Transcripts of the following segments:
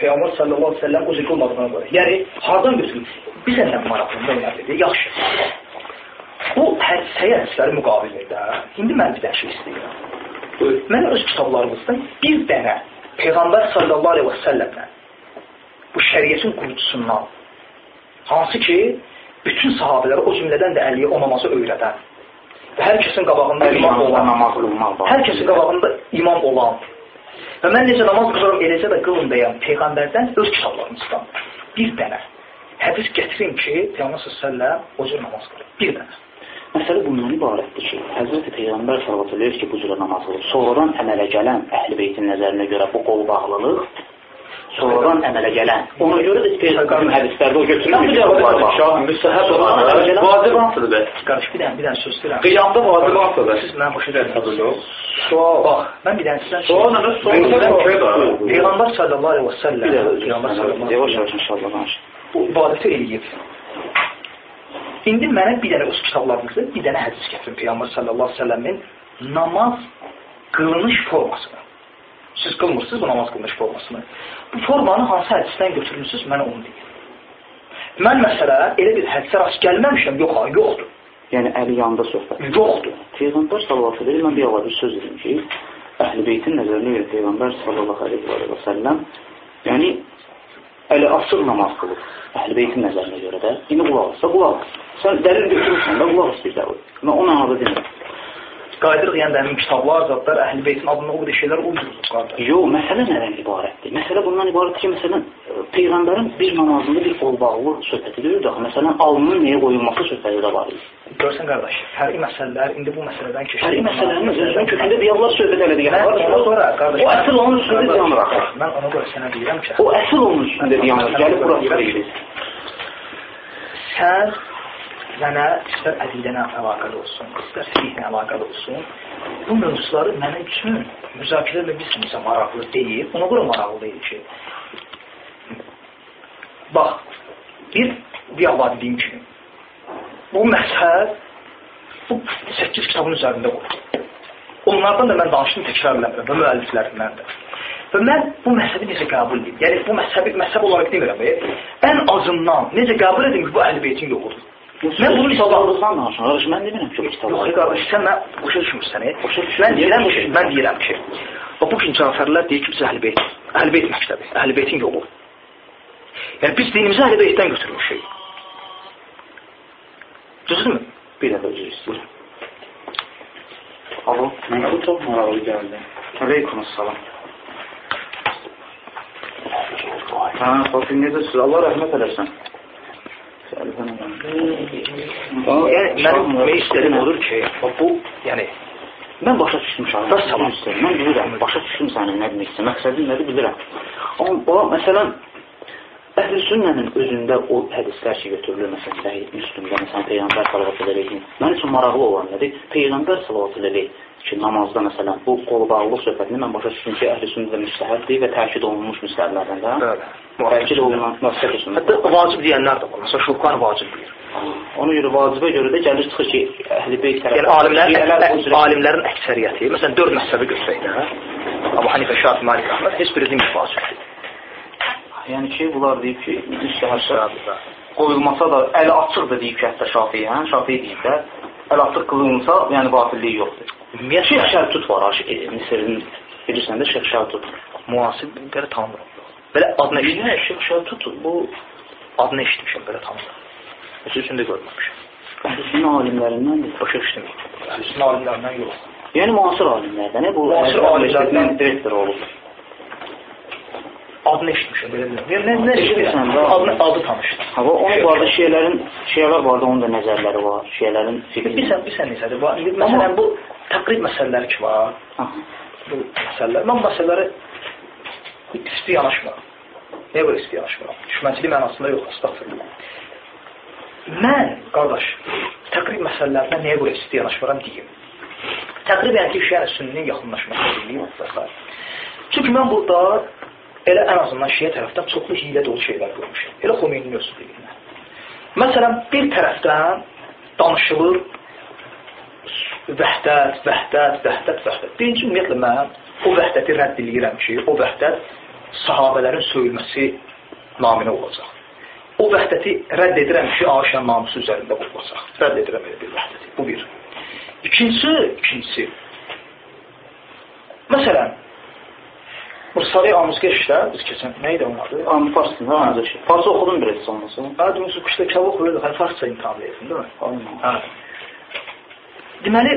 Peyğəmbər sallallahu əleyhi və səlləm o zikr olmadığına görə. Yəni hardan götürülür? Biz nə maraqlı oynatdı. Yaxşı. Bu hədisəyə hədisləri müqabilində indi mən bir dənə şey istəyirəm. Mən öz kitablarımızda bir dənə Peyğəmbər sallallahu əleyhi və səlləmlə bu şəriətin qurucusundan hansı ki bütün sahabələrə o cümlədən də Əliyə o namazı öyrədən və hər kəsin qabağında imam olan, hər kəsin qabağında imam olan və mən necə namaz qılıram eləcə də qılın deyən Peyğəmbərdən öz kitablarımızdan bir dənə hədis gətirin ki, Peyğəmbər s.ə.v o cür namaz qılır. Bir dənə. Məsələ bundan ibarətdir ki, Həzrəti Peyğəmbər əleyhi ki, bu cür namaz qılır. Sonradan əmələ gələn Əhl-i nəzərinə görə bu qol bağlılıq sonradan əmələ gələn. Ona görə də Peyğəmbərin hədislərdə o götürülmüş. Şah müstəhəb olan vacib hansıdır bəs? Qarış bir dənə, bir dənə söz deyirəm. Qiyamda vacib hansıdır? Siz mənə başa gəldiniz. Sual. Bax, mən bir dənə sizdən Sual nədir? Sual Peyğəmbər sallallahu əleyhi və səlləm. Peyğəmbər sallallahu Yavaş yavaş inşallah danış. bu ibadəti eləyib. İndi mənə bir dənə öz kitablarımızda bir dənə hədis gətirin Peyğəmbər sallallahu əleyhi və səlləmin namaz qılınış formasını. Siz qılmırsınız bu namaz qılınış formasını. Bu formanı hansı hədisdən götürmüsünüz, mənə onu deyin. Mən məsələ elə bir hədisə rast gəlməmişəm, yox ha, yoxdur. Yəni əli yanında söhbət. Yoxdur. Peyğəmbər sallallahu əleyhi mən bir əlavə bir söz dedim ki, Əhl-i nəzərinə görə Peyğəmbər sallallahu əleyhi və səlləm yəni əli açıq namaz qılır. Əhl-i nəzərinə görə də. İndi qulaq assa, qulaq. Sən dəlil götürürsən də qulaq də. Mən onu anladı demirəm. Qayıdırıq yəni həmin kitablar, zatlar, Əhl-i Beytin adına o qədər şeylər qardaş. Yox, məsələ nədən ibarətdir? Məsələ bundan ibarətdir ki, məsələn, Peyğəmbərin bir namazında bir qol bağlı söhbəti deyil də, məsələn, alnının nəyə qoyulması söhbəti də var. Görsən qardaş, fərqi məsələlər indi bu məsələdən keçir. Fərqi məsələnin özünün kökündə deyirlər söhbət elədik. Görə qardaş. O əsl onun üstündə dayanır axı. Mən ona görə sənə deyirəm ki, O əsl onun üstündə dayanır. Gəlib bura gəlir. sən mənə istər əqidənə əlaqəli olsun, istər fiqhlə əlaqəli olsun, bu mövzuları mənə üçün müzakirə və biz kimsə maraqlı deyil. Ona görə maraqlı deyil ki, bax, bir bir avad deyim ki, bu məzhəb bu 8 kitabın üzərində qoyur. Onlardan da mən danışdım təkrar eləmirəm və müəlliflərindən də. Və mən bu məzhəbi necə qəbul edim? Yəni bu məzhəbi məzhəb olaraq demirəm. E, ən azından necə qəbul edim ki, bu əhl-beytin yoludur. Mən bunu kitablardan danışıram. Qardaş, mən demirəm ki, o kitablar. Yox, qardaş, sən mən başa düşmürsən. E? Mən deyirəm ki, mən deyirəm ki, o bu gün Cəfərlər deyir ki, biz əhl-beyt, əhl-beyt məktəbi, əhl-beytin yolu. Yəni biz dinimizi əhl-beytdən götürmüşük. Düzdürmü? Bir dəfə üzr istəyirəm. Alo, mən bu çox maraqlı gəldi. Aleyküm salam. Hə, Fatih necəsiz? Allah rəhmət eləsin. Yəni, mənim nə istədim odur ki, bu, yəni, Mən başa şahid. Bəs tamam. Mən bilirəm, başa düşdüm sənin nə demək istəyirsən. Məqsədin nədir bilirəm. Amma bu, məsələn, Əhl-i özündə o hədislər ki, götürülür, məsələn, səhih Müslümdə, məsələn, Peyğəmbər sallallahu əleyhi Mən üçün maraqlı olan nədir? Peyğəmbər sallallahu əleyhi ki, namazda məsələn, bu qol bağlılıq söhbətini mən başa düşdüm ki, əhl-i sünnədə müstəhəbdir və təkid olunmuş müstəhəblərdən də. Bəli. Təkid olunan nəsiyyət üçün. Hətta vacib deyənlər də var. Məsələn, Şulqan vacib deyir. Ona görə vacibə görə də gəlir çıxır ki, əhl-i beyt tərəfi. Yəni alimlərin alimlərin əksəriyyəti, məsələn, 4 məzhəbi götürək də. Abu Hanifə, Şafi, Malik, Əhməd heç biri demiş vacibdir. Yəni ki, bunlar deyib ki, müstəhəbdir. Qoyulmasa da əli açıqdır deyib ki, hətta Şafii, hə? Şafii deyib də, əl açıq qılınsa, yəni batilliyi yoxdur. Ümumiyyətlə Şeyx Şəltut var, aşıq Misirin, bilirsən də Şeyx Şəltut. müasib belə tanımıram. Belə adını eşitmişəm. Şeyx Şəltut bu Adını eşitmişəm, belə tanımıram. Heç üçündə görməmişəm. Əhlüsünün alimlərindəndir. Başa düşdüm. Hüsnü alimlərindən yox. Yəni müasir alimlərdən, bu Müasir alimlərdən- direktoru olub. Adını eşitmişəm, belə bilmirəm. Yəni, nə, nə eşitmişəm? Adını, adı tanışdım. Ha, bu onun şeylərin, şeylər var da onun da nəzərləri var, şeylərin fikri. Bilsən, bilsən necədir? Bu, indi məsələn, bu təqrib məsələləri ki var, bu məsələlər. Mən bu məsələləri isti yanaşmıram. Niyə belə isti yanaşmıram? Düşmənçilik mənasında yox, astagfirullah. Mən, qardaş, təqrib məsələlərinə niyə görə isti yanaşmıram deyim. Təqrib yəni ki, şiə sünninin yaxınlaşması deyim və s. Çünki mən burada elə ən azından şiə tərəfdən çoxlu hilə dolu şeylər görmüşəm. Elə Xomeynin özü deyil. Məsələn, bir tərəfdən danışılır vəhdət, vəhdət, vəhdət, vəhdət. Birinci ümumiyyətlə mən o vəhdəti rədd edirəm ki, o vəhdət sahabələrin söyülməsi naminə olacaq. O vəhdəti rədd edirəm ki, Aişə namusu üzərində qurulacaq. Rədd edirəm elə bir vəhdəti. Bu bir. İkincisi, ikincisi. Məsələn, Mursali Amuzgeşdə biz keçən nə idi onun adı? Am Farsda, ha, şey. Farsça oxudun biraz olmasa. Hə, demişik, qışda kitab oxuyurdu, hə, Farsça imtahan verirsin, değil mi? Hə. Deməli,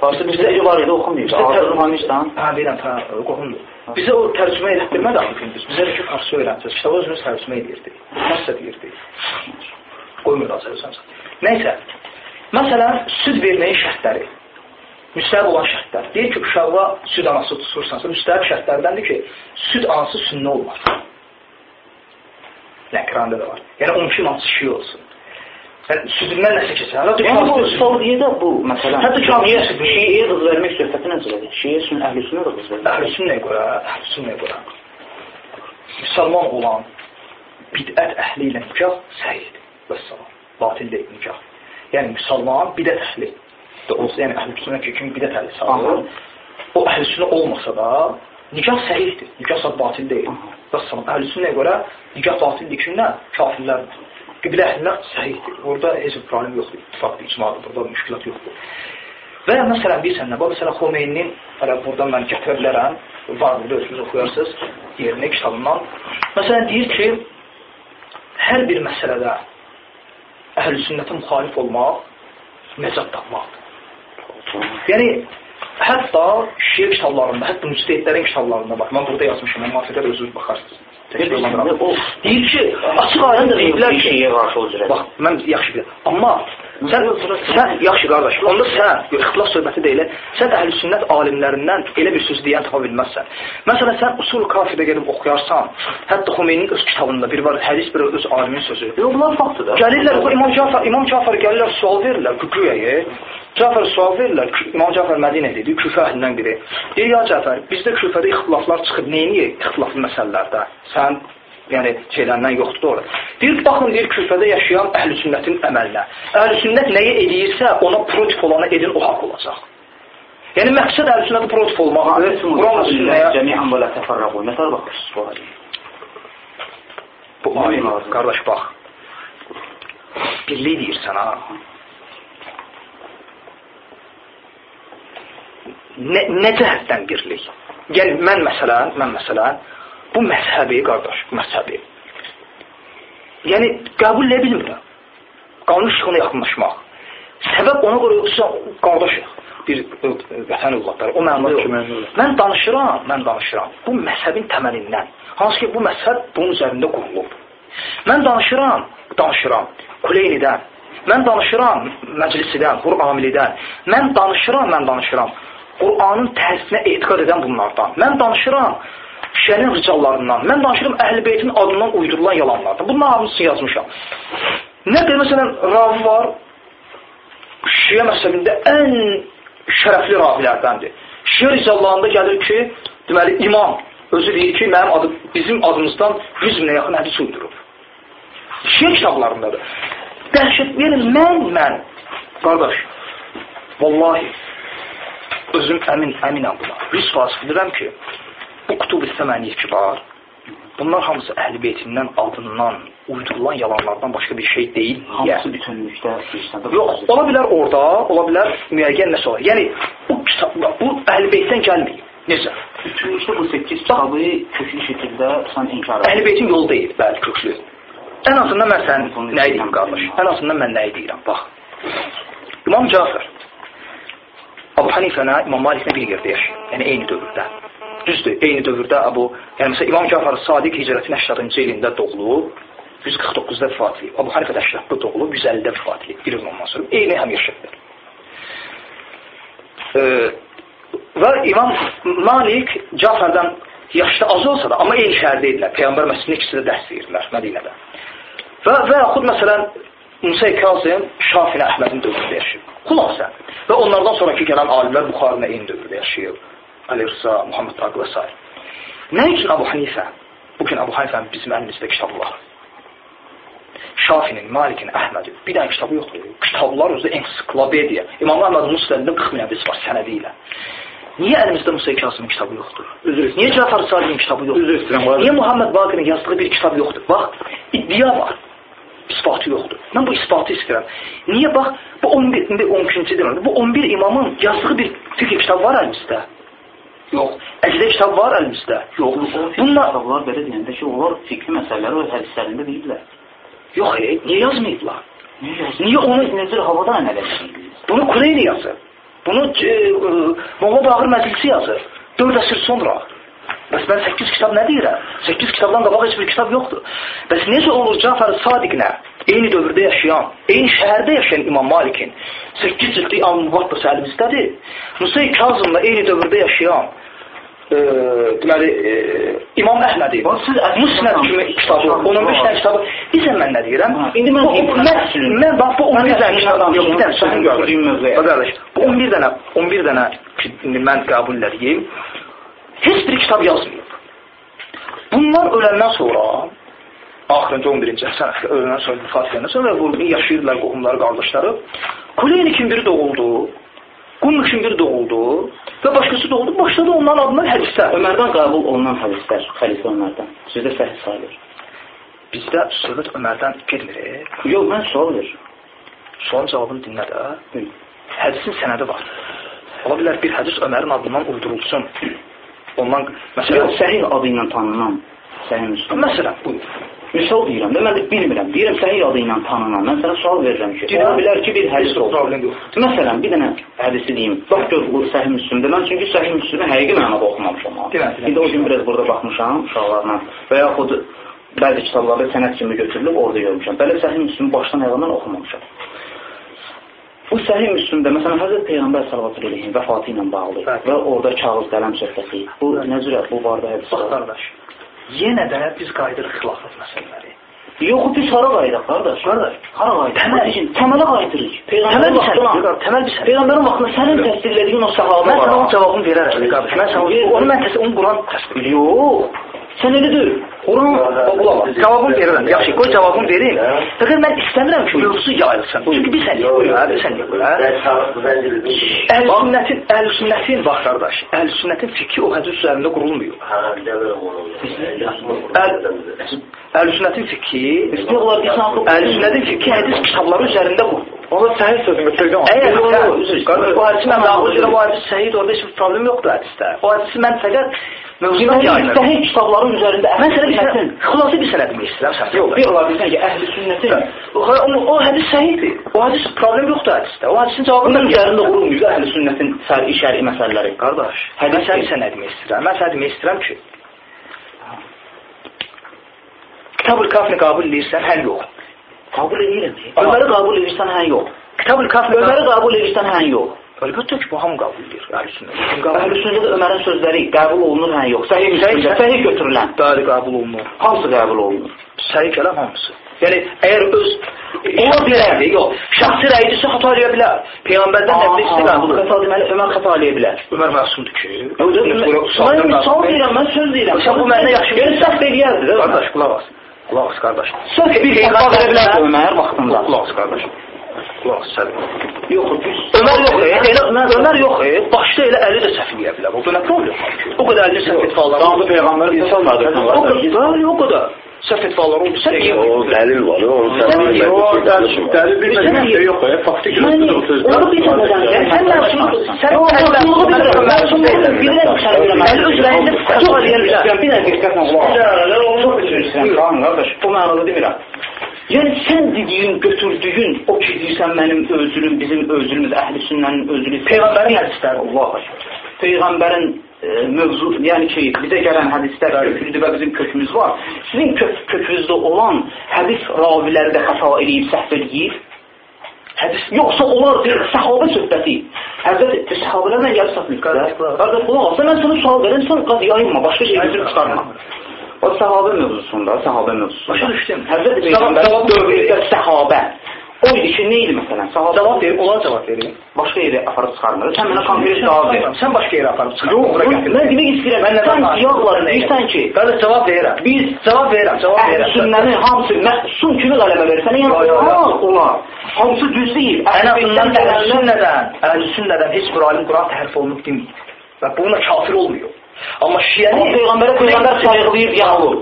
Farsça bizdə biri var idi, oxumayıb. Ağzını hamişdən. Hə, deyirəm, hə, qohumdur. Bizə o tərcümə etdirmədi axı gündüz. Bizə ki, farsça öyrəncəz. Kitabı özünüz tərcümə edirdi. Farsça deyirdi. Qoymur azərbaycanca. Nəysə, məsələn, süd verməyin şərtləri. Müstəhəb olan şərtlər. Deyir ki, uşağa süd anası tutursansa, müstəhəb şərtlərdəndir ki, süd anası sünnə olmaz. Ləkranda da var. Yəni 12 mansı şiy olsun. Yəni, südündən nəsə keçər. Hətta Yəni bu Saudiyyədə bu məsələn. Hətta südü. Şiyə qız vermək söhbəti necədir? Şiyə üçün əhli sünnə də qız verir. Əhl-i sünnəyə görə, əhl-i sünnəyə görə müsəlman olan bidət əhli ilə nikah səhiydir. Vəssalam. Batil deyil nikah. Yəni müsəlman bidət əhli də olsa, yəni əhl-i sünnə ki, kimi bidət əhli sayılır. O əhl-i sünnə olmasa da nikah səhihdir. Nikah batil deyil. Vəssalam. Əhl-i sünnəyə görə nikah batildir ki, nə? Kafirlərdir. Qiblə əhlinlər səhihdir. Orada heç bir problem yoxdur. İttifaqdır, icmadır. Burada müşkilat yoxdur. Və məsələn bilirsən nə? Məsələn Xomeynin hələ buradan mən gətirə bilərəm. Var burada özünüz oxuyarsınız yerinə kitabından. Məsələn deyir ki, hər bir məsələdə əhl-i sünnətə müxalif olmaq nəcat tapmaqdır. Yəni hətta şiə kitablarında, hətta müstəhidlərin kitablarında bax, mən burada yazmışam, mən müvafiqət özünüz baxarsınız. Deyir ki, açıq aydın deyiblər ki. Bax, mən yaxşı bilirəm. Amma sən, sən yaxşı qardaş, onda sən, ixtilaf söhbəti deyil, sən əhl-i sünnət alimlərindən elə bir söz deyən tapa bilməzsən. Məsələn, sən usul kafidə gedib oxuyarsan, hətta Xomeynin öz kitabında bir var, hədis bir öz alimin sözü. Yox, bunlar faktdır. Gəlirlər, İmam Cafar, İmam Cafar gəlirlər, sual verirlər, Qüqüyəyə. Cafar sual verirlər, İmam Cafar Mədinə dedi, Küfə əhlindən biri. Deyir, ya Cafar, bizdə Küfədə ixtilaflar çıxıb, neyini ixtilaflı məsələlərdə? Sən yəni şeylərindən yoxdur da orada. Deyir, baxın, deyir, küfədə yaşayan əhl-i sünnətin əməlinə. Əhl-i sünnət nəyi edirsə, ona protif olanı edin, o haqq olacaq. Yəni, məqsəd əhl-i sünnəti protif olmaqdır. Quran sünnəyə Cəmiən və lə təfərrəqu. Nə tər baxırsınız bu ayə? Bu alim, qardaş, bax. Birlik deyirsən, ha. Nə, nə cəhətdən birlik? Yəni, mən məsələn, mən məsələn, bu məzhəbi, qardaş, məzhəbi. Yəni, qəbul nə bilmirəm. Qanun işığına yaxınlaşmaq. Səbəb ona görə yoxsa, qardaşıq, bir vətən övladları, o mənada yox. Mən danışıram, mən danışıram. Bu məzhəbin təməlindən. Hansı ki, bu məzhəb bunun üzərində qurulub. Mən danışıram, danışıram Kuleynidən. Mən danışıram Məclisidən, Qur'amilidən. Mən danışıram, mən danışıram Qur'anın təhsilinə etiqad edən bunlardan. Mən danışıram şərin ricallarından. Mən danışıram Əhl-i Beytin adından uydurulan yalanlardan. Bunlar hamısını yazmışam. Nə də məsələn ravi var Şiə məzhəbində ən şərəfli ravilərdəndir. Şiə ricallarında gəlir ki, deməli imam özü deyir ki, mənim adım bizim adımızdan 100 minə yaxın hədis uydurub. Şiə kitablarındadır. Dəhşət, yəni mən, mən, qardaş, vallahi, özüm əmin, əminəm buna. 100% bilirəm ki, bu qutub-ı səməniyyə ki var, bunlar hamısı əhl-i beytindən, adından, uydurulan yalanlardan başqa bir şey deyil. Hamısı bütünlükdə. Yox, ola bilər orada, ola bilər müəyyən nəsə olar. Yəni, bu kitab, bu əhl-i beytdən gəlməyib. Necə? Bütünlükdə bu 8 kitabı köklü şəkildə sən inkar edirsən. Əhl-i beytin yolu deyil, bəli, köklü. Ən azından mən sən nə deyirəm, qardaş? Ən azından mən nə deyirəm, bax. İmam Cafir, Abu Hanifənə, İmam Maliklə bir yerdə yaşayır. Yəni, eyni dövrdə. Düzdür, eyni dövrdə Abu, yəni məsələn, İmam Cafir Sadiq hicrətin 80-cı ilində doğulub, 149-da vəfat edib. Abu Hanifə də 80-da doğulub, 150-də vəfat edib. Bir il ondan sonra. Eyni həm yaşayırlar. Ee, və İmam Malik Caferdən yaşda az olsa da, amma eyni şəhərdə idilər. Peyğəmbər məscidində ikisi də dərs verirlər Mədinədə. Və, və yaxud məsələn Musa Kazim Şafini Əhmədin dövründə yaşayıb. Xülasə. Və onlardan sonraki gələn alimlər Buxarına eyni dövrdə yaşayıb. Ali Rıza, Muhammed Taqi və s. Nə üçün Abu Hanifə? Bugün Abu Hanifənin bizim əlimizdə kitabı var. Şafinin, Malikin, Əhmədin bir dənə kitabı yoxdur. Kitablar özü ensiklopediya. İmam Əhmədin Müslimdə 40 min hədis var sənədi ilə. Niyə əlimizdə Musa Kazımın kitabı yoxdur? Üzr Niyə Cəfər Sadiqin kitabı yoxdur? Üzr istəyirəm. Niyə Muhammed Baqirin yazdığı bir kitab yoxdur? Bax, iddia var. İsbatı yoxdur. Mən bu isbatı istəyirəm. Niyə bax, bu 11, indi 12-ci demirəm. Bu 11 imamın yazdığı bir fiqh kitabı var əlimizdə. Yox. Əqidə kitabı var əlimizdə. Yox. Bunlar Bunlar belə deyəndə ki, onlar fikri məsələləri öz hədislərində deyirlər. yox, e, niyə yazmayıblar? Niyə yazır? Niyə onu Necə havadan əməl edirsiniz? Bunu Kureyli yazır. Bunu e, e, Molla Bağır Məclisi yazır. 4 əsr sonra. Bəs mən 8 kitab nə deyirəm? 8 kitabdan qabaq heç bir kitab yoxdur. Bəs necə olur Cafər Sadiqinə eyni dövrdə yaşayan, eyni şəhərdə yaşayan İmam Malikin 8 cildli İmam Muvattası əlimizdədir. Musa Kazımla eyni dövrdə yaşayan e, deməli e, İmam Əhmədi Bax, siz İmam- kimi kitabı, 15 dənə kitabı. Bilirsən mən nə deyirəm? İndi mən mən, mən- bax bu 11 dənə kitabı yox, bir dənə mövzuya. Bax qardaş, bu 11 dənə 11 dənə mən qəbul edeyim. Heç bir kitab yazmayıb. Bunlar öləndən sonra axırıncı 11-ci Həsən öləndən sonra vəfat edəndən sonra burada yaşayırdılar qohumları, qardaşları. Kuleynikin biri doğuldu. Qunnukin biri doğuldu və başqası doğuldu. Başladı onların adından hədislər. Ömərdən qəbul olunan hədislər, xəlifə Ömərdən. Sizdə səhih sayılır. Bizdə söhbət Ömərdən getmir. Yox, mən sual verirəm. Sualın cavabını dinlə də. Hədisin sənədi var. Ola bilər bir hədis Ömərin adından uydurulsun. Ondan məsələn, səhih adı ilə tanınan, səhih müslüm. məsələn, buyur. Misal deyirəm də, mən də bilmirəm. Deyirəm səhih adı ilə tanınan. Mən sənə sual verirəm ki, ola bilər ki, bir hədis olsun. Məsələn, bir dənə hədisi deyim. Bax gör bu səhih müslümdə. Mən çünki səhih müslümü həqiqi mənada oxumamışam. Bir də o gün biraz burada baxmışam uşaqlarla və yaxud bəzi kitablarda sənəd kimi götürülüb orada görmüşəm. Belə səhih müslümü başdan ayağından oxumamışam. Bu səhih müslümdə məsələn Həzrət Peyğəmbər sallallahu əleyhi vəfatı ilə bağlı Bəli. və orada kağız qələm söhbəti. Bu nə cürə bu barədə hədis var? qardaş. Yenə də biz qayıdırıq xilafət məsələləri. Yox, biz hara qayıdaq qardaş? Qardaş. Hara qayıdaq? Təməl- Təməl, təmələ qayıdırıq. Peyğəmbərin vaxtına. təməl sənə. Peyğəmbərin vaxtında sənin təsdiqlədiyin o səhabə Mən var. sənə onun cavabını verərəm qardaş. Mən sənə onu mən təsdiq, onu Quran təsdiq edir. Yox. Sən elə deyil. Quran Qulaq as, cavabını verirəm. Yaxşı, qoy cavabını verim. Fəqət mən istəmirəm ki, mövzusu yayılsın. Çünki bir sən yox, bir sən yox. Əhl sünnətin, əhl sünnətin bax qardaş, əhl sünnətin fikri o hədis üzərində qurulmuyor. Əhl sünnətin fikri, İstiqlal İslamı əhl sünnətin fikri hədis kitabları üzərində qurulur. Ona səhih sözümü söyləyəm. Əgər o hədisi mən qəbul edirəm, o hədis səhid, orada heç bir problem yoxdur hədisdə. O hədisi mən fəqət mövzudan Deməli, yayınırım. səhih kitabların üzərində Mən sənə bir sənə, xülasə bir sənə demək istəyirəm sən. Yox, bir olar bilsən ki, əhl-i sünnətin O, o, o hədis səhihdir. O hədis problem yoxdur hədisdə. O hədisin cavabını bunun üzərində qurulmuyor əhl-i sünnətin şəri şəri məsələləri. Qardaş, Hədis sənə sənə demək istəyirəm. Mən sənə demək istəyirəm ki, Kitab-ül Kafni qəbul edirsən, hə yox. Qəbul edirəm. Öməri qəbul edirsən, hə yox. Kitab-ül Kafni Öməri qəbul edirsən, hə yox. Əlbəttə ki, bu hamı qəbul edir. Əhlüsünnə. Sünnədə Ömərin sözləri qəbul olunur, hə yox. Səhih Səhih- səhih, götürülən. Bəli, qəbul olunur. Hamısı qəbul olunur. Səhih kələm hamısı. Yəni, əgər öz Ola bilər. yox, şəxsi rəydisə xəta eləyə bilər. Peyğəmbərdən isə qəbul edir. Xəta deməli Ömər xəta eləyə bilər. Ömər məsumdur ki. Mən misal deyirəm, mən söz deyirəm. Sən bu məndən yaxşı Yəni səhv eləyərdi, də? Qardaş, qulaq as. Qulaq as, qardaş. Səhv bir xəta verə bilər Ömər vaxtında. Qulaq as, qardaş. As, sən. Yox, Ömər yox, e, elə Ömər yox, e, başda elə əli də səhv eləyə bilər. O da nə problem var? O qədər əlini səhv etfalar. Tanrı Peyğəmbər insan O qədər, o qədər. Səhv etfalar oldu. Sən? O dəlil var, onu Sən sən? O dəlil dəlil bir şey yox. Faktik Yəni, o sözü. onu Yəni sən məsum, sən Yox, sən məsumluğu bilirəm, məsumluğu bilirəm sənə bilirəm. Əli öz rəyində xəta eləyə bilər. Bir dəqiqə as. Çox üzr istəyirəm, qardaş. Bu mənada demirəm. Yəni sən dediyin, götürdüyün, o ki deyirsən mənim özülüm, bizim özülümüz, əhl-i sünnənin özülü. Peyğəmbərin hədisləri. Allah. Peyğəmbərin e, mövzu, yəni ki, bizə gələn hədislər köküdür və bizim kökümüz var. Sizin kök, kökünüzdə olan hədis raviləri də xəta eləyib, səhv eləyib. Hədis yoxsa onlar bir səhabə söhbəti. Həzrət səhabələrlə gəlib satmır. Qardaş, qulaq as. Mən sənə sual verirəm, sən qaz yayınma, başqa şey götürüb çıxarma. O səhabə mövzusunda, səhabə mövzusunda. Başa düşdüm. Həzrət Peyğəmbər dövründə səhabə. O idi ki, nə idi məsələn? Səhabə Cavab ver, onlar cavab verir. başqa yerə aparıb çıxarmır. Sən mənə konkret cavab ver. Sən başqa yerə aparıb çıxar. Yox, Bura gətir. mən demək istəyirəm, Mən nə sən danışıram? siyaqla deyirsən ki, Qardaş cavab verirəm. biz Cavab verirəm, cavab verirəm. sünnəni hamısı məsum kimi qələbə versən, yəni olar. Hamısı düz deyil. Ən azından Əhl-i əhl-i sünnədən, əhl-i sünnədən heç bir alim Quran təhrif olunub deməyib. Və bununla kafir olmuyor. Amma şiəni... Amma Peyğəmbərə Peyğəmbər sayıqlayır deyən olub.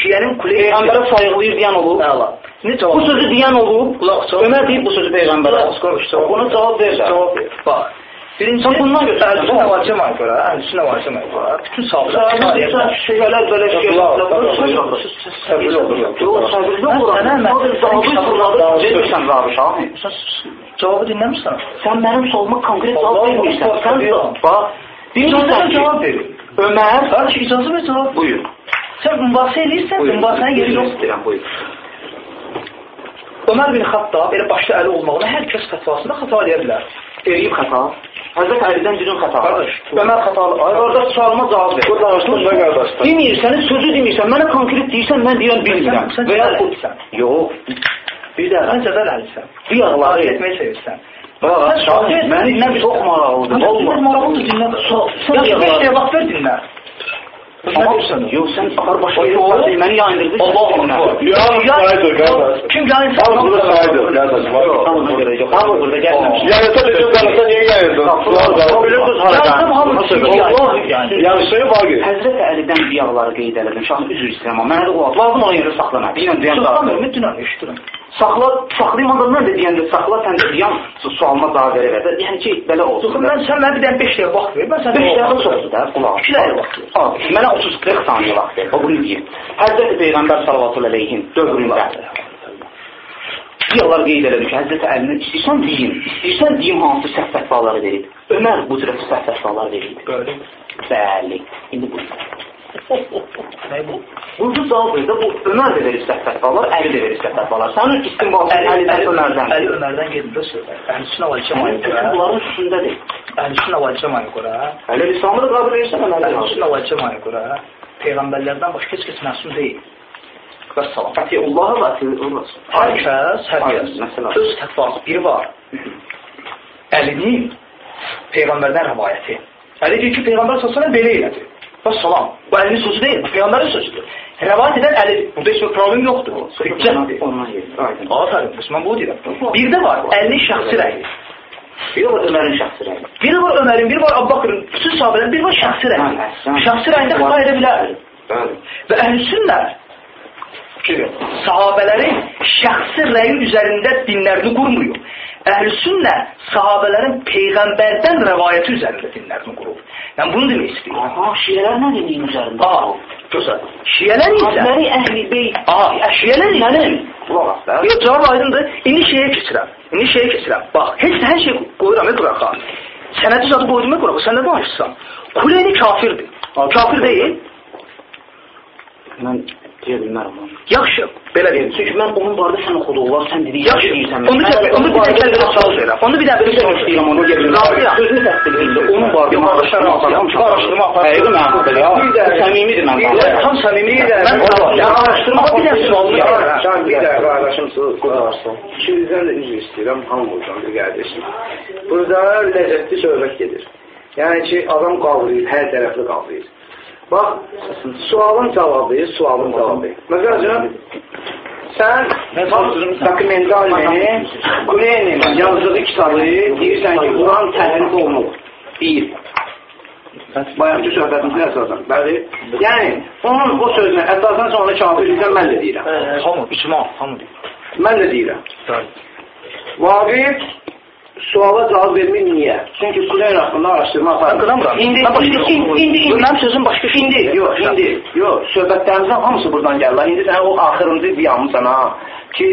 Şiənin kuleye... Peyğəmbərə sayıqlayır deyən olub. Əla. Ne Bu cavab? sözü deyən olub. Qulaq cavab. Ömər deyib bu sözü Peyğəmbərə. Qulaq qonuş, cavab. Buna cavab ver. Cavab ver. Bax. Birinci, Sən bundan götürürsən, Əhl-i bu- vəl cəmaə görə, əhl-i vəl cəmaə görə bütün sahabələr Sən şeylər belə şey Səbirli olur. Yox, səbirli Mən olur. sənə mən- Sadəcə cavabı fırladı. Verirsən Rabi Şahin. Cavabı dinləmirsən? Sən mənim sualıma konkret cavab Allah vermirsən. Allah, Sən Allah. bax, İcazə bilmirsən ver ki, cavab verin. Ömər, Qarşı icazə ver cavab. buyur. Sən mübahisə edirsən, Buyur. mübahisənin yeri yoxdur. İstəyirəm, buyur. Ömər bin Xattab elə başda əli olmağına hər kəs fətvasında xəta edə bilər. Eləyib xəta. Həzrət Əlidən cürün xəta. Qardaş, Ömər xətalı. Ay, orada sualıma cavab ver. Bu danışdın da qardaşlar. Demirsən, sözü demirsən, mənə konkret deyirsən, mən deyirəm bilmirəm. Və ya. Yox. Bir də Sən cədəl əlisən. bir yağları. etməyə sevirsən. Sən məni dinlə çox maraqlıdır. Vallahi. maraqlıdır dinlə. sən Yaxşı, beş dəqiqə vaxt ver dinlə. Amma yox, sən axar başa Yox. yox, məni yayındırdın. Allah sən Allah. dinlə. Ya, saydır qardaş. Kim yayın Hamı da saydır qardaşım. Hamına görə yox. Hamı burada gəlməmiş. Yayınsa da çok danışsa niye yayındın? O bilirsiniz haradan. Yayın. Yani. Yanlışlığı var ki. Həzrət Əlidən bir yağları qeyd elədim. Şahın üzr istəyirəm. Mənə də o lazım olan yerdə saxlama. Deyirəm, deyəm Sultanım, cavab. mütünəm, eşitirəm. Saxla, saxlayım onda mən də deyəndə saxla, sən də deyəm, sualıma cavab verə ver. Yəni ki, belə olsun. Yox, mən sən mənə bir dənə 5 dəqiqə vaxt ver. Mən sənə 5 dəqiqə çoxdur da, qulaq. İki dəqiqə vaxt ver. Al, Mənə 30-40 saniyə vaxt ver. O bunu deyim. Həzrət Peyğəmbər sallallahu əleyhin dövründə Diyorlar qeyd elədim ki, Həzrət Əlini istəyirsən deyim, istəyirsən deyim hansı səhv fətvaları verib. Ömər bu cür səhv fətvalar verib. Böyle. Bəli. İndi bu. Burada cavab ver də bu Ömər də verir səhv fətvalar, Əli də verir səhv fətvalar. Sənin istinbatın Əlidən Ömərdən. Əli Ömərdən gedib söhbət. Əhlüsünnə vəl cəmaə Sənin görə. bunların üstündədir. Əhlüsünnə vəl cəmaə görə. Hələ lisanı da qəbul edirsən, mən Əli Əhlüsünnə vəl cəmaə görə peyğəmbərlərdən başqa heç kəs məsum deyil. Vəssalam. Fətihullahı və Fətihullahı. Hər kəs, hər kəs öz tətvası biri var. Əlinin peyğəmbərdən rəvayəti. Əli deyir ki, peyğəmbər sallallahu belə elədi. Vəssalam. Bu əlinin sözü deyil, peyğəmbərin sözüdür. Rəvayət edən Əlidir. Burada heç bir problem yoxdur. Aydın. Aferin, mən bu deyirəm. Bir də var, əlinin şəxsi rəyi. Bir var Ömərin şəxsi rəyi. Biri var Ömərin, biri var Abbaqırın, bütün sahabələrin, biri var şəxsi rəyi. Şəxsi rəyində xəta edə bilər. Və əhlüsünnə sahabələrin şəxsi rəyi üzərində dinlərini qurmuyor. Əhlüsünnə sahabələrin peyğəmbərdən rəvayəti üzərində dinlərini qurur. Yəni bunu demək istəyir. Aha, şiələr nə dediyin üzərində? Aa, gözəl. Şiələr isə Sahabələri əhli beyt. Aa, şiələr isə Qulaq as. Yox, cavab aydındır. İndi şeyə keçirəm. İndi şeyə keçirəm. Bax, heç hər şey qoyuram e qurağa. Sənədi zadı qoydum e qurağa. Sən nə danışırsan? Kuleyni kafirdir. Kafir deyil. Mən deyə bilmərəm. Yaxşı, belə deyim. Çünki mən onun barədə sən oxuduqlar, sən dediyin Yaxşı, deyirsən. onu bir də onu bir də kəlmə sual verəm. Onu bir də bir Sən istəyirəm onu yerim. Razıyam. Sözünü təsdiq edir. Onun barədə razıyam. Çox araşdırma apardım. Həqiqi mənada ya. Səmimidir mən. Tam səmimi də mən araşdırma bir də sualını. Can bir də qardaşım qudarsın. İkinizdən də üzr istəyirəm hamımızdan bir qardaşım. Burada ləzzətli söhbət gedir. Yəni ki, adam qavrayır, hər tərəfli qavrayır. Bax, sualın cavabı, sualın cavabı. Məsələn, sən dokumentalini, Qurenin yazdığı kitabı deyirsən ki, Quran təhrif olunur. Deyir. Bayaqki söhbətimizə əsasən. Bəli. Yəni, onun o sözünə əsasən sonra kafirlikdən mən də deyirəm. Hamı, icma, hamı. Mən də deyirəm. Vaqif suala cavab vermir niyə? Çünki Qureyn haqqında araşdırma aparır. İndi, indi, yoxum. indi, indi, Mənim sözüm başqa şey İndi, yox, indi, yox, söhbətlərimizin hamısı buradan gəlirlər. İndi sən o axırıncı ziyamısan ha, ki,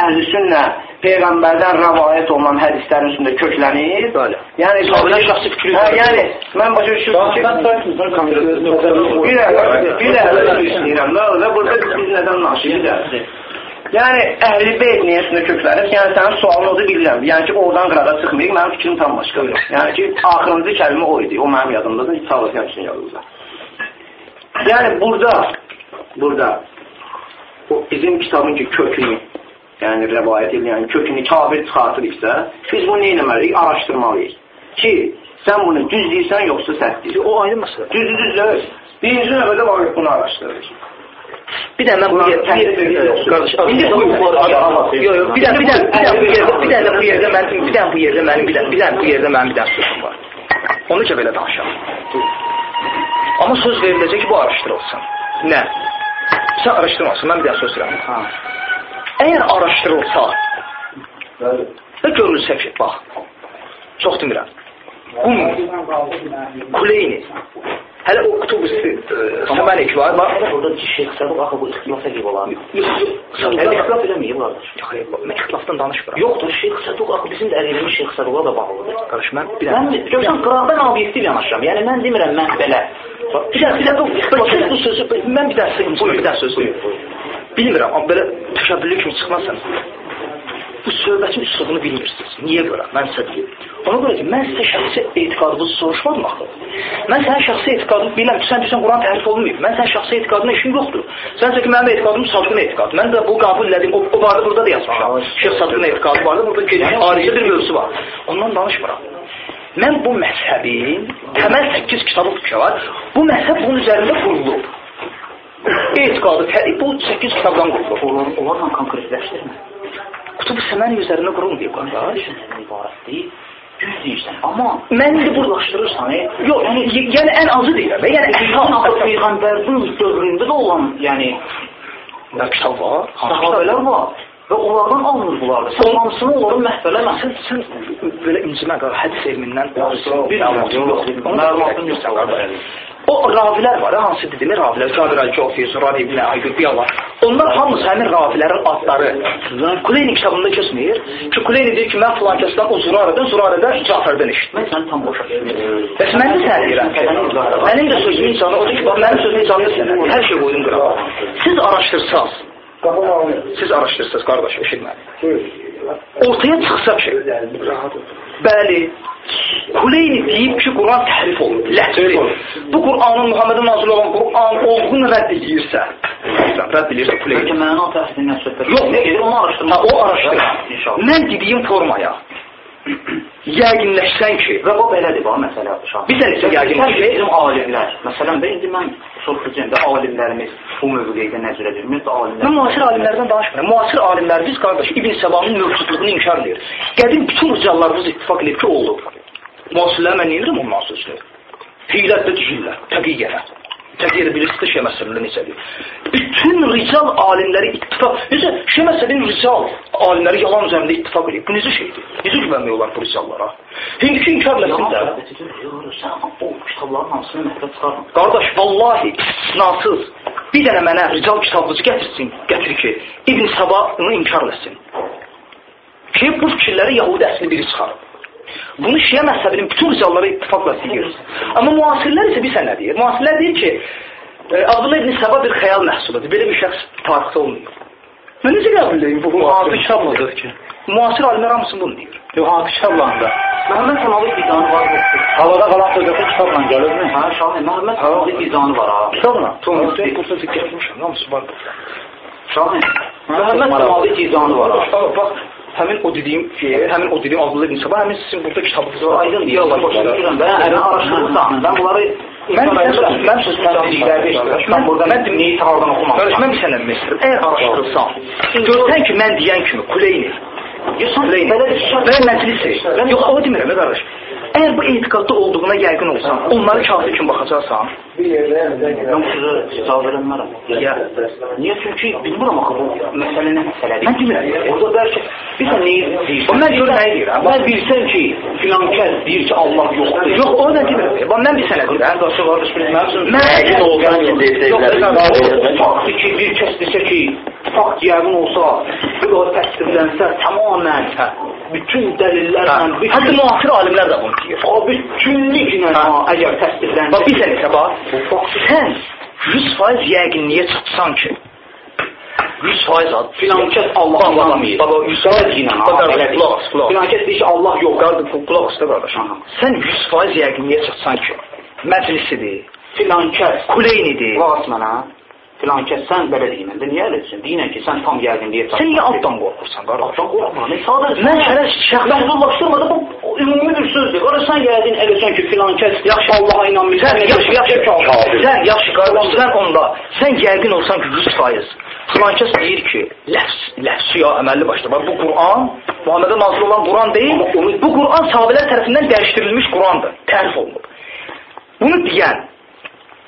əhl-i sünnə Peyğəmbərdən rəvayət olunan hədislərin üstündə köklənir. Bəli. Yəni, Sahabələr şəxsi fikri Hə, yəni, mən başa düşürəm ki, bir dəqiqə, bir dəqiqə istəyirəm. Da burada biz nədən naşıyıq? Yəni, əhl-i beyt niyyəsində köklənir. Yəni, sənin sualın odur bilirəm. Yəni ki, oradan qırağa çıxmayıq, mənim fikrim tam başqadır. Yəni ki, axırıncı kəlmə o idi. O mənim yadımdadır, hiç sağlıqyan üçün yadımda. Yəni, burada, burada, o bizim kitabın ki, kökünü, yəni rəvayət edən kökünü kabir çıxartırıqsa, biz bunu nə etməliyik? Araşdırmalıyıq. Ki, sən bunu düz deyirsən, yoxsa səhv deyirsən. O ayrı məsələ. Düzdür, düzdür. Birinci növbədə vaqif bunu araşdırırıq. Bir də mən bu Ulan, yer, təhlil edir. qardaş, İndi bu- yox, yox, bir də bir də bir də bu yerdə, bir də bu yerdə mənim bir də bu yerdə mənim bir də bir də bu yerdə mənim bir də sözüm var. Onu ki belə danışaq. Amma söz veriləcək ki, bu araşdırılsın. Nə? Sən araşdırmasın, mən bir daha söz verirəm. Ha. Əgər araşdırılsa və görülsə ki, bax, çox demirəm, bu Kuleyni, hələ o kutub-ı Səməlik var, bax, Burada Şeyx Səduq axı bu ixtilaf edib olar. Yox, Hələ ixtilaf eləməyib qardaş. mən ixtilafdan danışmıram. Yoxdur, Şeyx Səduq axı bizim də əleyhimiz Şeyx Səduqa da bağlıdır. Qardaş, mən bir Mən dənə görsən qıraqdan obyektiv yanaşıram. Yəni mən demirəm mən belə. Bir dənə, bir dənə, bu, sözü, mən bir dənə sizə bir dənə söz. Bilmirəm, belə təkəbbürlü kimi çıxmazsan. Bu söhbətin üslubunu bilmirsiniz. Niyə görə? Mən sizə deyim. Ona görə ki, mən sizə şəxsi etiqadınızı soruşmadım. Mən sənin şəxsi etiqadını bilirəm ki, sən deyirsən Quran tərif olunmayıb. Mən sənin şəxsi etiqadına işim yoxdur. Sən ki, mənim etiqadım Sadqın etiqadı. Mən də bu qəbul elədim. O, o barədə burada da yazmışam. Şeyx Sadqın etiqadı barədə burada geniş ayrıca bir mövzu var. Ondan danışmıram. Mən bu məzhəbin təməl 8 kitabı var. Bu məzhəb bunun üzərində qurulub. Etiqadı bu 8 kitabdan qurulub. Onlar, onlarla konkretləşdirmə. Kutubu Səməni üzərində qurulmayıb qardaş. İbarət deyil. Düz deyirsən. Amma Mən indi burada bulaşdırırsan, e, Yox, yəni, yəni ən azı deyirəm. və Yəni əsas peyğəmbərinin dövründə də olan, yəni nə kitab var? sahabələr var və onlardan alınır bunlar. Sən hamısını onların məhvələmə. Sən, sən belə incimə qal, hədis elmindən bir məlumatın yoxdur. Məlumatın yoxdur. O ravilər var, ha, hansı dedilər ravilər, Cabir Əl-Cofi, Zurari ibn Ayyubiya var. Onlar hamısı həmin ravilərin adları. Kuleyni kitabında keçmir ki, Kuleyni deyir ki, mən filan kəsdən o Zurarədən, Zurarədən Caferdən eşitdim. Mən səni tam boşa Bəs mən də sənə deyirəm ki, mənim də sözümün canı odur ki, bax, mənim sözümün canı sənə. Hər şey qoydum qırağa. Siz araşdırsaz, siz araşdırsaz, qardaş, eşit məni. Ortaya çıxsa ki, bəli, Kuleyni deyib ki, Quran təhrif olunub, ləhvdir. Bu Quranın Muhammedin nazil olan Quran olduğunu rədd edirsə, rədd edirsə Kuleyni. Bəlkə məna təhsilindən söhbət. Yox, nə gedir onu araşdırma. Ha, o araşdır. İnşallah. Mən dediyim formaya yəqinləşsən ki, Və bu belədir bax məsələ şah. Bir dənə isə yəqin Sən ki- bizim alimlər, məsələn də indi mən soruşacağım da alimlərimiz bu mövqedə nə cürə Ümumiyyətlə Mən alimlər müasir alimlərdən danışmıram. Müasir alimlərimiz qardaş İbn Səbanın mövcudluğunu inkar edir. Qədim bütün ricallarımız ittifaq edib ki, oldu. Müasirlər mən neyirəm ondan sözünü? Hiylət də düşürlər, təqiyyənə. Təqiyyə bilirsiniz də şey məsələndə necədir. Bütün rical alimləri ittifaq, necə şey məsələnin rical alimləri yalan üzərində ittifaq edib. Bu necə şeydir? Necə güvənmək olar bu ricallara? Hindiki inkar eləsin də. Sən o kitabların hamısını məhvə çıxarma. Qardaş, vallahi istisnasız bir dənə mənə rical kitabınızı gətirsin, gətir ki, İbn Səbanı inkar etsin. Ki, bu fikirləri Yahudi əsli biri çıxarıb. Bunu Şiə məzhəbinin bütün ricalları ittifaqla deyir. Amma müasirlər isə bir sənə deyir. Müasirlər deyir ki, e, Abdullah ibn Səba bir xəyal məhsuludur. Belə bir şəxs tarixdə olmuyor. Mən necə qəbul edeyim bu müasir kitabladır ki? Müasir alimlər hamısı bunu deyir. Yox, hansı kitablarında? Məhəmməd Səmalı izanı var? Havada qalan sözəti kitabla gəlirmi? Hə, Şahin, Məhəmməd Səmalı izanı var ha. Kitabla? Tuğrul, kursa yazmışam, hamısı var. Şahin, Məhəmməd Səmalı izanı var bax, həmin o dediyim şey, həmin o dediyim Abdullah ibn Səba, həmin sizin burada kitabınız var. Aydın deyir, Allah başa düşürəm. Ben əvvəl araşdırırsan, ben bunları Mən bilirəm, mən işləyirəm. Mən burada mən neyi sağdan oxumam. Mən bir sənə məsələn, əgər araşdırsan, görsən ki, mən deyən kimi? Kuleyni, Kuleyni, və məclisi, yox, o demirəm, qardaş. Əgər bu etiqadda olduğuna yəqin olsan, onları kafir kimi baxacaqsan, Ben bu sözə cavab verəmərəm. Niyə? Çünki bilmirəm axı bu məsələ nə məsələdir. Mən demirəm. Orada bəlkə bir sən neyi deyirsən? Mən görürəm nəyi deyirəm. Mən bilsəm ki, filan kəs deyir ki, Allah yoxdur. yox, o demirəm. Bax, mən bir sənə deyirəm. Qardaşı qardaş bilməm. Mən Yəqin olsan ki, desəklər. Faktı ki, bir kəs desə ki, fakt yəqin olsa, bir o təsdiqlənsə, tamamən bütün dəlillərlə, Hətta bütün müasir alimlər də bunu deyir. o bütünlüklə Hə. əgər təsdiqlənsə, Bax, bir sənə isə bax, sən 100% yəqinliyə çıxsan ki, 100% ad. filan kəs Allah anlamayır. baba, Yüzsəz ilə, ha, Baba, belə qulaq as, qulaq as. Filan kəs deyir ki, Allah yox. Qardaş, qulaq usta qardaş. Sən 100% yəqinliyə çıxsan ki, məclisidir, Filan kəs Kuleynidir. Qulaq mənə. Filan kəs sən belə deyinən də niyə elə desin? Deyinən ki, sən tam yəqinliyə Sən niyə altdan qorxursan qardaş? Altdan qorxma. Ne sadə Mən şəxsən məhdudlaşdırmadı bu ümumi bir sözdür. Ora sən gəldin eləsən ki, filan kəs yaxşı Allaha inanmır. Sən yaxşı, yaxşı, sən yaxşı qardaş, sən onda, sən yəqin olsan ki, 100%. Filan kəs deyir ki, ləfs, ləfsi ya əməlli başda. Bax, bu Quran, Muhammedə nazil olan Quran deyil, bu Quran sahabələr tərəfindən dəyişdirilmiş Qurandır, tərif olunub. Bunu deyən,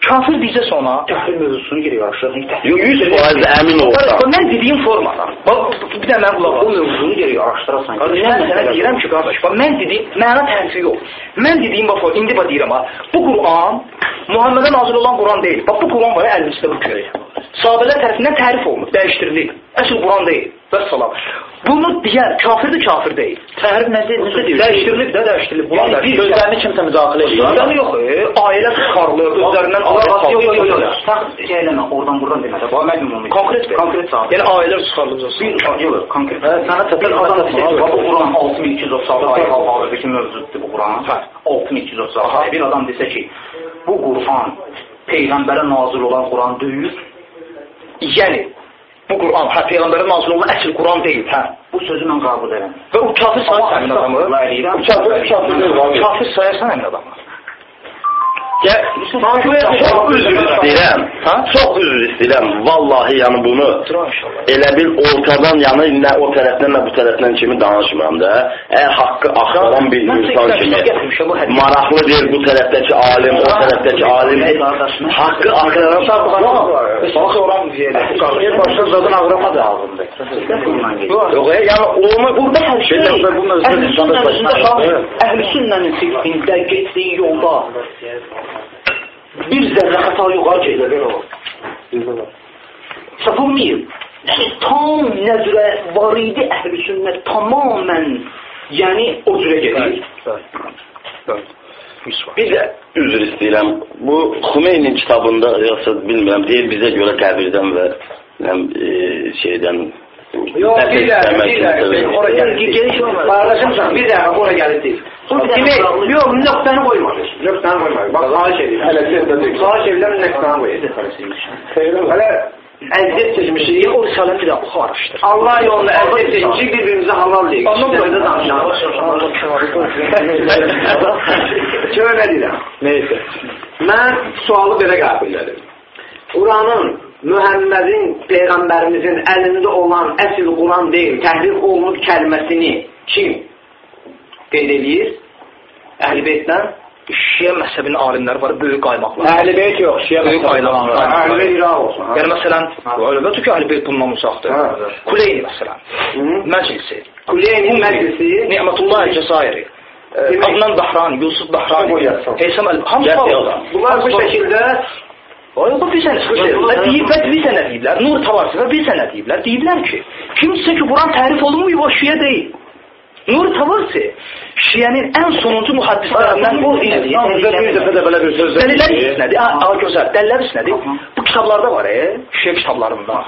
Kafir deyəcəsə ona, Kafir mövzusunu geri qarşılayaq. Yox, 100% əmin olsam. Mən dediyim formada. Bax, bir də mən qulaq O mövzunu geri araşdırasan. Mən sənə deyirəm ki, qardaş, bax mən dediyim, məna tərifi yox. Mən dediyim bax, indi bax deyirəm ha. Bu Quran Muhammedə nazil olan Quran deyil. Bax bu Quran var ya əlimizdə bu görək. Sahabələr tərəfindən tərif olunub, dəyişdirilib. Əsl Quran deyil. Vəssalam. Bunu deyər, kafirdir, kafir deyil. Tərif nədir? Necə deyirsən? Dəyişdirilib də, dəyişdirilib. Quran Yəni bir sözlərini kimsə müdaxilə edir. Sözləri yox, e, ailə çıxarılır, özlərindən ailə yox yox yox çıxarılır. yox. Sən şey eləmə, oradan buradan demədə. Bax mən ümumi. Konkret konkret sahə. Yəni ailələr çıxarılıb. bir yox, konkret. Hə, sənə sənə adam deyir, bu Quran 6236 ayə hal-hazırdakı mövcuddur bu Quran. Hə. 6236 ayə. Bir adam desə ki, bu Quran peyğəmbərə nazil olan Quran deyil, Yəni bu Quran hə peyğəmbərə nazil olan əsl Quran deyil, hə. bu sözü mən qəbul edirəm. Və o kafir sayırsan həmin adamı. Kafir sayırsan həmin adamı. Çox üzr istəyirəm. Hə? Çox üzr istəyirəm. Vallahi yəni bunu elə bil ortadan yəni nə o tərəfdən nə bu tərəfdən kimi danışmıram da. Əgər haqqı axtaran bir insan kimi maraqlı deyil bu tərəfdəki alim, o tərəfdəki alim. Haqqı axtaran Bax oran deyələr. Bir başqa zadın ağrama da ağzında. Yox, e, yəni onu Burada hər şey əhl-i sünnənin fiqhində getdiyi yolda bir zərrə xəta yox ha şeylər o. Sapılmayıb. Yəni, tam nəzrə var idi əhl-i sünnət tamamən yəni o cürə gedir. Bir də üzr istəyirəm. Bu Xumeynin kitabında yoxsa bilmirəm, deyir bizə görə qəbirdən və nəm e, şeydən Yox, bir dəqiqə, bir dəqiqə. Ora gəlir. Sən bir dəqiqə ora gəlir deyil. Demək, yox, nöqtəni qoymadı. Nöqtəni qoymadı. Bax, xahiş edirəm. Hələ sen də deyil. Xahiş edirəm, nöqtəni qoyun. Hələ əziyyət çəkmişik. O risaləni bir də oxu araşdır. Allah yolunda əziyyət çəkmişik, bir-birimizi halal deyik. İşte burada danışalım. Şöyle nə deyirəm? Neyse. Mən sualı belə qəbul edirəm. Quranın Mühəmmədin Peyğəmbərimizin əlində olan əsl Quran deyil, təhrif olunub kəlməsini kim qeyd edir? Əhl-i Beytdən? Şiə məzhəbinin alimləri var, böyük qaymaqlar. Əhl-i beyt yox, şiə Böyük qaynaqlar. Əhl-i Beyt iraq olsun. ha? Yəni məsələn, əlbəttə ki, Əhl-i Beyt bundan uzaqdır. Kuleyni məsələn, məclisi, Kuleynin məclisi Ni'metullah Cəzairi, Demək- Adnan Bahrani, Yusuf yazsın. Heysam Əl, hamısı var orada. bunlar bu şəkildə Ay, bu bir sənə və deyib, və bir sənə deyiblər, Nur Tavarsi və bir sənə deyiblər, deyiblər ki, kimsə ki, Quran tərif olunmuyor, o şiə deyil. Nur Tavarsi, şiənin ən sonuncu mühaddislərindən o idi. Bizə bir dəfə də belə bir söz Dəlillər isnədi, ha, gözəl, dəlillər isnədi. Bu kitablarda var, e, şiə kitablarında.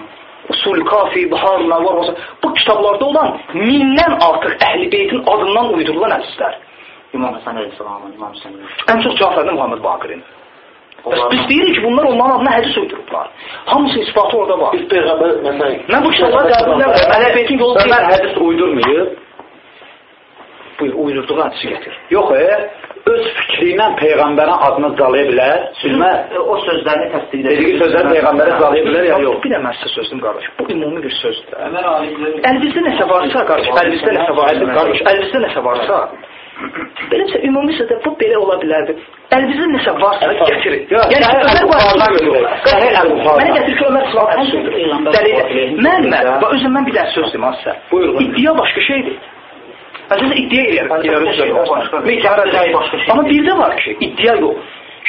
Usul Kafi, Buharla, var, var. Bu kitablarda olan mindən artıq Əhl-i Beytin adından uydurulan hədislər. İmam Həsən əleyhissalamın, İmam Hüseyin. Ən çox cavablarını Muhammed Baqirin. Bəs biz deyirik ki, bunlar onların adına hədis uydurublar. Hamısının isbatı orada var. Biz peyğəmbər məsələn Mən bu kitabları qəbul edirəm. Əhl-i Beytin yolu Ömər deyil. hədis uydurmayıb, Buyur, uydurduğu hədisi gətir. yox e, öz fikri ilə peyğəmbərin adını calaya bilər. Sülmə o sözləri təsdiq dediyi sözlər peyğəmbərə calaya bilər ya yox. Bir də mən sizə sözüm qardaş. Bu ümumi bir sözdür. Əlinizdə nəsə varsa, qardaş, əlinizdə nəsə varsa, qardaş, əlinizdə nəsə varsa, beləsə ümumi sözdə bu belə ola bilərdi. Əlinizdə nəsə varsa, gətirin. Yəni ki, Ömər bu hədisi uydurur. Mənə gətir ki, Ömər filan hədisi uydurur. Dəlil. Mən, mən, bax, özüm mən bir dənə söz deyim, az sən. İddia başqa şeydir. Əslində iddia eləyər. Amma bir də var ki, iddia yox.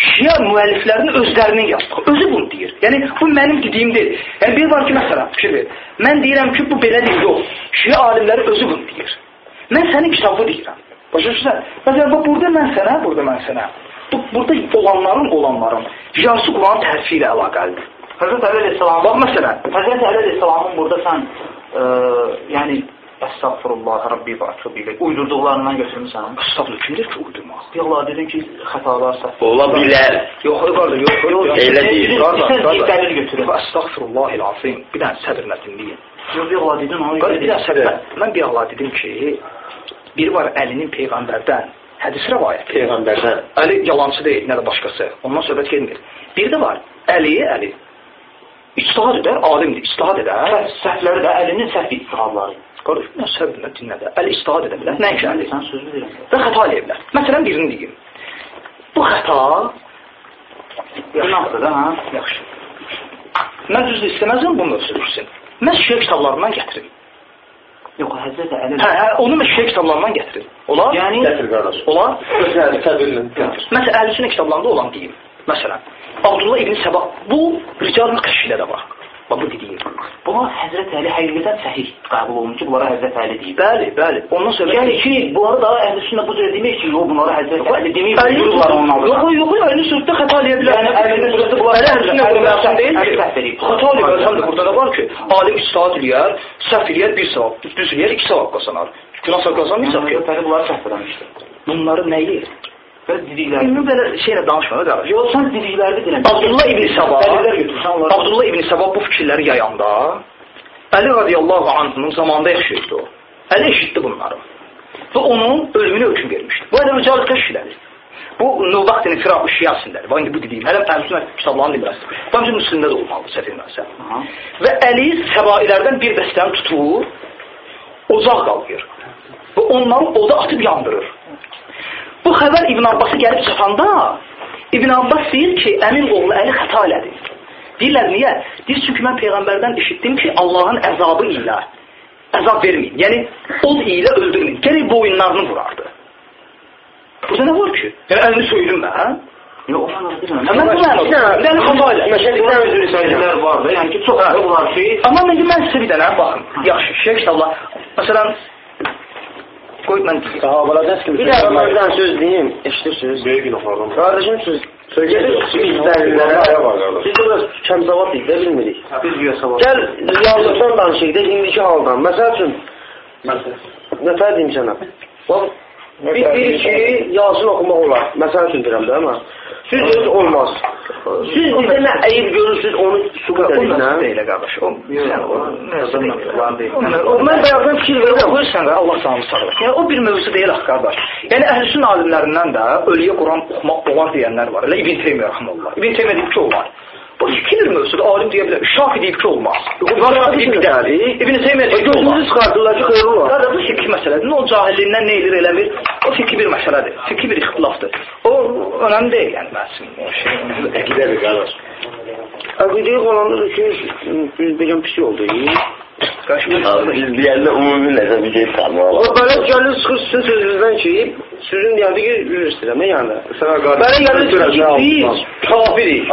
Şia müəlliflərinin özlərinin yazdığı, özü bunu deyir. Yəni bu mənim dediyim deyil. Yəni bir var ki, məsələn, fikir ver. Mən deyirəm ki, bu belə deyil, yox. Şia alimləri özü bunu deyir. Mən sənin kitabı deyirəm. Başa düşürsən? Məsələn, bax burada mən sənə, burada mən sənə. Bu burada olanların, olanların yarısı Quran tərfi ilə əlaqəlidir. Həzrət Əli əleyhissalam, Bax məsələn, Həzrət Əli əleyhissalamın burada sən e, yəni Əstəğfirullah, Rabbi və ətub ilə uydurduqlarından götürmüsən. Estağfurullah kimdir ki uydurmaq? Yoxla dedin ki, xətalar səhv. Ola bilər. Yox, qardaş, yox, yox. Elə deyil. Qardaş, qardaş. dəlil götürün. Estağfirullahil azim. Bir dənə səbirlə dinləyin. Yox, yoxla dedin onu. Qardaş, bir dənə səbirlə. Mən bir Allah dedim ki, biri var Əlinin peyğəmbərdən hədis rəvayət. Peyğəmbərdən. Əli yalancı deyil, nə də başqası. Ondan söhbət getmir. Bir də var Əli, Əli. İctihad edər, alimdir, ictihad edər. Səhvləri də əlinin səhv istihalları. Qardaş, bir dənə səbirlə dinlə də. Əli ictihad edə bilər, nəinki Əli. Sən sözünü deyirəm. Və xəta eləyə bilər. Məsələn, birini deyim. Bu xəta Günahdır da, ha? Yaxşı. Mən düzdür istəməzəm bu mövzu düşsün. Mən şiə kitablarından gətirim. Yox, Həzrət Əli. Hə, hə, onu mən şiə kitablarından gətirim. Olar? Yəni, Gətir qardaş. Olar? Götür, təbillə. Məsələn, Əhlüsünnə kitablarında olan deyim. Məsələn, Abdullah ibn Səba bu rical qəşilə də var. Bax bu dediyim. bunlar Həzrət Əli həqiqətən səhih qəbul olunur ki, bunlara Həzrət Əli deyib. Bəli, bəli. Ondan sonra Yəni ki, bunları da əhl-i bu cür demək ki, yox, bunlara Həzrət Əli onun yox, yox, yox, əlini sözdə xəta eləyə bilər. Yəni, əlini sözdə bunlar- Əli əhlüsünnə Əli qurulmasın deyil. Xəta eləyər, həm də burada da var ki, alim istihad eləyər, səhv eləyər bir savab, düz eləyər iki savab qazanar. Günah qazanmayacaq ki. Bunları səhv eləmişdir. Bunları nəyi? Və dedikləri. İlmi belə şeylə danışma da qardaş. Yox, sən dediklərini deyirəm. Abdullah ibn Səba. Abdullah ibn Səba bu fikirləri yayanda Əli radiyallahu anhunun zamanında yaşayırdı o. Əli eşitdi bunları. Və onun ölümünə hökm vermişdi. Bu elə rical qəşiləri. Bu Nuvaqtin Firaq Şiyasindədir. Və indi bu dediyim, hələ Əhlüsünnə kitablarını demirəsin. Bu həmçinin Müslimdə də olmalı, səhv etmirəmsə. Aha. Və Əli səbailərdən bir dəstəni tutur, ocaq qalır. Və onları oda atıb yandırır. Bu xəbər İbn Abbası gəlib çatanda İbn Abbas deyir ki, əmin oğlu Əli xəta elədi. Deyirlər niyə? Deyir çünki mən peyğəmbərdən eşitdim ki, Allahın əzabı ilə əzab verməyin. Yəni od ilə öldürməyin. Gərək boyunlarını vurardı. Burada nə var ki? Yəni əlini söydüm mən, hə? Yox. Mən mənada. Bir dənə xəta elə. Məsələn, özür sözlər var da, yəni ki, çox Hə. var ki, Amma indi mən sizə bir dənə baxın. Yaxşı, şeyh kitablar. Məsələn, qoy mən deyim. Sahabələrdən kim? Bir bir dənə söz deyim. Eşidirsiniz? Böyük günahlardan. Qardaşım siz Biz biz dəlillərə biz biraz kəmzavat deyik də bilmirik. biz güyəsə var. Gəl reallıqdan danışıq da indiki haldan. Məsəl üçün nətər deyim sənə? Bax biz deyirik ki, Yasin oxumaq olar. Məsəl üçün deyirəm də amma. Siz deyirsiniz olmaz. Siz bizə nə əyib görürsünüz onu sübut edin, nə? deyil qardaş. Mən bayaqdan fikir verirəm. Qoyursan da Allah sağlığı sağlasın. Yəni o bir mövzu deyil qardaş. Yəni əhlüsün alimlərindən də ölüyə Quran oxumaq olar deyənlər var. Elə İbn Teymiyyə rahmetullah. İbn Teymiyyə deyib ki, olar. Bu fikir mövzudur. Alim deyə bilər. Şafi deyib ki, olmaz. Var deyib ki, dəli. İbn Teymiyyə deyib ki, olmaz. Gözünüzü çıxartırlar ki, xeyir olar. Qardaş, bu fikir məsələdir. Nə o cahilliyindən nə edir, eləmir. O fikir bir məsələdir. Fikir bir ixtilafdır. O önəmli deyil yəni məsim. O şey. Əqidədir qardaş. Əqidəyə qalandır ki, biz deyəm pis oldu. Qardaş, Abi biz deyəndə ümumi nəsə bir şey O qalmalı. belə gəlir çıxır sizin sözünüzdən ki, sizin deyəndə ki, üzr istəyirəm, yəni. Sənə qardaş. Belə gəlir çıxır biz kafirik.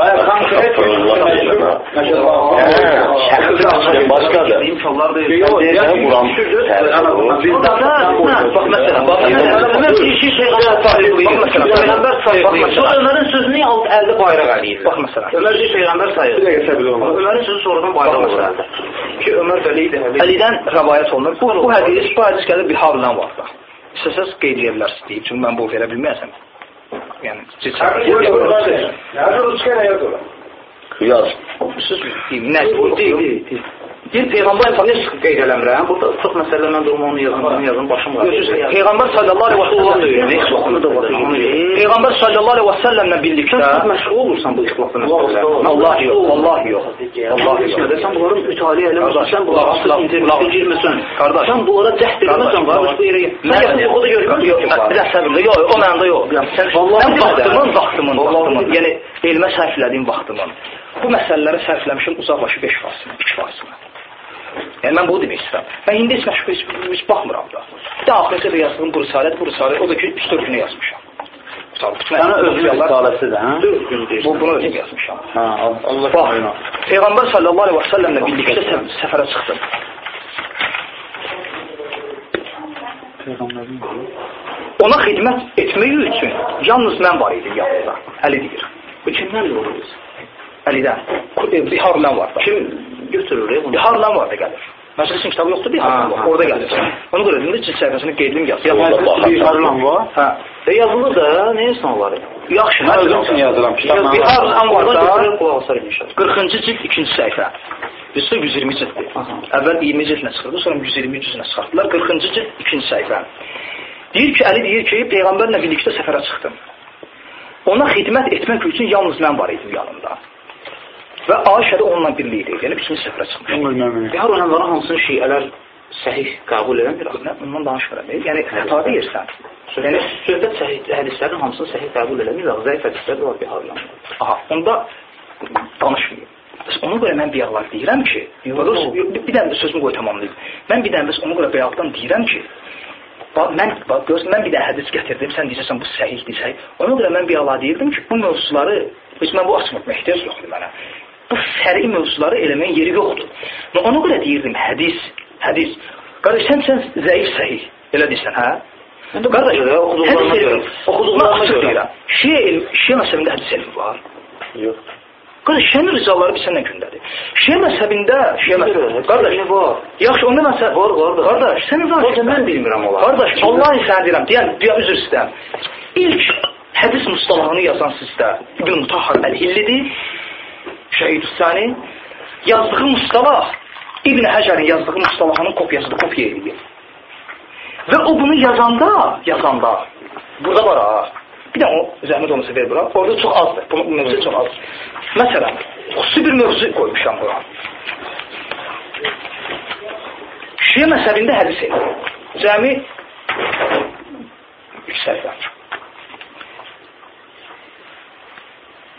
Şəxsi başqadır. İmkanlar da yəni Quran Bax məsələn, bax məsələn, bir şey şeylərə sayıqlayır. Bax məsələn, Peyğəmbər sayıqlayır. Sonra. Ömərin sözünü əldə bayraq eləyir. Bax məsələn. Ömər bir peyğəmbər Bir sayır. dəqiqə səbir olmaz. Ömərin sözü sonradan bayraq məsələn. Ki Ömər. Əlidən rəvayət olunur. Bu bu hədis, bu hədis gəlir bir haldan var. İstəsəz qeyd edə bilərsiniz deyib. Çünki mən bu verə bilməyəcəm. Yəni? Yaz. siz deyim, nə Deyil, deyil, deyil. Bir peyğəmbər Heç qeyd eləmirəm. Burada çox məsələ mən durma onu yazım, onu yazım, başım var. Peyğəmbər sallallahu əleyhi və səlləm Heç vaxtında da var. Onu deyir. Peyğəmbər sallallahu əleyhi və səlləmlə birlikdə Sən məşğul olursan bu ixtilafla məsələlərlə. Vallahi yox, vallahi yox. Vallahi yox. Sən bunları mütaliə eləmirsən, sən bunlara qulaq, asıl internetə qulaq. girmirsən. Qardaş. Sən bunlara cəhd eləmirsən, qardaş bu yerə. Sən yaxın oxuda görmürsən. Bir də səbirlə. Yox, o məndə yox. Sən vaxtımın, vaxtımın, vaxtımın. Yəni elmə sərf elədiyim vaxtımın. Bu məsələlərə sərfləmişim uzaqbaşı 5 faizini, 2 faizini. Yəni mən bunu demək istəyirəm. Mən indi heç məşğul heç, heç baxmıram da. Bir də axirdə də yazdığım bu risalət, bu risalət, o da ki 3-4 günə yazmışam. Sənə özün risaləsidir, hə? Bu bunu özüm yazmışam. Ha, Allah Bax, Peyğəmbər sallallahu əleyhi və səlləmlə birlikdə səf səfərə çıxdım. Ona xidmət etmək üçün yalnız mən var idim yanında. Əli deyir. Bu kimdən oluruz? Əlidən. Biharlan var. Kim götürür bunu? Biharlan var da gəlir. Məclisin kitabı yoxdur, Biharlan Ha, var. Orada gəlir. Ona görə də cilt səhifəsini qeydim yaz. Biharlan var. Hə. E yazılır da, nə insan var? Yaxşı, nə özüm için yazıram. Kitabla. Biharlan var da. qulaq asar inşallah. 40-cı cilt 2-ci səhifə. Bizdə 120 cilddir. Əvvəl 20 cildlə çıxırdı, sonra 120 cildlə çıxartdılar. 40-cı cild 2-ci səhifə. Deyir ki, Əli deyir ki, peyğəmbərlə birlikdə səfərə çıxdım. Ona xidmət etmək üçün yalnız mən var idim yanında. Və Ayşə də onunla birlikdə idi. Yəni üçüncü səfərə çıxmış. Bihar onların hansını şeyələr səhih qəbul edəndir? Nə, Ondan danışmıram. Yəni xəta deyirsən. Yəni söhbət səhih hədislərin hamısını səhih qəbul eləmirlər, zəif hədislər var bir halda. Aha, onda danışmayayım. Bəs ona görə mən bayaqlar deyirəm ki, Yox, bir dənə sözümü qoy tamamlayım. Mən bir dənə bəs ona görə bayaqdan deyirəm ki, bax mən bax gör mən bir də hədis gətirdim, sən deyirsən bu səhihdir, səhih. Ona görə mən bayaqlar deyirdim ki, bu mövzuları heç mən bu açmaq ehtiyac yoxdur mənə. Bu fərqi mövzuları eləməyin yeri yoxdur. Və ona görə deyirdim hədis, hədis. Qardaş sən sən zəif səhih. Elə deyirsən, hə? Qardaş, oxuduqlarına görə, oxuduqlarına görə. Şiə elm, şiə məsələndə hədis elmi var. Yox. Qardaş, şənin ricaları bir səndən gündədir. Şiə məzhəbində, şiə məzhəbində, qardaş, yaxşı, onda mən sən, Var, var. qardaş, sən var. Hocam mən bilmirəm olar. Qardaş, Allah sənə deyirəm, deyən, deyən üzr istəyirəm. İlk hədis mustalahını yazan sizdə İbn Mutahhar Əl-Hillidir. Şəhid Hüsani yazdığı mustalah İbn Həcərin yazdığı mustalahının kopyasıdır, kopya edir. Və o bunu yazanda, yazanda burada var ha. Bir də o zəhmət olmasa ver bura. Orada çox azdır. Bu mövzu çox azdır. Məsələn, xüsusi bir mövzu qoymuşam bura. Şiə məzhəbində hədis edir. Cəmi üç səhifə.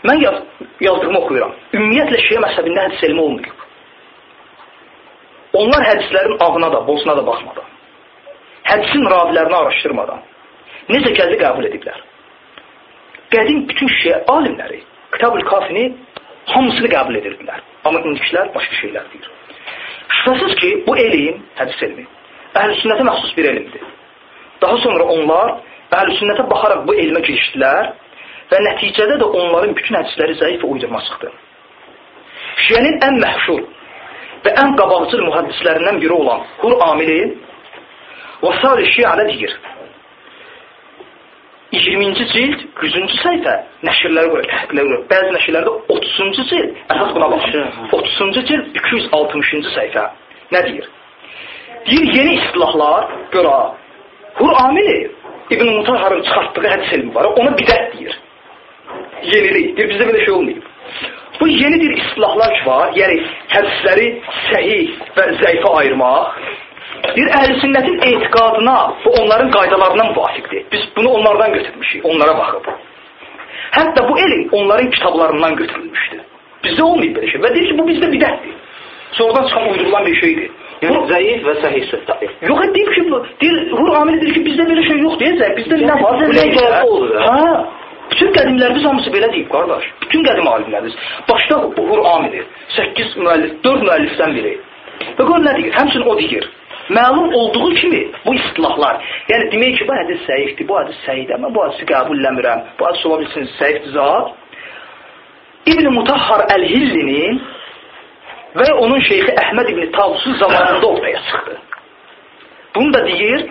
Mən yaz, yazdığımı oxuyuram. Ümumiyyətlə şiə məzhəbində hədis elmi olmayıb. Onlar hədislərin ağına da, bozuna da baxmadan, hədisin ravilərini araşdırmadan, necə gəldi qəbul ediblər. Qədim bütün şiə alimləri Kitab-ül Kafini hamısını qəbul edirdilər. Amma indikilər başqa şeylər deyir. Şübhəsiz ki, bu elm, hədis elmi, əhl-i sünnətə məxsus bir elmdir. Daha sonra onlar əhl-i sünnətə baxaraq bu elmə girişdilər və nəticədə də onların bütün hədisləri zəif və uydurma çıxdı. Şiənin ən məhşur və ən qabaqcıl mühəddislərindən biri olan Hur Amili Vasal-ı Şiədə deyir. 20-ci cild 100-cü səhifə nəşrlərə görə, təhqiqlərə görə. Bəzi nəşrlərdə 30-cu cild, əsas buna baxın. 30-cu cild 260-cı səhifə. Nə deyir? Deyir, yeni istilahlar görə Hur Amili İbn Mutahharın çıxartdığı hədis elmi var. Ona bidət deyir. Yenilik. Deyir, bizdə belə şey olmayıb. Bu yeni bir istilahlar ki var. Yəni, hədisləri səhih və zəifə ayırmaq. Bir əhl-i sünnətin etiqadına və onların qaydalarına müvafiqdir. Biz bunu onlardan götürmüşük, onlara baxıb. Hətta bu elm onların kitablarından götürülmüşdür. Bizdə olmayıb belə şey. Və deyir ki, bu bizdə bidətdir. Sonradan çıxan uydurulan bir şeydir. Yəni zəif və səhih söhbət. Yox, deyib ki, bu, deyir, Amil deyir ki, bizdə belə şey yox deyəcək. Bizdə nə var? bizdə nə gəlsə olur, hə? Bütün qədimlərimiz hamısı belə deyib, qardaş. Bütün qədim alimlərimiz. Başda Hur Amili, 8 müəllif, 4 müəllifdən biri. Və gör nə deyir? Həmçinin o deyir. Məlum olduğu kimi bu istilahlar, yəni demək ki, bu hədis səhifdir, bu hədis səhifdir, amma bu hədisi qəbulləmirəm, bu hədis ola bilsin səhifdir zat. İbn Mutahhar Əl-Hillinin və onun şeyxi Əhməd ibn Tavus'un zamanında ortaya çıxdı. Bunu da deyir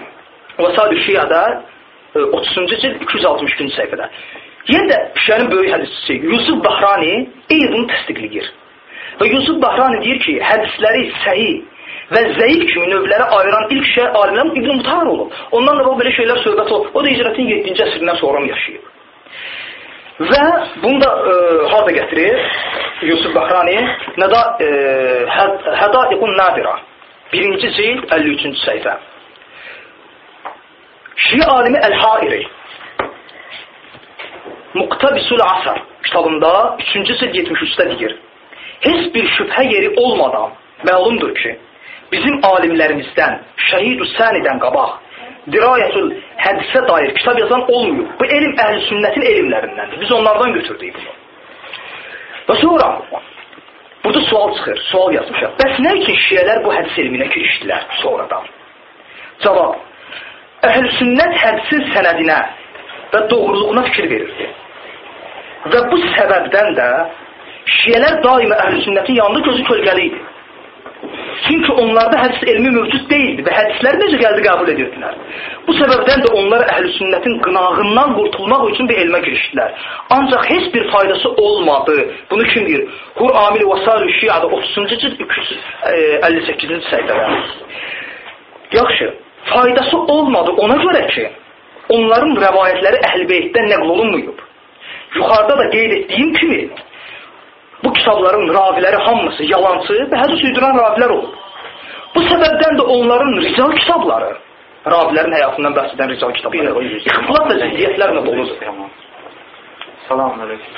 Vasad-ı Şiyada 30-cu cild 262-ci səhifədə. Yenə də Şiənin böyük hədisçisi Yusuf Bahrani eyni təsdiqləyir. Və Yusuf Bahrani deyir ki, hədisləri səhih və zəif kimi növlərə ayıran ilk şəy alimlər İbn Mutahhar olub. Ondan da belə şeylər söhbət olub. O da hicrətin 7-ci əsrindən sonra yaşayıb. Və bunu da e, harda gətirir? Yusuf Bahrani Nəda e, Hədaiqun Nadira 1-ci cild 53-cü səhifə. Şii alimi Əl-Hairi Muqtabisul Asar kitabında 3-cü cild 73-də deyir. Heç bir şübhə yeri olmadan məlumdur ki, bizim alimlərimizdən Şəhid Hüsənidən qabaq Dirayətul hədisə dair kitab yazan olmuyor. Bu elm əhl-i sünnətin elmlərindəndir. Biz onlardan götürdük bunu. Və sonra burada sual çıxır, sual yazmışam. Bəs nə üçün şiyələr bu hədis elminə girişdilər sonradan? Cavab. Əhl-i sünnət hədisin sənədinə və doğruluğuna fikir verirdi. Və bu səbəbdən də şiyələr daima əhl-i sünnətin yanında gözü kölgəli idi. Çünki onlarda hədis elmi mövcud deyildi və hədislər necə gəldi qəbul edirdilər. Bu səbəbdən də onlar əhl-i sünnətin qınağından qurtulmaq üçün bir elmə girişdilər. Ancaq heç bir faydası olmadı. Bunu kim deyir? Hur Amil Vasal Şiada 30-cu cild 258-ci səhifədə. Yaxşı, faydası olmadı ona görə ki, onların rəvayətləri əhl-i beytdən nəql olunmuyub. Yuxarıda da qeyd etdiyim kimi, bu kitabların raviləri hamısı yalancı və hədis uyduran ravilər olur. Bu səbəbdən də onların rical kitabları ravilərin həyatından bəhs edən rical kitabları. İxtilaf və ziddiyyətlərlə doludur. Salam aleyküm.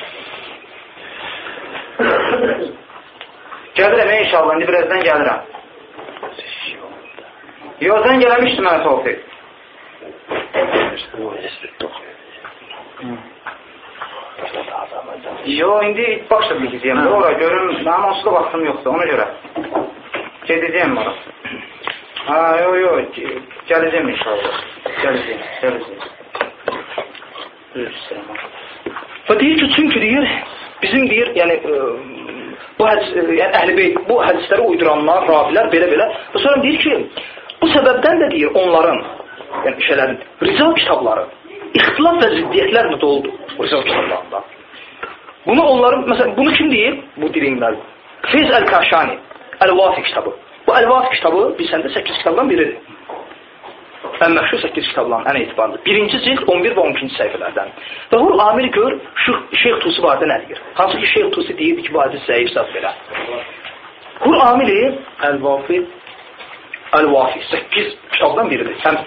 Gəlirəm inşallah, indi birazdan gəlirəm. Yox, sən gələmişdi mənə Tofiq. Yox, indi başla bilgizəyəm. Ora görüm, mənim onsuz da vaxtım yoxdur, ona görə. Gedəcəyim ora. Ha, yox, yox, gələcəm inşallah. Gələcəm, gələcəm. Üzr istəyirəm. Və deyir ki, çünki deyir, bizim deyir, yəni ə, bu hədis, ə, yəni əhlibeyt, bu hədisləri uyduranlar, ravilər belə-belə. Və sonra deyir ki, bu səbəbdən də deyir onların, yəni şeylərin, rizal kitabları ixtilaf və ziddiyyətlərlə doludur rizal kitablarında. Bunu onların, məsələn, bunu kim deyir? Bu dilimlər. Feyz Əl-Kaşani, Əl-Vafi kitabı. Bu Əl-Vafi kitabı bilsəndə 8 kitabdan biridir. Ən məşhur 8 kitabların ən etibarlı. Birinci cilt 11 və 12-ci səhifələrdən. Və Hur Amir gör, Şeyx Tusi barədə nə deyir? Hansı ki Şeyx Tusi deyirdi ki, bu hədis zəif zat belə. Hur Amiri Əl-Vafi Əl-Vafi 8 kitabdan biridir. Həm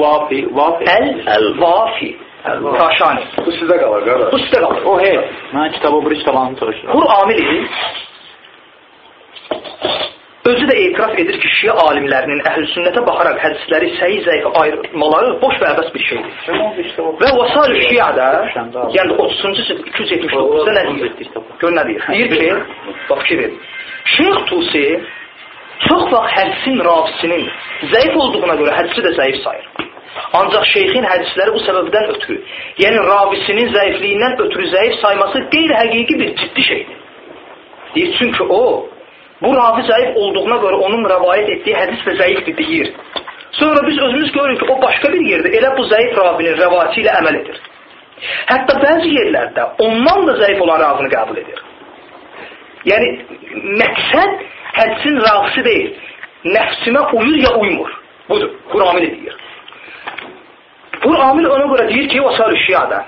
Vafi, vafi. Əl-Vafi Kaşani. Bu sizdə qalır, qardaş. Bu sizdə qalır. O, hey, mən kitabı bu kitabını çalışıram. Hur Amili özü də etiraf edir ki, şiə alimlərinin əhl-i sünnətə baxaraq hədisləri səyi zəif ayırmaları boş və əbəs bir şeydir. Və Vasal-ı Şiədə, yəni 30-cu cilt 279-da nə deyir? Gör nə deyir? Deyir ki, bax fikir verin. Şeyx Tusi çox vaxt hədisin ravisinin zəif olduğuna görə hədisi də zəif sayır. Ancaq şeyxin hədisləri bu səbəbdən ötürü, yəni ravisinin zəifliyindən ötürü zəif sayması qeyri-həqiqi bir ciddi şeydir. Deyir, çünki o, bu ravi zəif olduğuna görə onun rəvayət etdiyi hədis də zəifdir deyir. Sonra biz özümüz görürük ki, o başqa bir yerdə elə bu zəif ravinin rəvayəti ilə əməl edir. Hətta bəzi yerlərdə ondan da zəif olan ravini qəbul edir. Yəni, məqsəd hədisin ravisi deyil, nəfsimə uyur ya uymur. Budur, Quramil deyir. Bu amil ona görə deyir ki, vasal şiada.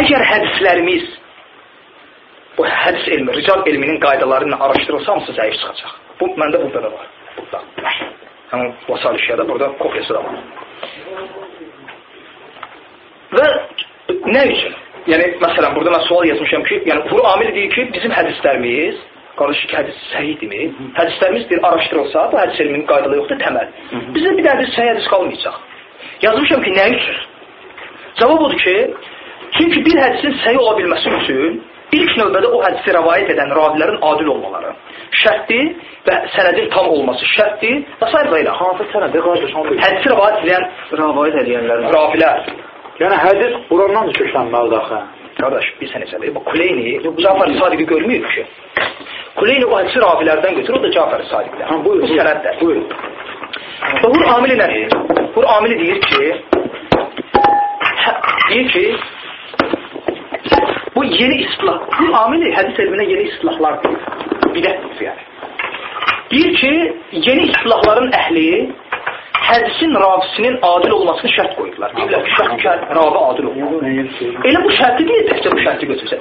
Əgər hədislərimiz bu hədis elmi, rical elminin qaydaları ilə araşdırılsa hamısı zəif çıxacaq. Bu məndə burada da var. Burada. Həmin vasal şiada burada kopyası da var. Və nə üçün? Yəni məsələn burada mən sual yazmışam ki, yəni bu amil deyir ki, bizim hədislərimiz qardaş ki, hədis səhidimi? Hədislərimiz bir araşdırılsa, bu hədis elminin qaydaları yoxdur, təməl. Bizdə bir dənə səhih hədis qalmayacaq. Yazmışam ki, nə üçün? Cavab odur ki, çünki bir hədisin səhi ola bilməsi üçün ilk növbədə o hədisi rəvayət edən ravilərin adil olmaları şərtdir və sənədin tam olması şərtdir və s. və ilə. Hansı sənədi qardaş? Hədisi rəvayət edən Rəvayət edənlər. ravilər. Yəni hədis Qurandan da köklənməlidir axı. Qardaş, sənə səbəbi. Bu Kuleyni, Cafər Sadiqi görmüyor ki. Kuleyni o hədisi ravilərdən götürür, o da Cafər Sadiqdən. Ha, buyur. Bu sənəddir. Buyurun. Və Hur amili nə deyir? Hur amili deyir ki, hə, deyir ki, bu yeni islah, Hur amili hədis elminə yeni islahlar deyir. Bidətdir yəni. Deyir ki, yeni islahların əhli hədisin ravisinin adil olmasını şərt qoydular. Deyirlər ki, şərt ki, ravi adil olur. Elə bu şərti deyil, təkcə bu şərti götürsə.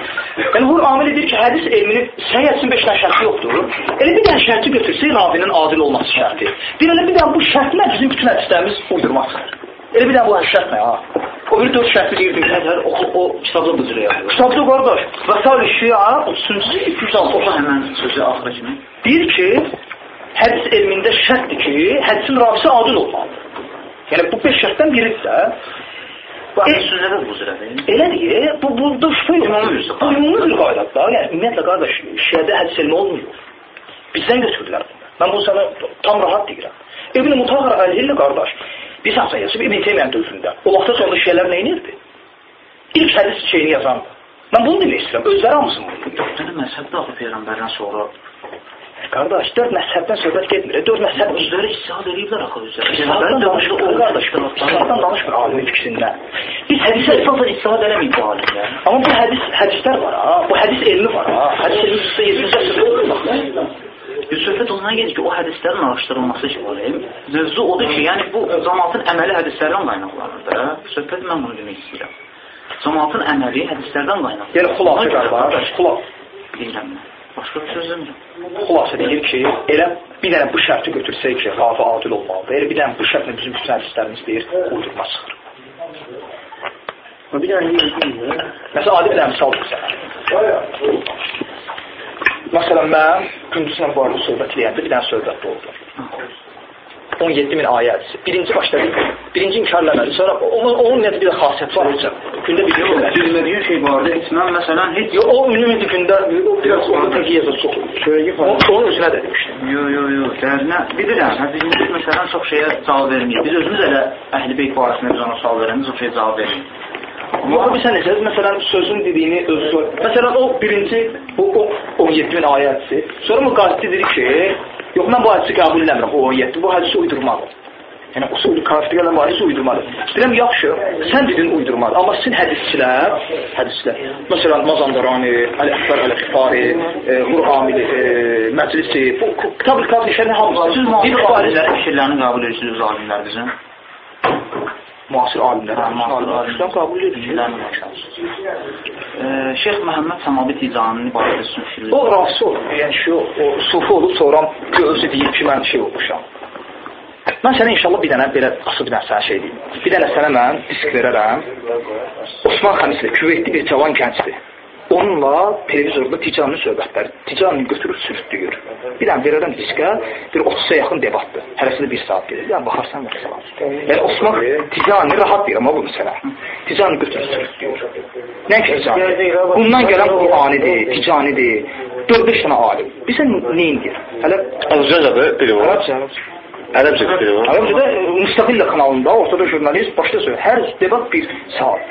Yəni, Hur amili deyir ki, hədis elminin səhiyyətin 5 dənə şərti yoxdur. Elə bir dənə şərti götürsə, ravinin adil olması şərti. Deyir, elə bir dənə bu şərtlə bizim bütün hədislərimiz uydurmaqdır. Elə bir dənə bu şərt nə, ha? O bir dörd şərti deyirdim. Hədər o, o kitabda bu cürə yazılır. Kitabda qardaş, Vəsal-ı Şia 30-cu 206 Oxu həmən sözü axıra kimi. Deyir ki, hədis elmində şərtdir ki, hədisin ravisi adil olmalıdır. Yəni, bu beş şərtdən biridir də. Bu hədis sünnədə bu cürədir. Elədir, bu burada şübhə yox. Ümumi bir Bu ümumi bir qaydadır da. Yəni, ümumiyyətlə, qardaş, şiədə hədis elmi olmuyor. Bizdən götürdülər bunu. Mən bunu sana tam rahat deyirəm. İbn-i Mutahar Əlhilli qardaş, biz hamısa yazıb İbn Teymiyənin dövründə. O vaxtda sonra şiələr nə inirdi? İlk hədis şeyini yazandı. Mən bunu demək istəyirəm. Özləri hamısını bunu deyir. Məzhəbdə axı Peyğəmbərdən sonra Qardaş, dörd məzhəbdən söhbət getmir. Dörd məzhəb özləri istihad ediblər axı özləri. İslamdan danışmır, o qardaş, İslamdan danışmır alimin fikrində. Biz hədisə Əsasən istihad eləməyib bu alimlər. Amma bu hədis, hədislər var ha, bu hədis elmi var ha. Hədis elmi sizə 7-ci əsrdə olmur. Söhbət ondan gedir ki, o hədislərin araşdırılması ki, olayım. Mövzu odur ki, yəni bu cəmaatın əməli hədislərdən qaynaqlanır da. Söhbət mən bunu demək istəyirəm. Cəmaatın əməli hədislərdən qaynaqlanır. Yəni xülasə qardaş, xülasə. Deyirəm mən. Başqa bir söz demirəm. Xülasə deyir ki, elə bir dənə bu şərti götürsək ki, rafi adil olmalıdır. Elə bir dənə bu şərtlə bizim bütün hədislərimiz deyir, uydurma çıxır. Bir dənə deyir. Məsələn, adi bir dənə misal versəm. Məsələn, mən gündüzlə bu arada söhbət eləyəndə bir dənə söhbət oldu. 17 min ayə hədisi. Birinci başladı. Birinci inkar eləmədi. Sonra onun, onun necə bir xasiyyəti var hocam. Gündə bir yox. Bilmədiyin şey vardı. Mən məsələn heç Yo, o ümumi gündə biraz onu tək yazır çox. Şöyle Onun, onun özünə də demişdim. Yo, yo, yo. Dərinə bilirəm. Hə, biz məsələn çox şeyə cavab vermirik. Biz özümüz elə Əhl-i Beyt barəsində biz ona sual verəmiz, o şey cavab vermirik. Amma bir sən necə? Məsələn, sözün dediyini özü sor. Məsələn, o birinci, bu o 17 min ayətsi. Sonra müqazidə dedi ki, yox, mən bu hədisi qəbul eləmirəm, o 17. Bu hədisi uydurmadır. Yəni, gələn bu hədisi uydurmadır. Deyirəm, yaxşı, sən dedin uydurmadır. Amma sizin hədisçilər, hədislər, məsələn, Mazandarani, Əl-Əhbər Əl-Xifari, e, Qur'amili, e, Məclisi, bu kitab-ı kafir işlərini hamısı. Siz alimlərin fikirlərini qəbul edirsiniz öz alimlərinizin. Müasir alimlər, alimlər qəbul edir. Şeyx Məhəmməd Səmabi Ticanini barədə sizin O rafisi olub, yəni şu, o sufi olub, sonra özü deyib ki, mən şey olmuşam. Mən sənə inşallah bir dənə belə asıl bir dənə sənə şey deyim. Bir dənə sənə mən disk verərəm. Osman Xəmisli, küveytli bir cavan gəncdir. Onunla televizorda ticanın söhbətləri, ticanını götürüb sürütlüyür. Bir dənə verərəm diskə, bir 30-a yaxın debatdır. Hərəsi də bir saat gedir. Yəni, baxarsan salam. Yəni, Osman ticanını rahat deyirəm, ha bunu sənə. Ticanını götürüb sürütlüyür. Nə ki ticani? Bundan gələn Qur'anidir, ticanidir. 4-5 dənə alim. Bilsən neyin deyir? Hələ Azərbaycanca biri var. Ərəbcə. Ərəbcə var. Arabcada müstəqillə kanalında ortada jurnalist başda söylüyor. Hər debat bir saat.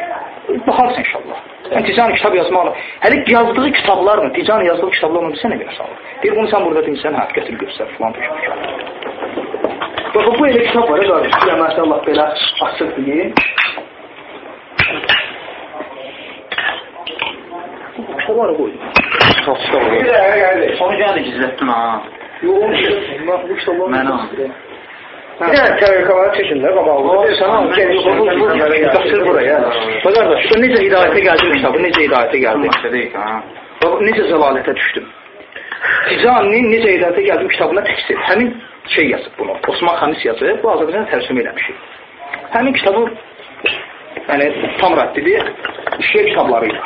Baxarsan inşallah. Yəni Tican kitab yazmaqla, hələ yazdığı kitablarla, Tican yazdığı kitablarla bilsən nə bilirsən? Deyir bunu sən burada demirsən, hə, gətir göstər filan peşə. Bax bu elə kitab var, qardaş. Ya maşallah belə açıq deyim. Bu kitabları qoydum. Çox kitab var. Onu yenə də gizlətdin ha. Yox, bu kitabları Mənə. Bir dənə tərəkaları çəkin də qabağında. Sən al, gəl buraya. Bax qardaş, bu necə hidayətə gəldi kitabı, necə hidayətə gəldi? Məsələyik ha. Bax, necə zəlalətə düşdüm. Ticaninin necə hidayətə gəldim kitabına təksir. Həmin şey yazıb bunu. Osman Xəmis yazıb, bu Azərbaycan tərcümə eləmişik. Həmin kitabın yəni tam rəddidir, şiir kitabları ilə.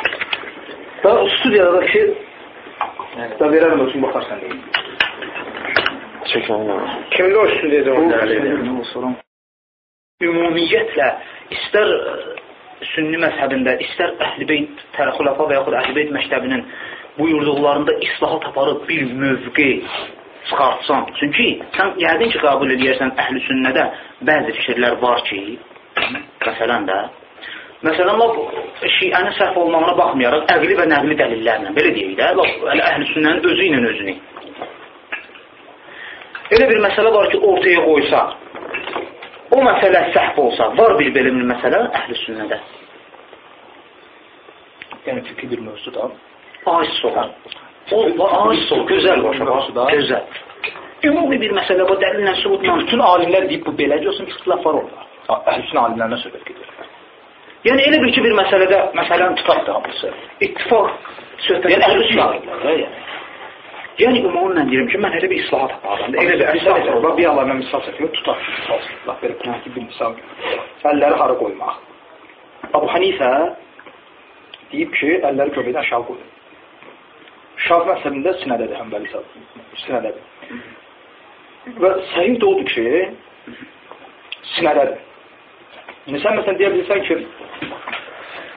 Və studiyada da ki, da verərəm özün baxarsan deyim. Çəkin onu. Kimdə o studiyada onu ümumiyyətlə istər ə, sünni məzhəbində, istər Əhl-Beyt tərəxüləfa və yaxud Əhl-Beyt məktəbinin buyurduqlarında islahat aparıb bir mövqe çıxartsan. Çünki sən yəqin ki, qəbul edirsən əhl-i sünnədə bəzi fikirlər var ki, məsələn də, məsələn, laf şiənin səhv olmağına baxmayaraq, əqli və nəqli dəlillərlə, belə deyək də, laf əhl-i sünnənin özü ilə özünü. Elə bir məsələ var ki, ortaya qoysa, o məsələ səhv olsa, var bir belə bir məsələ əhl-i sünnədə. Yəni fikri bir mövzuda aciz olan. O aciz ol, gözəl başa mövzuda. Gözəl. Ümumi bir məsələ bu dəlillə sübutla bütün alimlər deyib bu belə olsun ixtilaf var orada. Əhl-i sünnə alimlərindən söhbət gedir. Yəni elə bir ki bir məsələdə məsələn tutaq da hamısı. İttifaq söhbət yəni əhl-i sünnə alimləri. Yəni. Yəni ümumən deyirəm ki, mən elə bir islahat apardım. Elə bir misal var. Bir Allah mən misal çəkiyor, tutaq misal. Bax belə pratik bir misal. Əlləri hara qoymaq. Abu Hanifə deyib ki, əlləri göbəkdən aşağı qoyun. Şaf məsəlində sinədədir həmbəli sinədədir. Və səhih də odur ki, sinədədir. Yəni sən məsələn deyə bilirsən ki,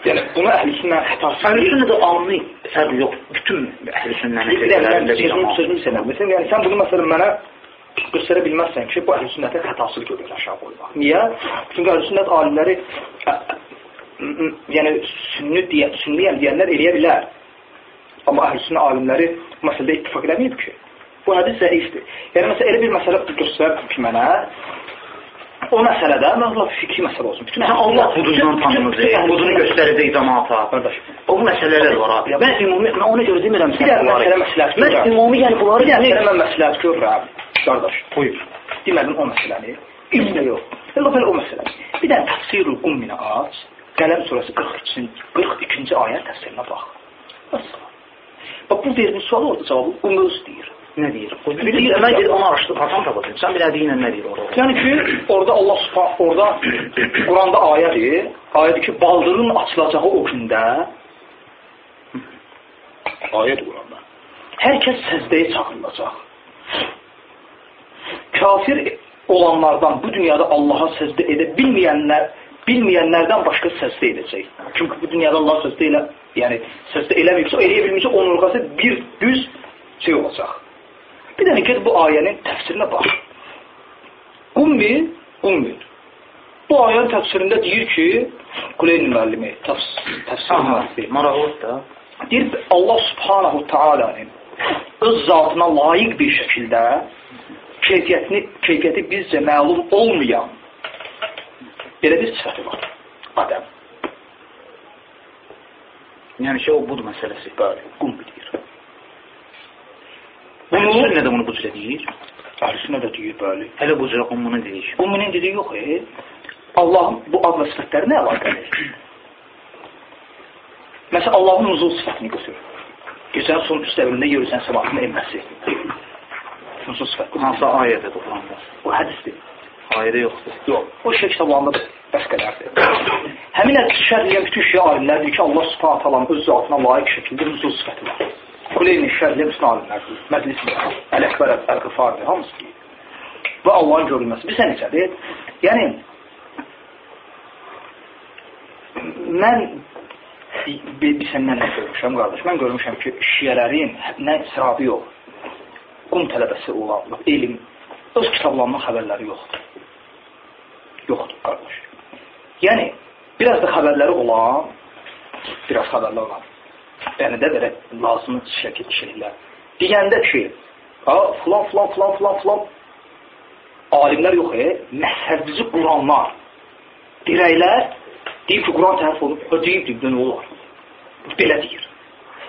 yəni bunu əhl-i xətası Əhl-i sünnədə anlı fərq yox. Bütün əhl-i sünnənin Sözünü fikirlərində bir cəmaat. sözünü sənə. Məsələn, yəni sən bunu məsələn mənə göstərə bilməzsən ki, bu əhl-i sünnətin xətasını görür aşağı qoymaq. Niyə? Çünki əhl-i sünnət alimləri yəni sünni deyə, sünniyəm deyənlər eləyə bilər. Amma əhl-i sünnə alimləri məsələdə ittifaq eləməyib ki. Bu hədis zəifdir. Yəni məsələn elə bir məsələ göstərib ki mənə o məsələdə məğlub fikri məsələ olsun. Bütün Sən Allah bütün- yəni budunu göstərəcək cəmaata. Qardaş, O məsələlər var abi. Mən ümumi mən ona görə demirəm dənə bunları. məsələ məsləhət Mən görürəm. ümumi yəni bunları yəni mən məsləhət görürəm. Qardaş, buyur. Demədim o məsələni. İlmə yox. Elə belə o məsələni. Bir dənə təfsirul qumminə aç. Qələm surəsi 42-ci 42-ci ayə təfsirinə bax. Bəs. Bax bu verdiyin sual orada cavabı umuz deyir. Nə deyir? Bir deyir, mən deyir, onu araşdır, hasan tapacaq. Sən bilədiyin nə deyir orada? Yəni ki, orada Allah Subhanahu orada Quranda ayədir. Ayədir ki, baldırın açılacağı o gündə ayət Quranda. Hər kəs səzdəyə çağırılacaq. Kafir olanlardan bu dünyada Allaha səzdə edə bilməyənlər bilməyənlərdən başqa səzdə edəcək. Çünki bu dünyada Allah səzdə elə, yəni səzdə eləməyibsə, eləyə bilmirsə onurğası bir düz şey olacaq. Bir dənə get bu ayənin təfsirinə bax. Ummi, ummi. Bu ayənin təfsirində deyir ki, Quleyni müəllimi təfsir müəllimi. Maraqlıdır da. Deyir Allah subhanahu ta'alanın öz zatına layiq bir şəkildə keyfiyyətini, keyfiyyəti bizcə məlum olmayan belə bir sifəti var. Adəm. Yəni ki, o budur məsələsi. Bəli, qum bilir. Bunu sünnə də bunu bu cürə deyir. Əhlüsünə də deyir, bəli. Hələ bu cürə ummunu deyir. Umminin dediyi yox, e? Allahın bu ad və sifətləri nə əlaqədir? Məsələn, Allahın nuzul sifətini götür. Gecənin son üstəvində yürüsən səbatını enməsi. Nuzul sifəti. Hansı ayədə bu Quranda? Bu hədisdir. Ayədə yoxdur. Yox, o şey kitablarında bəs qədərdir. Həmin hədisi şərh edən bütün şiə alimlər deyir ki, Allah subhanət alanın öz zatına layiq şəkildə nuzul sifəti var. Kuleyni edən bütün alimlərdir. Məclis Əl-Əkbər Əl-Qıfardır, hamısı deyir. Və Allahın görülməsi. Bizə necədir? Yəni, mən bir, bir səndən nə görmüşəm, qardaş? Mən görmüşəm ki, şiələrin nə sırabi yox, qum tələbəsi olan, elm, öz kitablarından xəbərləri yoxdur. Yoxdur, qardaş. Yəni, biraz da xəbərləri olan, biraz xəbərlər olan, yəni də belə lazımlı şəkil şeylər. Deyəndə ki, ha, filan, filan, filan, filan, filan, alimlər yox, e, məzhəbci Quranlar, dirəklər, deyib ki, Quran tərif olub, o deyib, deyib, nə olar? Belə deyir.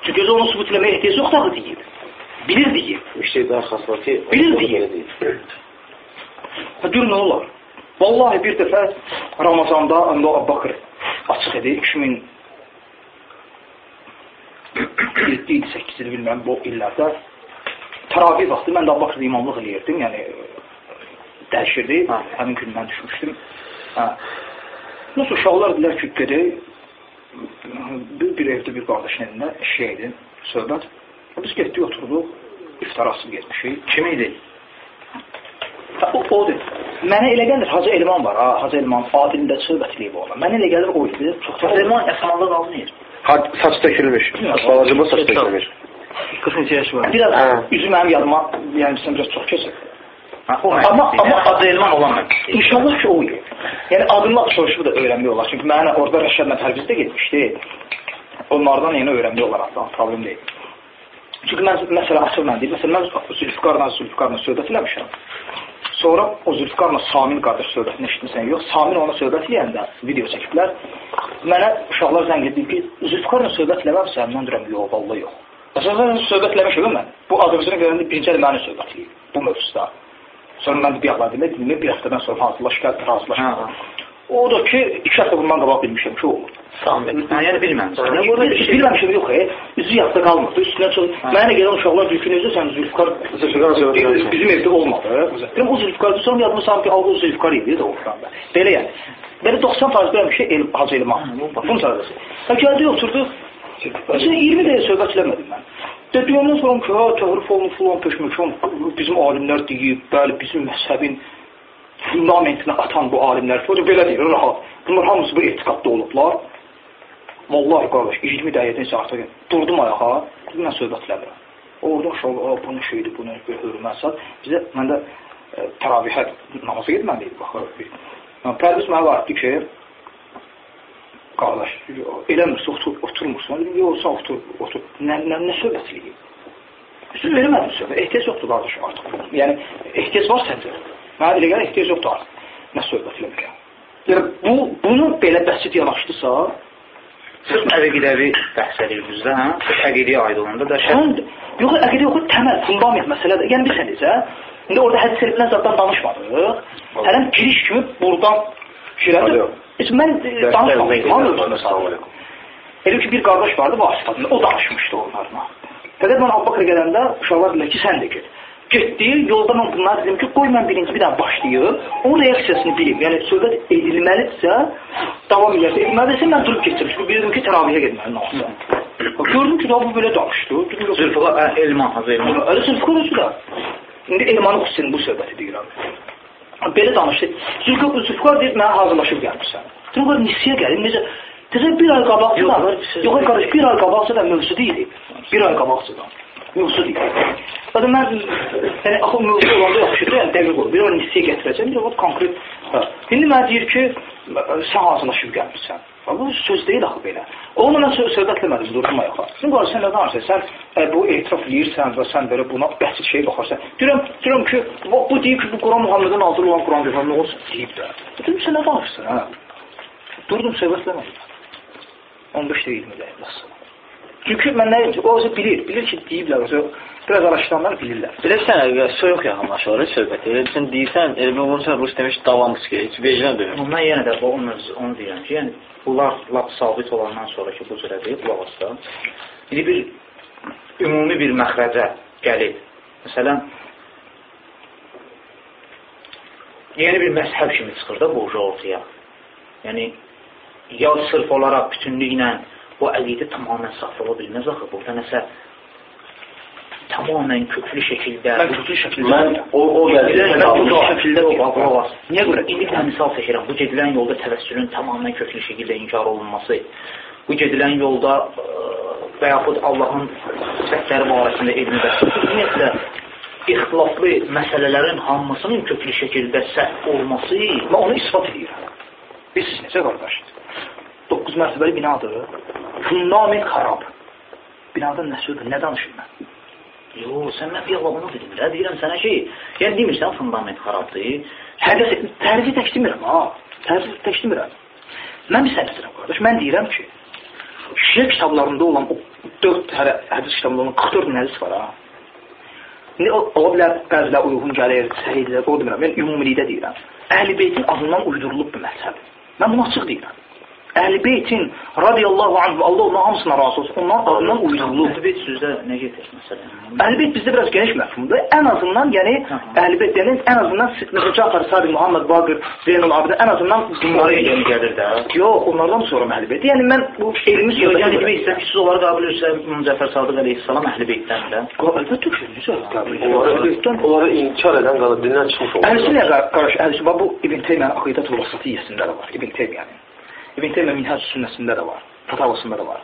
Çünki özü onu sübut eləməyə ehtiyac yox dağı deyib. Bilir deyib. İşteydən xassası. Bilir deyib. Ha, gör nə olar? Vallahi bir dəfə Ramazanda Əmdə Abbaqır açıq idi. 2007 idi, 8 idi, bilməm, bu illərdə. Təravih vaxtı mən də Abbaqırda imamlıq eləyirdim, yəni dəyişirdi. Hə, həmin gün mən düşmüşdüm. Hə. Nasıl uşaqlar dedilər ki, gedək, bir, bir evdə bir qardaşın evində şey idi, söhbət. Biz getdik, oturduq, iftara asıb getmişik. Kim idi? O, odur. Mənə elə gəlir, Hacı Elman var, ha, Hacı Elman adilində söhbət eləyib ona. Mənə elə gəlir o idi. Çox Hacı Elman əsmanlıq alınır. Saç tökülmüş. Balacı bu saç tökülmüş. 40 yaşı var. Biraz Hə. üzü mənim yadıma, yəni bilirsən, biraz çox keçir. Amma- amma, Hacı Elman olan mən. İnşallah ki o. Yəni adımla soruşubu da öyrənmək olar. Çünki mənə orada Rəşadla Pərvizdə getmişdi. Onlardan yeni öyrənmək olar hatta, problem deyil. Çünki mən məsələ açıq mən deyim. Məsələn, mən Zülfiqarla Zülfiqarla söhbət eləmişəm. Sonra o Zülfiqarla Samin qardaş söhbətini eşitmisən yox. Samin ona söhbət eləyəndə video çəkiblər. Mənə uşaqlar zəng etdi ki, Zülfiqarla söhbət eləməmsən? Mən deyirəm, yox, vallahi yox. Məsələn, söhbət eləmişəm mən. Bu Azərbaycana görəndə birinci əl mənə söhbət eləyib bu mövzuda. Sonra mən bir demək, demək, bir həftədən sonra hazırlaş, gəl, hazırlaş. Hə, hə. O da ki, iki həftə bundan qabaq bilmişəm ki, o olur. Samir. Ha, yəni bilməmişsən. Yəni, burada bir şey bilməmişəm yox, e. Üzü yadda qalmırdı. Üstünə çox. Mənə gələn uşaqlar deyir ki, necə sən Zülfikar bizim evdə olmadı. Deyirəm, o Zülfikar sonra yadıma salım ki, o Zülfikar idi də oxuranda. Belə yəni. Belə 90% bilirəm ki, el, Hacı Elman. Bunun sadəcə. Ha, gəldik, oturduq. Mesela 20 dəqiqə söhbət eləmədim mən. Dedi, ondan sonra ki, ha, təhrif olun, filan, peşməkan, bizim alimlər deyib, bəli, bizim məhzəbin fundamentini atan bu alimlər, da belə deyir, rahat. Bunlar hamısı bu etiqadda olublar. Vallahi qardaş, 20 dəqiqədən artıq durdum ayağa, mən söhbət eləmirəm. Orada uşaqlar, bu nə şeydir, bu nə bir hörmət Bizə, mən də e, təravihə namaza getməliydik, baxarıq. Pərdiz mənə var ki, qardaş, eləmirsə otur, oturmursan. Dedim, yox, sən otur, otur. Nə, nə, nə söhbət eləyim? Söz vermədim söhbət. Ehtiyac yoxdur qardaş artıq. Yəni, ehtiyac var səncə. Mənə elə gəlir, ehtiyac yoxdur artıq. Nə söhbət eləmək. Yəni, bu, bunu belə bəsit yanaşdısa, Siz əqidəvi bəhs edirsiniz də, hə? Əqidəyə aid olanda da şərt. Yox, əqidə yox, təməl, fundament məsələdir. Yəni, bilsən necə? İndi orada hədis elmdən zatdan danışmadıq. Hələm giriş kimi buradan girədir. Heç mən Assalamu Elə ki, bir qardaş vardı Vasif adında, o danışmışdı onlarla. Fəqət mən Abbaqır gələndə uşaqlar dedilər ki, sən də get. Getdi, yolda mən bunlar dedim ki, qoy mən birinci bir dənə başlayım, onun reaksiyasını bilim. Yəni söhbət edilməlidirsə, davam edərsə, edilməlidirsə mən durub. Çünki bilirdim ki, təravihə getməli namazda. Gördüm ki, bu belə danışdı. Zülfüqar Elman, Hacı Elman. Öyle Zülfüqar özü də. İndi Elmanın xüsusin bu söhbəti deyirəm. Belə danışdı. Zülfüqar, Zülfüqar deyir, mənə hazırlaşıb gəlmişsən. Zülfüqar nisiyə gəlim, necə? Deyir, bir ay qabaqca da, yox, qardaş, bir ay qabaqca da mövzu deyil. Bir ay qabaqca da. Mövzu deyil. Zaten mən, yəni, axı mövzu olanda yaxşıdır, yəni dəqiq olur. Bir ay nisiyə gətirəcəm, bir ay konkret. Hə. İndi mənə deyir ki, sən hazırlaşıb gəlmişsən. Bu söz deyil axı belə. Onunla mən söz söhbət eləmədim, durdum ayağa. Sən qarşı sən nə danışırsan? Sən ə, bu etiraf eləyirsən və sən belə buna bəsit şey baxırsan. Deyirəm, deyirəm ki, bu, bu deyir ki, bu Quran Muhammedin nazil olan Quran deyir, nə olsun deyib də. Dedim, sən nə danışırsan, hə? Durdum söhbət eləmədim. 15 də 20 də. Çünki mən nə deyim, o özü bilir, bilir ki, deyiblər, özü biraz araşdıranlar bilirlər. Bilirsən, soyuq yaxınlaşır söhbəti. Sən deyirsən, elmi olunsa Rus demiş davamız ki, heç vecnə dönür. Ondan yenə də bu onu, onu deyirəm ki, yəni bunlar lap sabit olandan sonraki bu cürədir, qulaq asda. İndi bir ümumi bir məxrəcə gəlib. Məsələn, yeni bir məzhəb kimi çıxır da bu ortaya. Yəni, ya sırf olaraq bütünlüklə bu əqidə tamamən saf ola bilməz axı. Burada nəsə tamamən köklü şəkildə, Mən köklü şəkildə Mən o, o qalmışam. şəkildə qulaq Niyə görə? İndi bir misal çəkirəm. Bu gedilən yolda təvəssülün tamamilə köklü şəkildə inkar olunması, bu gedilən yolda və yaxud Allahın sifətləri barəsində elmi və ümumiyyətlə ixtilaflı məsələlərin hamısının köklü şəkildə səhv olması Mən onu ispat edirəm. Bilirsiniz necə qardaş? 9 mərtəbəli binadır. Fundament xarab. Binadan nə söhbət, nə danışır mən? Yox, sən mən bunu dedim də, deyirəm sənə ki, yəni demirsən fundament xarabdır. Hədə tərifi tək demirəm ha. Tərifi tək demirəm. Mən bir sənə deyirəm qardaş. Mən deyirəm ki, şiə kitablarında olan o 4 hələ hədis olan 44 hədis var ha. İndi o, ola bilər bəzilə uyğun gəlir, səhiyyə, o demirəm. Mən ümumilikdə deyirəm. Əhl-i Beytin adından uydurulub bir məzhəb. Mən bunu açıq deyirəm. Əhl-i Beytin radiyallahu anhu Allah onların hamısına razı olsun. Onların adından uydurulub. Əlbət sözdə nə gətirir məsələn? Əhl-i bizdə biraz geniş məfhumdur. Ən azından, yəni Əhl-i Beyt denin ən azından Sidnə Cəfər Sadi Muhammed Baqir Zeynul Abidin ən azından bunları yeni gəlir də. Yox, onlardan sonra Əhl-i Beyt. Yəni mən bu elmi Yox, söhbətə yəni görə- demək istəyirəm ki, siz onları qəbul edirsiniz İmam Cəfər Sadiq əleyhissalam əhl-i beytdən də. Əlbəttə ki, necə qəbul Onları, edirəm. onları inkar eden qalıb dindən çıxmış olur. Əhlisi nə qardaş, əhlisi bax bu İbn Teymiyyanın Aqidat Vasitiyyəsində də var. İbn Teymiyyanın. İbn Teymiyyə Minhaj Sünnəsində də var. Fatavasında da var.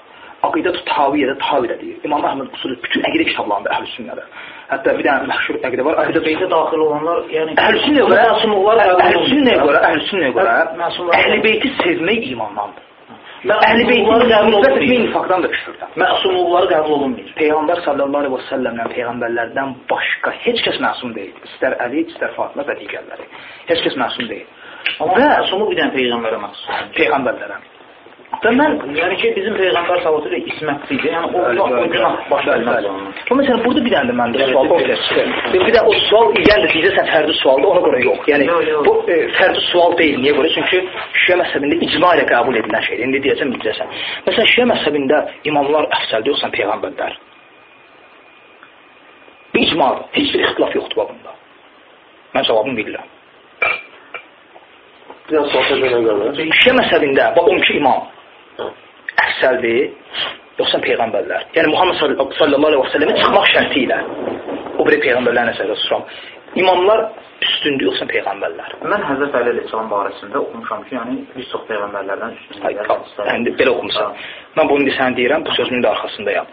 Aqidat Taviyyədə Taviyyədə deyir. İmam Əhməd usulü bütün əqidə kitablarında Əhl-i Sünnədə. Hətta bir dənə məşhur əqidə var. Əqidə Beytə daxil olanlar, yəni Əhl-i Sünnəyə görə, Əhl-i Sünnəyə görə, Əhl-i Sünnəyə görə Məsumlar- Əhl-i Beyti sevmək imandandır. Və Əhl-i Beytin qəbul etmək nifaqdan da düşürlər. Məsumluqları qəbul olunmuyor. Peyğəmbər sallallahu əleyhi və səlləmdən peyğəmbərlərdən başqa heç kəs məsum deyil. İstər Əli, istər Fatimə və digərləri. Heç kəs məsum deyil. Və dənə peyğəmbərə məxsus. peyğəmbərlərə. Və mən Yəni ki, bizim peyğəmbər sallallahu əleyhi ismətlidir. Yəni o Bəli, o günah bəli, baş bəli, verməz bəli. onun. Bu məsələn burada bir dənə də məndə sual ortaya çıxır. Bir də o sual yəni deyirsən fərdi sualdır, ona görə yox. Yəni bu e, fərdi sual deyil. Niyə görə? Çünki Şiə məzhəbində icma ilə qəbul edilən şeydir. İndi deyəcəm, biləcəksən. Məsələn, Şiə məzhəbində imamlar əfsəldir yoxsa peyğəmbərlər? Bir icmadır. Heç bir ixtilaf yoxdur bu bunda. Mən cavabını bilirəm. Biraz sohbət edən qalır. Şiə məzhəbində bax 12 imam əfsəldir yoxsa peyğəmbərlər? Yəni Muhammed sall- sallallahu əleyhi və səlləmin çıxmaq şərti ilə o bir peyğəmbərlər nəzərdə tuturam. İmamlar üstündür yoxsa peyğəmbərlər? Mən Həzrət Əli əleyhissalam barəsində oxumuşam ki, yəni bir çox peyğəmbərlərdən qal. Yəni belə oxumusan. Mən bunu indi sənə deyirəm, bu sözümün də arxasındayam.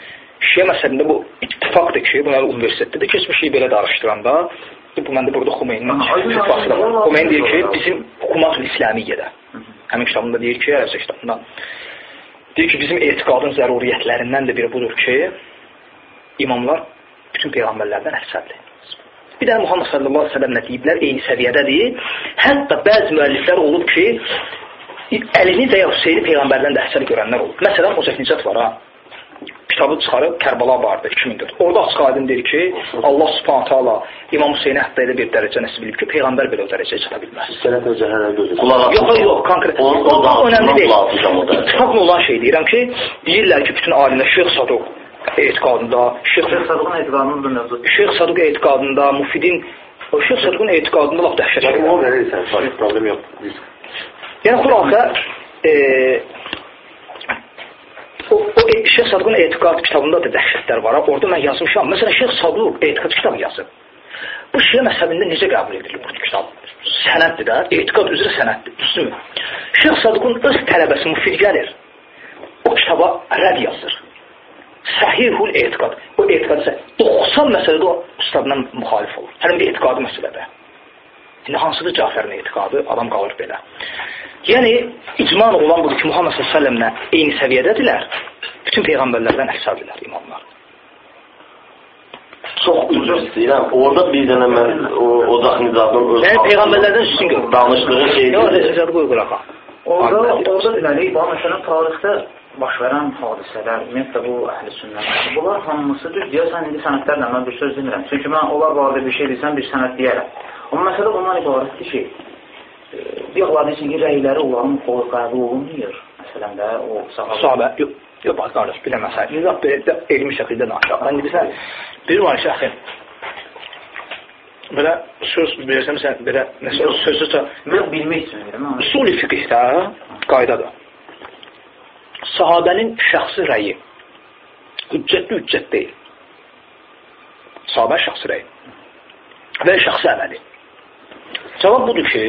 Şiə məsələsində bu ittifaqdır ki, bunlar universitetdə də keçmişik belə də araşdıranda məndə burada Xumeynin da var. Xumeyn deyir ki, bizim hukumat-ül İslamiyyədə. Həmin kitabında deyir ki, ərəbcə kitabında deyir ki, bizim etiqadın zəruriyyətlərindən də biri budur ki, imamlar bütün peyğəmbərlərdən əfsəldir. Bir də Muhammed sallallahu əleyhi və səlləm nə deyiblər? Eyni səviyyədədir. Hətta bəzi müəlliflər olub ki, Əlini və ya Hüseyni peyğəmbərdən də əhsən görənlər olub. Məsələn, o Nicat var ha. Kitabı çıxarıb Kərbəla barədə 2004. Orada açıq aydın deyir ki, Allah Subhanahu taala İmam Hüseyni hətta elə bir dərəcə nəsib edib ki, peyğəmbər belə o dərəcəyə çata bilməz. Sənət və cəhənnəm gözü. Qulaq asın. Yox, yox, konkret. O, o, o önəmli deyil. İttifaqla olan şey deyirəm ki, deyirlər ki, bütün alimlər Şeyx Saduq etiqadında, Şeyx Şeyx Sadığın etiqadının da mövzudu. Şeyx Sadıq etiqadında, Mufidin o Şeyx Sadığın etiqadında lap dəhşət Yəni o verirsən, Salih, problem yox. Biz Yəni xülasə e, o, o e, Şeyx Sadığın etiqad kitabında da dəhşətlər var. Orada mən yazmışam. Məsələn Şeyx Sadıq etiqad kitabı yazıb. Bu Şiə məzhəbində necə qəbul edilir bu kitab? Sənəddir də, etiqad üzrə sənəddir. Düzdürmü? Şeyx Sadığın öz tələbəsi Mufid gəlir. O kitaba rəd yazır. Səhihul etiqad. O etiqad isə 90 məsələdə o ustadla müxalif olur. Hələ bir etiqadi məsələdə. İndi hansıdır Cafərin etiqadı? Adam qalır belə. Yəni, icman olan budur ki, Muhammed s.ə.v-lə eyni səviyyədədirlər. Bütün peyğəmbərlərdən əhsabdirlər imamlar. Çox üzr istəyirəm. Orada bir dənə mən o ocaq nizamının öz Yəni, peyğəmbərlərdən üstün görür. danışdığı şey Yox, sözləri qoy qıraqa. Orada, orada deməli, bax, məsələn, tarixdə baş verən hadisələr, ümumiyyətlə bu əhl-i sünnət, bunlar hamısı düz deyirsən, indi sənədlərlə mən bir söz demirəm. Çünki mən onlar barədə bir şey desəm, bir sənəd deyərəm. Amma məsələ bundan ibarətdir ki, diyorlar ki, rəyləri onların qəbul olunmuyor. Məsələn də o sahabə. Sahabə, yox, yox, bax, qardaş, biləməsən. Nizam belə də elmi şəkildə danışaq. Mən bilirsən, bir var şəxsin, belə söz bilirsən, sən belə, məsələn, sözü Mən bilmək üçün deyirəm. Usul-i fiqhdə qaydadır. Sahabənin şəxsi rəyi hüccətli hüccət deyil. Sahabə şəxsi rəyi və şəxsi əməli. Cavab budur ki,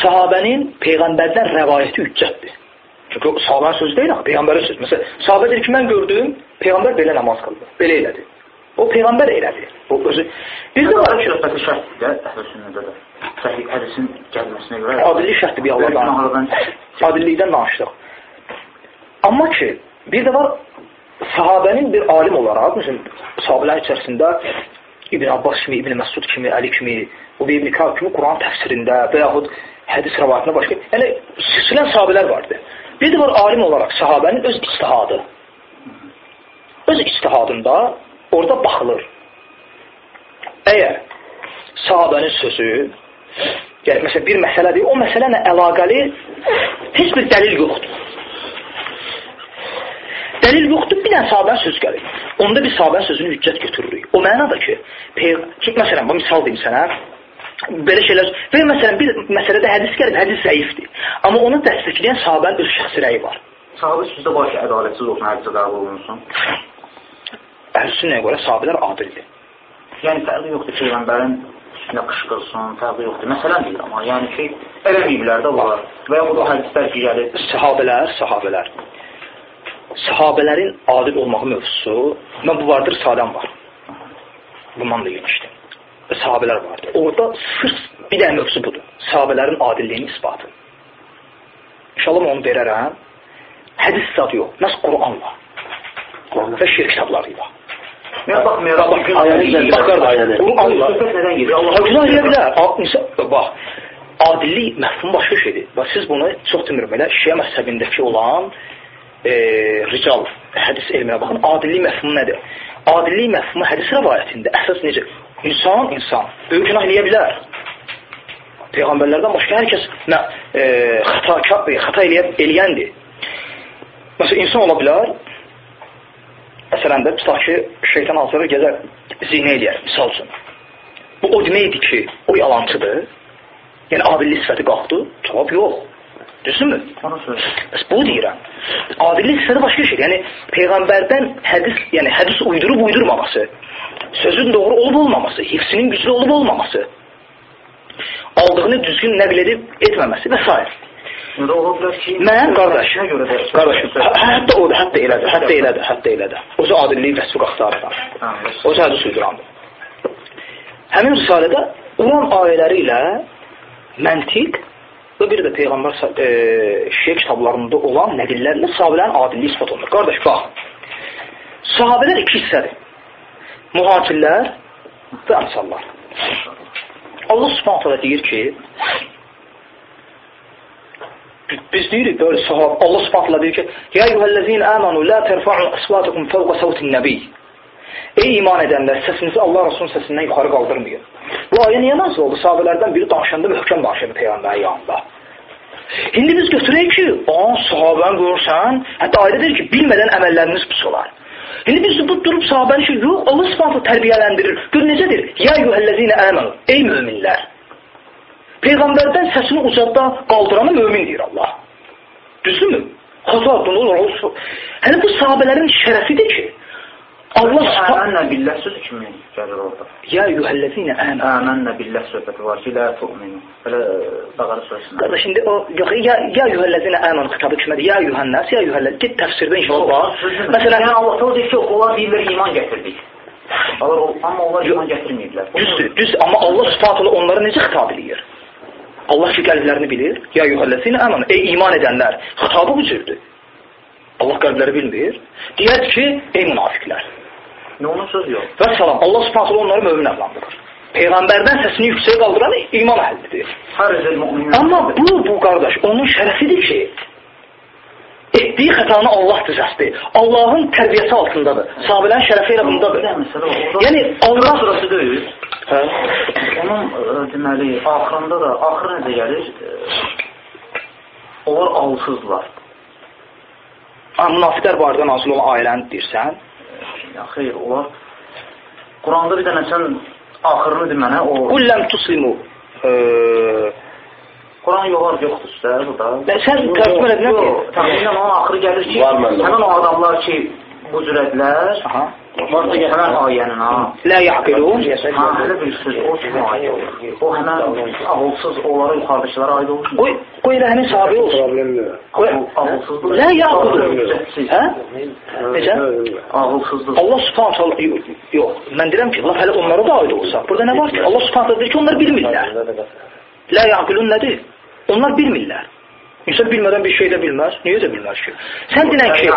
sahabənin Peyğəmbərdən rəvayəti hüccətdir. Çünki o sahabənin sözü deyil, axı, Peyğəmbərin sözü. Məsələn, sahabə deyir ki, mən gördüm, Peyğəmbər belə namaz qıldı, belə elədi. O Peyğəmbər elədi. O özü. Bir də var ki, şöhbəti şərtdir də, əhl-i sünnədə də. Səhih hədisin gəlməsinə görə. adillik şərti bir Allah danışır. Adillikdən danışdıq. Amma ki, bir də var sahabənin bir alim olaraq, məsələn, sahabələr içərisində İbn Abbas kimi, İbn Məsud kimi, Əli kimi, Ubey ibn Ka'b kimi Quran təfsirində və yaxud hədis rəvayətində başqa, yəni silsilən sahabələr vardı. Bir də var alim olaraq sahabənin öz ictihadı. Öz ictihadında orada baxılır. Əgər sahabənin sözü, yəni məsələn bir məsələdir, o məsələ ilə əlaqəli heç bir dəlil yoxdur. Dəlil yoxdur, bir dənə sahabənin sözü gəlir. Onda bir sahabənin sözünü hüccət götürürük. O mənada ki. Çünki məsələn, bu misal deyim sənə, belə şeylər, və məsələn bir məsələdə hədis gəlir, hədis zəifdir. Amma onu dəstəkləyən sahabənin öz şəxsi rəyi var. Sahabə sözdə var ki, ədalətsiz olsun, hədisi qəbul olunsun. Əhlüsünnəyə görə sahabələr adildir. Yəni fərqi yoxdur peyğəmbərin üstünə qışqırsın, fərqi yoxdur. Məsələn deyir amma, yəni ki, eləməyiblər də var. Və ya bu hədislər ki, gəlir. Sahabələr, sahabələr. Sahabələrin adil olmağı mövzusu, mən bu vardır, sadən var. Bundan da yemişdim. Və sahabələr vardır. Orada sırf bir dənə mövzu budur. Sahabələrin adilliyinin isbatı. İnşallah onu verərəm. Hədis zad yox. Məhz Quranla. Və şirk kitablarıyla. Mən baxmayaraq, Bax, bax, qardaş, Quranla. Söhbət nədən gedir? Allah Güzel yerlər. A- insan- Bax, adillik məfhum başqa şeydir. Bax, siz bunu çox demirəm elə Şiə məzhəbindəki olan e, rical hədis elminə baxın. Adillik məfhumu nədir? Adillik məfhumu hədis rəvayətində əsas necə? İnsan, insan böyük günah eləyə bilər. Peyğəmbərlərdən başqa hər kəs nə e, xəta, xəta eləyən, eləyəndir. Məsələn, insan ola bilər, Məsələn də tutaq ki, şeytan hazırı gəzər zinə eləyər, misal üçün. Bu o deməkdir ki, o yalancıdır. Yəni adillik sifəti qalxdı. Cavab yox. Düzdürmü? Onu söylüyor. Bəs bu deyirəm. Adillik sifəti başqa şeydir. Yəni peyğəmbərdən hədis, yəni hədis uydurub uydurmaması, sözün doğru olub olmaması, hifsinin güclü olub olmaması, aldığını düzgün nəql edib etməməsi və s. Mən qardaş, qardaşım, hə- hətta o da, hətta elədir, hətta elədir, hətta elədir. O da adilliyi vəsfi qaxtarıram. Hə, O da hədis uydurandır. Həmin risalədə Quran ayələri ilə məntiq və bir də Peyğəmbər e, şiə kitablarında olan nəqillərlə sahabələrin adilliyi ispat olunur. Qardaş, bax, sahabələr iki hissədir. Mühacirlər və ənsarlar. Allah subhanət deyir ki, biz deyirik böyle sahab Allah Subhanahu deyir ki: "Ya eyyuhellezine amanu la terfa'u aswatakum fawqa sawtin nabiy." Ey iman edənlər, səsinizi Allah Rasulunun səsindən yuxarı qaldırmayın. Bu ayə niyə nazil oldu? Sahabelərdən biri danışanda möhkəm danışırdı Peyğəmbərin yanında. İndi biz götürək ki, aa, sahabəni görürsən, hətta ayda deyir ki, bilmədən əməlləriniz pis olar. İndi biz bu durub sahabəni ki, yox, Allah subhanətlə tərbiyələndirir. Gör necədir? Ya yuhəllezine əmənu, ey möminlər. Peyğəmbərdən səsini ucadda qaldıranı mömin deyir Allah. Düzdürmü? Xata bunu olur. Hələ bu sahabələrin şərəfidir ki, Allah Əmənlə billah sözü kimi gəlir orada. Ya yuhəllezine əmənu. Əmənlə billah söhbəti var ki, la tu'minu. Belə Bəqara surəsində. Qardaş, şimdi o, yox, ya, ya yuhəllezine əmənu xitabı kimədir? Ya yuhənnas, ya yuhəllezine. Git təfsirdə inşallah var. Məsələn, yəni Allah təala deyir ki, onlar deyirlər iman gətirdik. Allah, amma onlar iman gətirməyiblər. Düzdür, düz. Amma Allah subhanahu onları necə xitab edir? Allah ki qəlblərini bilir. Ya yuhəllezine əmənu. Ey iman edənlər. Xitabı bu cürdür. Allah qəlbləri bilmir. Deyər ki, ey münafiqlər. Nə onun söz yox. Və salam, Allah subhanahu onları mömin adlandırır. Peyğəmbərdən səsini yüksək qaldıran iman əhlidir. Amma bu, bu qardaş, onun şərəfidir ki, etdiyi xətanı Allah düzəsdir. Allahın tərbiyəsi altındadır. Sahabələrin şərəfi elə bundadır. Yəni, Allah... sırası deyil. Hə? Onun ə, deməli, axırında da, axır necə gəlir? Ə, onlar ağılsızlar. Münafiqlər barədə nazil olan ayələni deyirsən. Ya xeyr, onlar Quranda bir dənə sən axırını demənə o Qulləm tuslimu. Ee, Quran yoxar yoxdur sizdə burada. Və sən tərcümə edin ki, Təxminən onun axırı gəlir ki, həmin o adamlar ki, bu cürədlər, varsa həmən ayənin ha. la yaqilun. Ha, elə bir söz, o kimi ayə olur. O həmən ağılsız, onlara yuxarıdakılara aid olur. Qoy, qoy elə həmin sahabi olsun. Problemli. Qoy, Ağılsızdır. la yaqilun. Hə? Necə? Ağılsızdır. Allah subhanahu taala yox, mən deyirəm ki, Allah hələ onlara da aid olsa. Burada nə var ki? Allah subhanahu taala deyir ki, onlar bilmirlər. La yaqilun nədir? Onlar bilmirlər. İnsan bilmədən bir şey də bilməz. Niyə də bilməz ki? Sən dinən ki,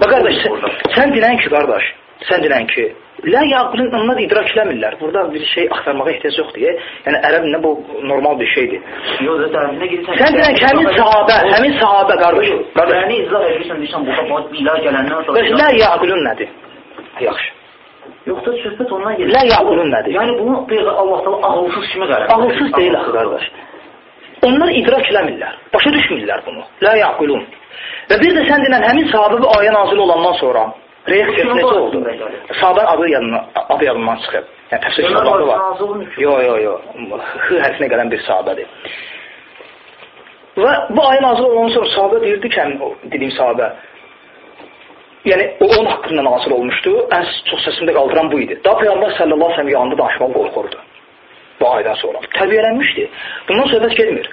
bax qardaş, sən, sən dinən ki, qardaş, sən dinən ki, la yaqilun onlar idrak eləmirlər. Burada bir şey axtarmağa ehtiyac yoxdur. Yəni ərəb nə bu normal bir şeydir. Yox, tərəfinə girsən. Sən dinən ki, həmin sahabə, həmin sahabə qardaş, qardaş, Yəni izah edirsən, deyirsən, burada bax, bila gələndən sonra. qardaş, la yaqilun nədir? Yaxşı. Yoxsa söhbət ondan gedir. La yaqilun nədir? Yəni bunu Peyğəmbər Allah təala ağılsız kimi qərar. Ağılsız deyil axı qardaş. Onlar idrak eləmirlər. Başa düşmürlər bunu. La yaqulun. Və bir də sən denən həmin sahabə bu ayə nazil olandan sonra reaksiyası necə oldu? Sahabə adı yadına, adı yadından çıxıb. Yəni təfsir kitabında var. Yo, yo, yo. X hərfinə gələn bir sahabədir. Və bu ayə nazil olandan sonra sahabə deyirdi ki, o dediyim sahabə, yəni o onun haqqında nazil olmuşdu. Ən çox səsində qaldıran bu idi. Daha Peyğəmbər sallallahu əleyhi və səlləm yanında danışmağa qorxurdu. Bu ayədən sonra. Tərbiyələnmişdi. Bundan söhbət gelmir.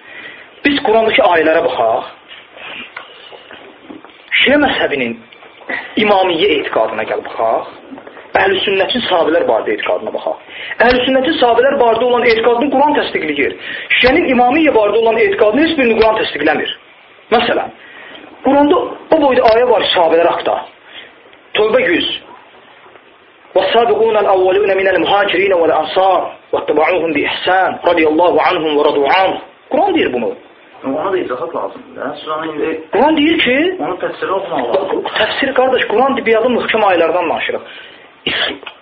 Biz Qurandakı ayələrə baxaq. Şiə məzhəbinin imamiyyə etiqadına gəl baxaq. Əhl-i sünnətin sahabələr barədə etiqadına baxaq. Əhl-i sünnətin sahabələr barədə olan etiqadını Quran təsdiqləyir. Şiənin imamiyyə barədə olan etiqadını heç birini Quran təsdiqləmir. Məsələn, Quranda o boyda ayə var sahabələr haqda. Tövbə 100. والسابقون الأولون من المهاجرين والأنصار واتبعوهم بإحسان رضي الله عنهم ورضوا عنه Quran deyir bunu. Ona da izahat lazımdır. Siz onu indi Quran deyir ki, onu təfsiri oxumaq lazım. təfsir qardaş, Quran bir adım möhkəm ayələrdən danışırıq.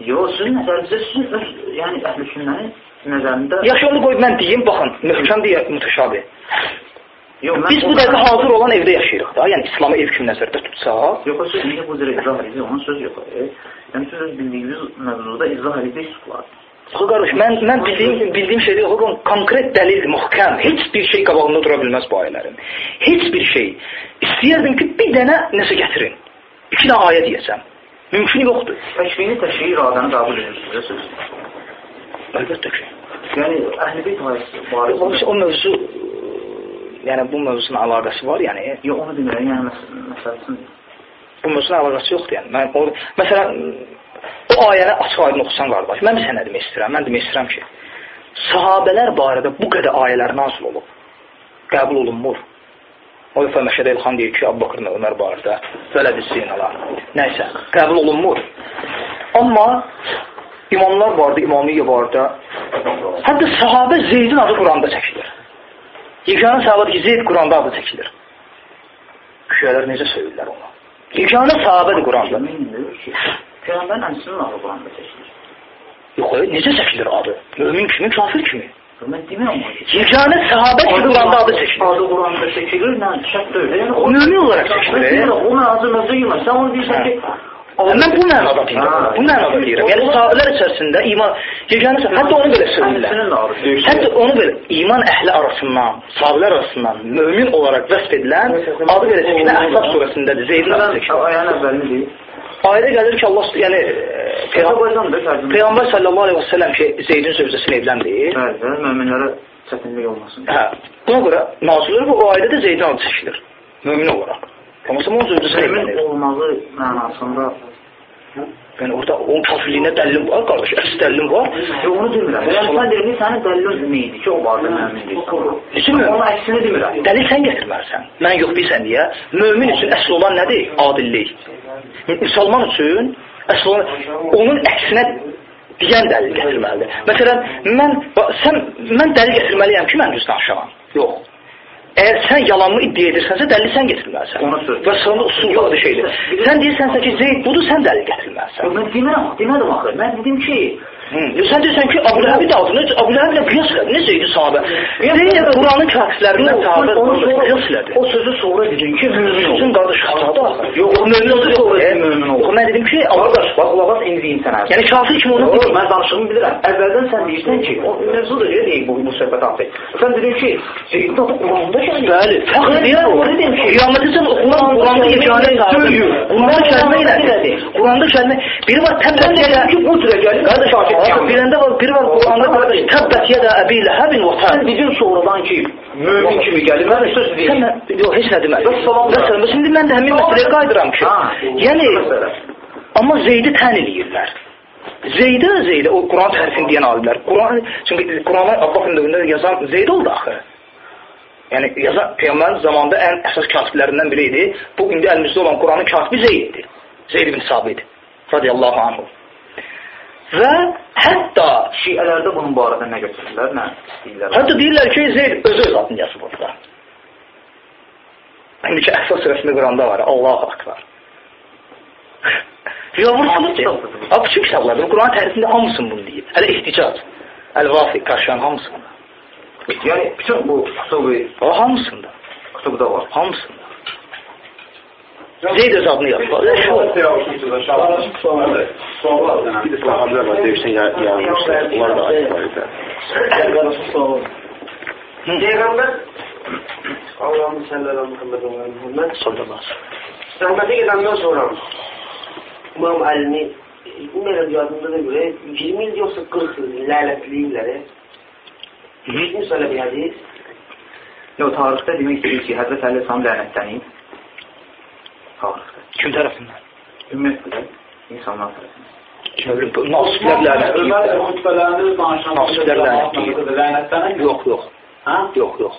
Yox, sizin nəzərinizdə sizin öz, yəni əhl-i sünnənin nəzərində Yaxşı onu qoy mən deyim, baxın, möhkəm deyə mütəşabih. Yox, Biz bu dəqiqə hazır olan evdə yaşayırıq da, yəni İslamı ev kimi nəzərdə tutsaq, Yox, o söz niyə bu cürə izah edir? Onun söz yox. E, yəni siz öz bildiyiniz mövzuda izah edirsiniz. Xoş qardaş, mən mən bildiyim bildiyim şey deyil, xoş konkret dəlil, möhkəm, heç bir şey qabağında dura bilməz bu ayələrin. Heç bir şey. İstəyərdim ki, bir dənə nəsə gətirin. İki dənə ayə deyəsəm. Mümkün yoxdur. Təkvini təşrihi iradəni qəbul edirsiniz. Əlbəttə ki. Yəni əhl-i beyt ayəsi O, mövzu yəni bu mövzunun əlaqəsi var, yəni Yox, onu demirəm, yəni məs məsələsini. bu mövzunun əlaqəsi yoxdur, yəni. Mən o məsələn o ayəni açıq aydın oxusan qardaş, mən sənə demək istəyirəm. Mən demək istəyirəm ki, sahabelər barədə bu qədər ayələr nazil olub. Qəbul olunmur. O dəfə Məşədə İlxan deyir ki, Abbaqırın Ömər barədə vələd sinalar. Nəysə, qəbul olunmur. Amma imamlar barədə, imamiyyə barədə hətta sahabə Zeydin adı Quranda çəkilir. Yeganə sahabədir ki, Zeyd Quranda adı çəkilir. Şüələr necə söyürlər onu? Yeganə sahabədir Quranda. Peyğəmbərin əmsinin adı Quranda seçilir. Yox, e, necə çəkilir adı? Mömin kimi, kafir kimi. Mən demirəm o. Yeganə sahabə ki, Quranda adı çəkilir. Adı Quranda çəkilir, nə şək deyil. Yəni o Ümumi olaraq çəkilir. Mən o mənada mövzu yemə. Sən onu deyirsən ki, Mən bu mənada deyirəm. Bu mənada deyirəm. Yəni sahabələr içərisində iman yeganə hətta onu belə söylürlər. Hətta onu belə iman əhli arasından, sahabələr arasından mömin olaraq vəsf edilən adı belə çəkilir. Əhzab surəsindədir. Zeydin adı çəkilir. ayənin əvvəlini deyir. Ayədə gəlir ki, Allah yəni e, Peyğəmbər Peyğəmbər sallallahu əleyhi və səlləm ki, Zeydin zövcəsini evləndir. Bəli, möminlərə çətinlik olmasın. Hə. Buna görə nazil olur və o ayədə də Zeydin adı çəkilir. Mömin olaraq. Amma onun zövcəsini Mömin evlənir. olmağı mənasında Yəni orada onun kafirliyinə dəlilin var, qardaş, əks dəlilin var. Yox, onu demirəm. Yəni sən deyirsən, sənin dəlilin neydi ki, o vardı mömin deyirsən. Üçün Onun əksini demirəm. Dəlil sən gətirməlisən. Mən yox bilsən deyə. Mömin üçün əsl olan nədir? Adillik. Müsəlman üçün əsl onun əksinə deyən dəlil gətirməlidir. Məsələn, mən sən mən dəlil gətirməliyəm ki, mən düz danışamam. Yox. Əgər sən yalanını iddia edirsənsə, dəlili sən gətirməlisən. Və sonra usul yoxdur şeydir. Sən deyirsənsə ki, Zeyd budur, sən dəlil gətirməlisən. Mən demirəm, demədim axı. Mən dedim ki, Hı. Sən deyirsən ki, Abu Ləhəbi də adını, Abu Ləhəblə qiyas elədi. Necə idi sahabə? Zeyd Quranın kafirlərindən sahabə qiyas elədi. o sözü sonra dedin ki, mömin ol. Sizin qardaş xatadır axı. Yox, o mömin oldu yox. mömin ol. Mən dedim ki, Qardaş, bax, qulaq as, indi deyim sənə. Yəni kafir kimi onu Yox, mən danışığımı bilirəm. Əvvəldən sən deyirsən ki, o mövzu da deyil bu, bu söhbət artıq. Sən dedin ki, Zeydin adı Quranda gəlir. Bəli, fəxr deyirəm o dedim ki, qiyamətəcən oxunan Quranda yeganə. Quranda kəlmə ilə Quranda kəlmə biri var təbbət ki, bu cürə gəlir. Qardaş, birində var, biri var Quranda qardaş təbbət yedə əbi ləhəbin və Sən təb. dedin sonradan ki, mömin kimi gəlir. Mən söz Sən deyim. mən- yox, heç nə. Vəssalam. Vəssalam. Şimdi mən də həmin məsələyə qayıdıram ki, yəni amma Zeydi tən eləyirlər. Zeydə Zeydə o Quran tərifini deyən alimlər. Quran çünki Qurana Abbaqın dövründə yazan Zeyd oldu axı. Yəni yazan peyğəmbərin zamanında ən əsas katiblərindən biri idi. Bu indi əlimizdə olan Quranın katibi Zeyd idi. Zeyd ibn Sabit radiyallahu anhu. Və hətta Şiələrdə bunun barədə nə götürürlər, nə istəyirlər? Hətta deyirlər ki, Zeyd özü öz adını yazıb orada. İndi ki, Əhsa surəsində Quranda var. Allahu akbar. Yavrusunuz ki, ha, bütün kitablarda, Quran tərifində hamısını bunu deyib. Hələ ihticac, əl-vafi, qarşıyan hamısında. Yəni, bütün bu kutubu, O hamısında, kutubda var. hamısında. Zeyd öz adını yazıb. Bir de sahabeler var. Devşen yazmışlar. Onlar da açık var. Peyğəmbər Allah'ın sallallahu Muhammed ve Muhammed Sallallahu Rəhmətə gedəndən sonra İmam Əlini bilmirəm yadımda da görə 20 il yoxsa 40 il lənətləyirlər. Hiç söyle bir hadis. Yox, tarixdə demək istəyir ki, Həzrət Əli Sam lənətlənib. Tarixdə. Kim tərəfindən? Ümumiyyətlə, insanlar tərəfindən. Nasiblər lənətliyib. Xutbələrini danışan Nasiblər lənətliyib. lənətlənən Yox, yox. Ha? Yox, yox.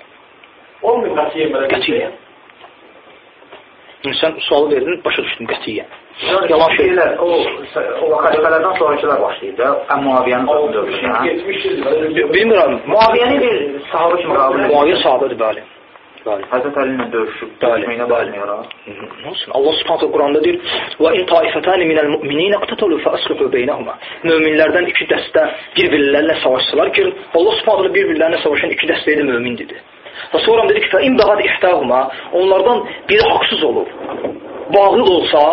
Olmuyor katiyen böyle bir şey. Qətiyyən. Sən sualı verdin, başa düşdüm qətiyyən. Yalan şey. Şeylər, o, o xəlifələrdən sonrakılar başlayıb da, Muaviyyənin sözünü dövdürsən. 70 yıl. Bilmirəm. Muaviyyəni bir sahabə kimi qabul edir. Muaviyə sahabədir, bəli. Bəli. Həzrət Əli ilə döyüşüb, döyüşməyinə baxmayaraq. Olsun? Allah Subhanahu Quranda deyir: "Və in taifatan minəl mu'minin iqtatalu fa aslihu beynəhuma." Möminlərdən iki dəstə bir-birlərlə savaşsalar ki, Allah Subhanahu bir-birlərinə savaşan iki dəstəyə də mömin dedi. Və sonra dedi ki: "Fa in bagad ihtahuma." Onlardan biri haqsız olub. Bağlı olsa,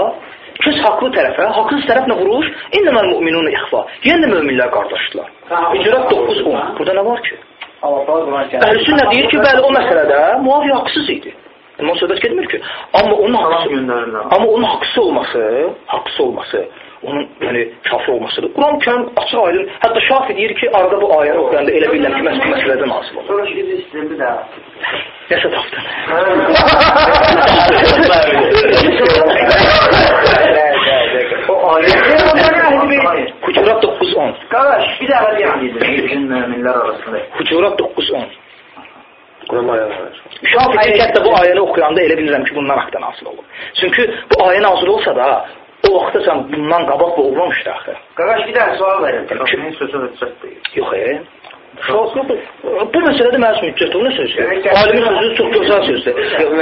Kəs haqlı tərəfə, haqsız tərəflə vuruş, innəməl mu'minun ixfa. Yəni möminlər qardaşdılar. Hicrət 9-10. Burada nə var ki? Əhlüsünnə deyir ki, bəli, o məsələdə Muaviyə haqsız idi. Amma söhbət getmir ki. Amma onun haqsız, amma onun haqsız olması, haqsız olması, onun yəni kafir olmasıdır. Quran kərim açıq aydın. Hətta Şafi deyir ki, arada bu ayəni oxuyanda elə bilirəm ki, məhz bu məsələdən asıl olur. Sonra şimdi istirdi də. Nəsə tapdın. Hucurat 9-10. Qardaş, bir dəfə deyəm. Bütün möminlər arasında. Hucurat 9-10. Kur'an ayağı. Şafi deyir ki, hətta bu ayəni oxuyanda elə bilirəm ki, bundan haqdan asıl olur. Çünki bu ayə nazil olsa da, o vaxtacan bundan qabaq bu olmamışdı axı. Qardaş, bir dəfə sual verin. Kimin sözü hüccət deyil. Yox, e? Bu məsələdə mənim üçün hüccət onun sözü. Alimin sözü çox gözəl sözdür.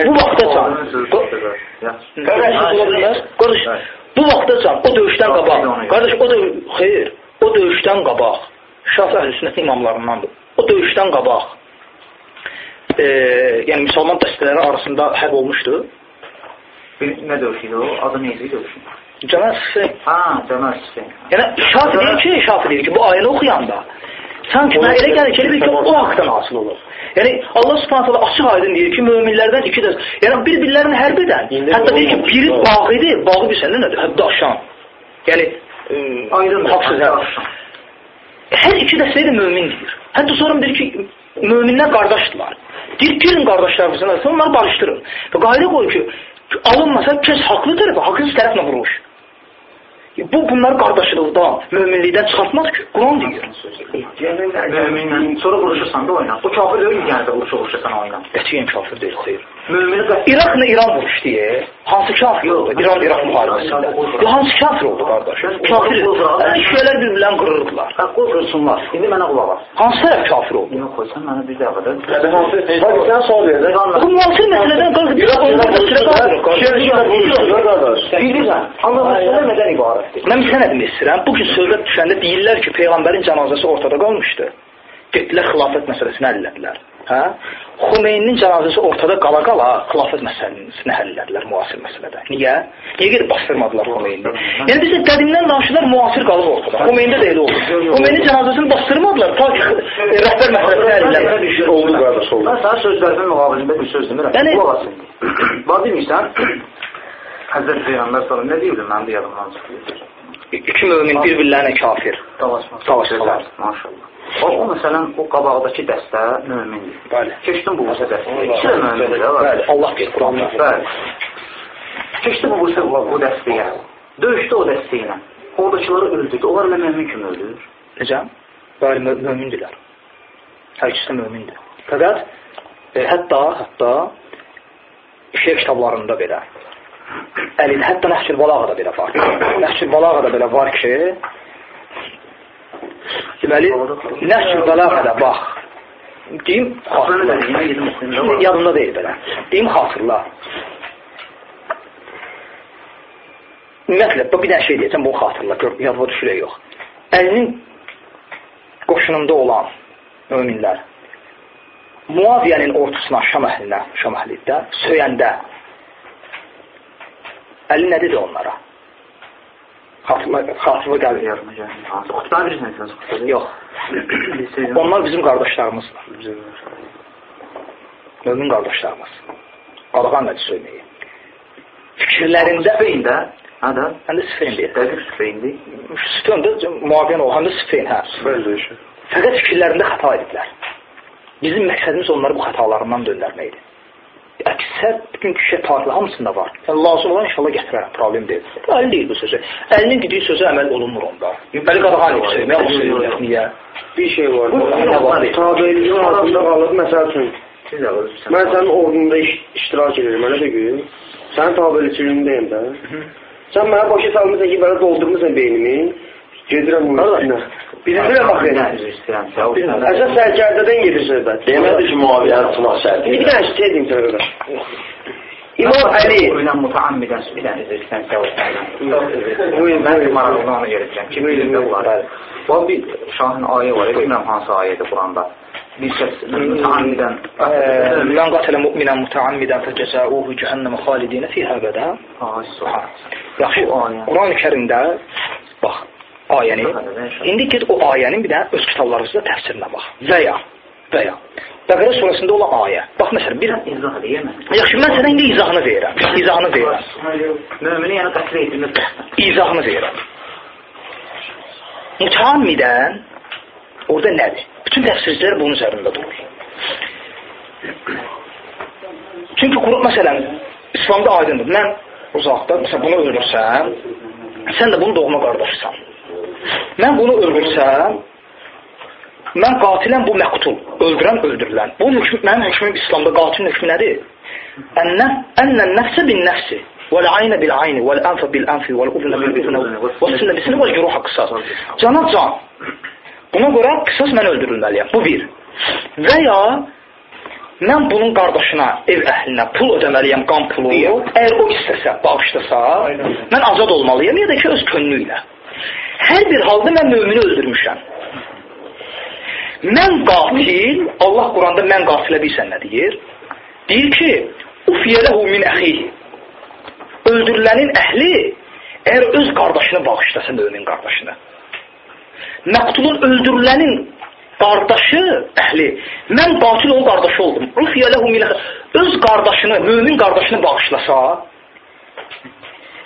Bu vaxtacan, qardaş, ola bilməz. Qardaş, bu vaxtacan o döyüşdən qabaq, qardaş, o da xeyr, o döyüşdən qabaq Şafi əhl-sünnət imamlarındandır. O döyüşdən qabaq e, yəni müsəlman dəstələri arasında hərb olmuşdu. Nə dövüşüydü o? Adı neydi dövüşün? Cəmal Sıfin. Ha, Cəmal Sıfin. Yəni şafi deyir ki, şafi deyir ki, bu ayəni oxuyanda sanki mən elə gəlir ki, bir ki, o haqdan hasıl olur. Yəni Allah Subhanahu taala açıq aydın deyir ki, möminlərdən iki də, yəni bir-birlərini hərb edən, hətta deyir ki, biri bağ idi, bağı bilsən nə nədir? Hətta aşan. Yəni Aydın haqsız aşan. Hər iki dəstə də mömindir. Hətta sonra deyir ki, möminlər qardaşdılar. Deyir, girin qardaşlarınızın arasında, onları barışdırın. Və qayda qoy ki, alınmasa kəs haqlı tərəfə, haqsız tərəflə vuruş. Bu, bunları qardaşlıqdan, möminlikdən çıxartmaz ki, Quran deyir. Möminlə sonra vuruşursan da oyna. O kafir deyil yəni də vuruşa vuruşursan oyna. Qətiyyən kafir deyil, xeyr. Mömini qətiyyən İraqla İran vuruşdu deyə. Hansı kafir oldu? İran İraq müharibəsində. Ya hansı kafir oldu qardaş? Kafir. Şübhələr bir-birlərini qırırdılar. Bax, qoy qırsınlar. İndi mənə qulaq as. Hansı tərəf kafir oldu? Yox, qoysan mənə bir dəqiqə də. Hadi sen sor verdi. Bu müasir məsələdən qalıb bir Bilirsən, Allah Rəsulü nədən ibarətdir? Mən bir sənə demək istəyirəm. Bu gün söhbət düşəndə deyirlər ki, Peyğəmbərin cənazəsi ortada qalmışdı. Getdilər xilafət məsələsini həll etdilər. Hə? Xumeyninin cənazəsi ortada qala-qala xilafət məsələsini həll etdilər müasir məsələdə. Niyə? Niyə gedib bastırmadılar Xumeyni? Yəni bizə qədimdən danışırlar müasir qalıb ortada. Xumeyndə də elə oldu. Xumeynin cənazəsini bastırmadılar ta ki rəhbər məsələsini həll etdilər. Oldu qardaş oldu. Mən sənə sözlərimin müqabilində bir söz demirəm. Yəni- as indi. Bax demirsən, Həzrət Peyğəmbər səlləm nə deyirdi? Mən də yadımdan çıxdı. İki mömin bir-birlərinə kafir. Dalaşsalar. Maşallah. O, o məsələn, o qabaqdakı dəstə mömindir. Bəli. Keçdim bu Musa dəstəyə. İkisi də mömindir. Bəli, Allah deyir Quranda. Bəli. Keçdi bu Musa o dəstəyə. Döyüşdü o dəstə ilə. Oradakiları öldürdü. Onlar elə mömin kimi ölür. Necə? Bəli, mö mömindirlər. Hər ikisi mömindir. Fəqət e, hətta, hətta şeir kitablarında belə Əlin, hətta Nəhsül Balağada belə var. Nəhsül Balağada belə var ki, deməli, Nəhsül Balağada bax, deyim, xatırla, yadımda deyil belə, deyim, xatırla. Ümumiyyətlə, bir dənə şey deyəcəm, bunu xatırla, yadva düşürək yox. Əlinin qoşununda olan möminlər Muaviyyənin ortasına Şam əhlinə, Şam əhlidə söyəndə Əli nə dedi onlara? Xatırla, xatırla gəlir. Xutbə xutbə. Yox. Onlar bizim qardaşlarımızdır. Mömin qardaşlarımız. Qadağan nədir söyləməyi. Fikirlərində Sufeyndə, hə də? həm də Sufeyndir. Dəqiq Sufeyndi. Sufeyn də muaviyyən o, həm də Sufeyn, hə. Döyüşü. Fəqət fikirlərində xəta ediblər. Bizim məqsədimiz onları bu xətalarından döndərməkdir. Əksər bugünkü şey tarixi hamısında var. Yəni, lazım olan inşallah gətirərəm, problem deyil. Əlin deyil bu sözü. Əlinin dediyi sözə əməl olunmur onda. Bəli qadağan edib söyləmək, o söyləyir. Niyə? Bir şey var. Tabeliyin altında qalıb, məsəl üçün, mən sənin ordunda iş, iştirak edirəm, elə də gün. Sənin tabeliçiliyindəyim də. Sən mənə başa salmısan ki, belə doldurmuşsan beynimi. Gedirəm bunun üstünə. Bilirəm Nə axı. üzr istəyirəmsə, o sən Əsas sərkərdədən gedir söhbət. Demədi ki, muaviyyəni tutmaq şərti. Bir dənə şey deyim sənə qədər. İmam Əli. Ilə mütəammidən bir dənə üzr istəyirəmsə, o sən. Buyurun, Mən bir buyurun. maraqlı onu görəcəm. Kim bilirsə bunlar. Bu bir şahın ayə var, bilmirəm hansı ayədir Quranda. Bir kəs mütəammidən Mən qatələ mu'minən mütəammidən fəcəzəuhu cəhənnəmə xalidinə fiyhə bədə. Ay, subhan. Yaxşı, Bu ayə. Quran-ı Kərimdə bax, ayəni, indi get o ayənin bir də öz kitablarınızda təfsirinə bax. Və ya, və ya. Bəqərə surəsində olan ayə. Bax, məsələn, bir... İzah edəyəm. Yaxşı, mən sənə indi izahını verirəm. İzahını verirəm. Mömini yəni qətl edilmir. İzahını verirəm. Mütəammidən orada nədir? Bütün təfsirçilər bunun üzərində durur. Çünki Quran, məsələn, İslamda aydındır. Mən uzaqda, məsələn, bunu öldürsəm, sən də bunun doğma qardaşısan. Mən bunu öldürsəm, mən qatiləm, bu məqtul. Öldürən, öldürülən. Bunun hökmü, mənim hökmüm İslamda qatilin hökmü nədir? Ənnə, ənnən nəfsə bin nəfsi. والعين بالعين والأنف بالأنف والأذن بالأذن والسن بالسن والجروح qısas. Cana can. Buna görə qısas mən öldürülməliyəm. Bu bir. Və ya mən bunun qardaşına, ev əhlinə pul ödəməliyəm, qan pulu. Əgər o istəsə, bağışlasa, mən azad olmalıyam ya da ki öz könlü ilə. Hər bir halda mən mömini öldürmüşəm. Mən qatil, Allah Quranda mən qatilə bilsən nə deyir? Deyir ki, ufiyələhu min əxihi. Öldürülənin əhli əgər öz qardaşını bağışlasa mömin qardaşını. Məqtulun öldürülənin qardaşı, əhli, mən qatil onun qardaşı oldum. Ufiyələhu min əxihi. Öz qardaşını, mömin qardaşını bağışlasa,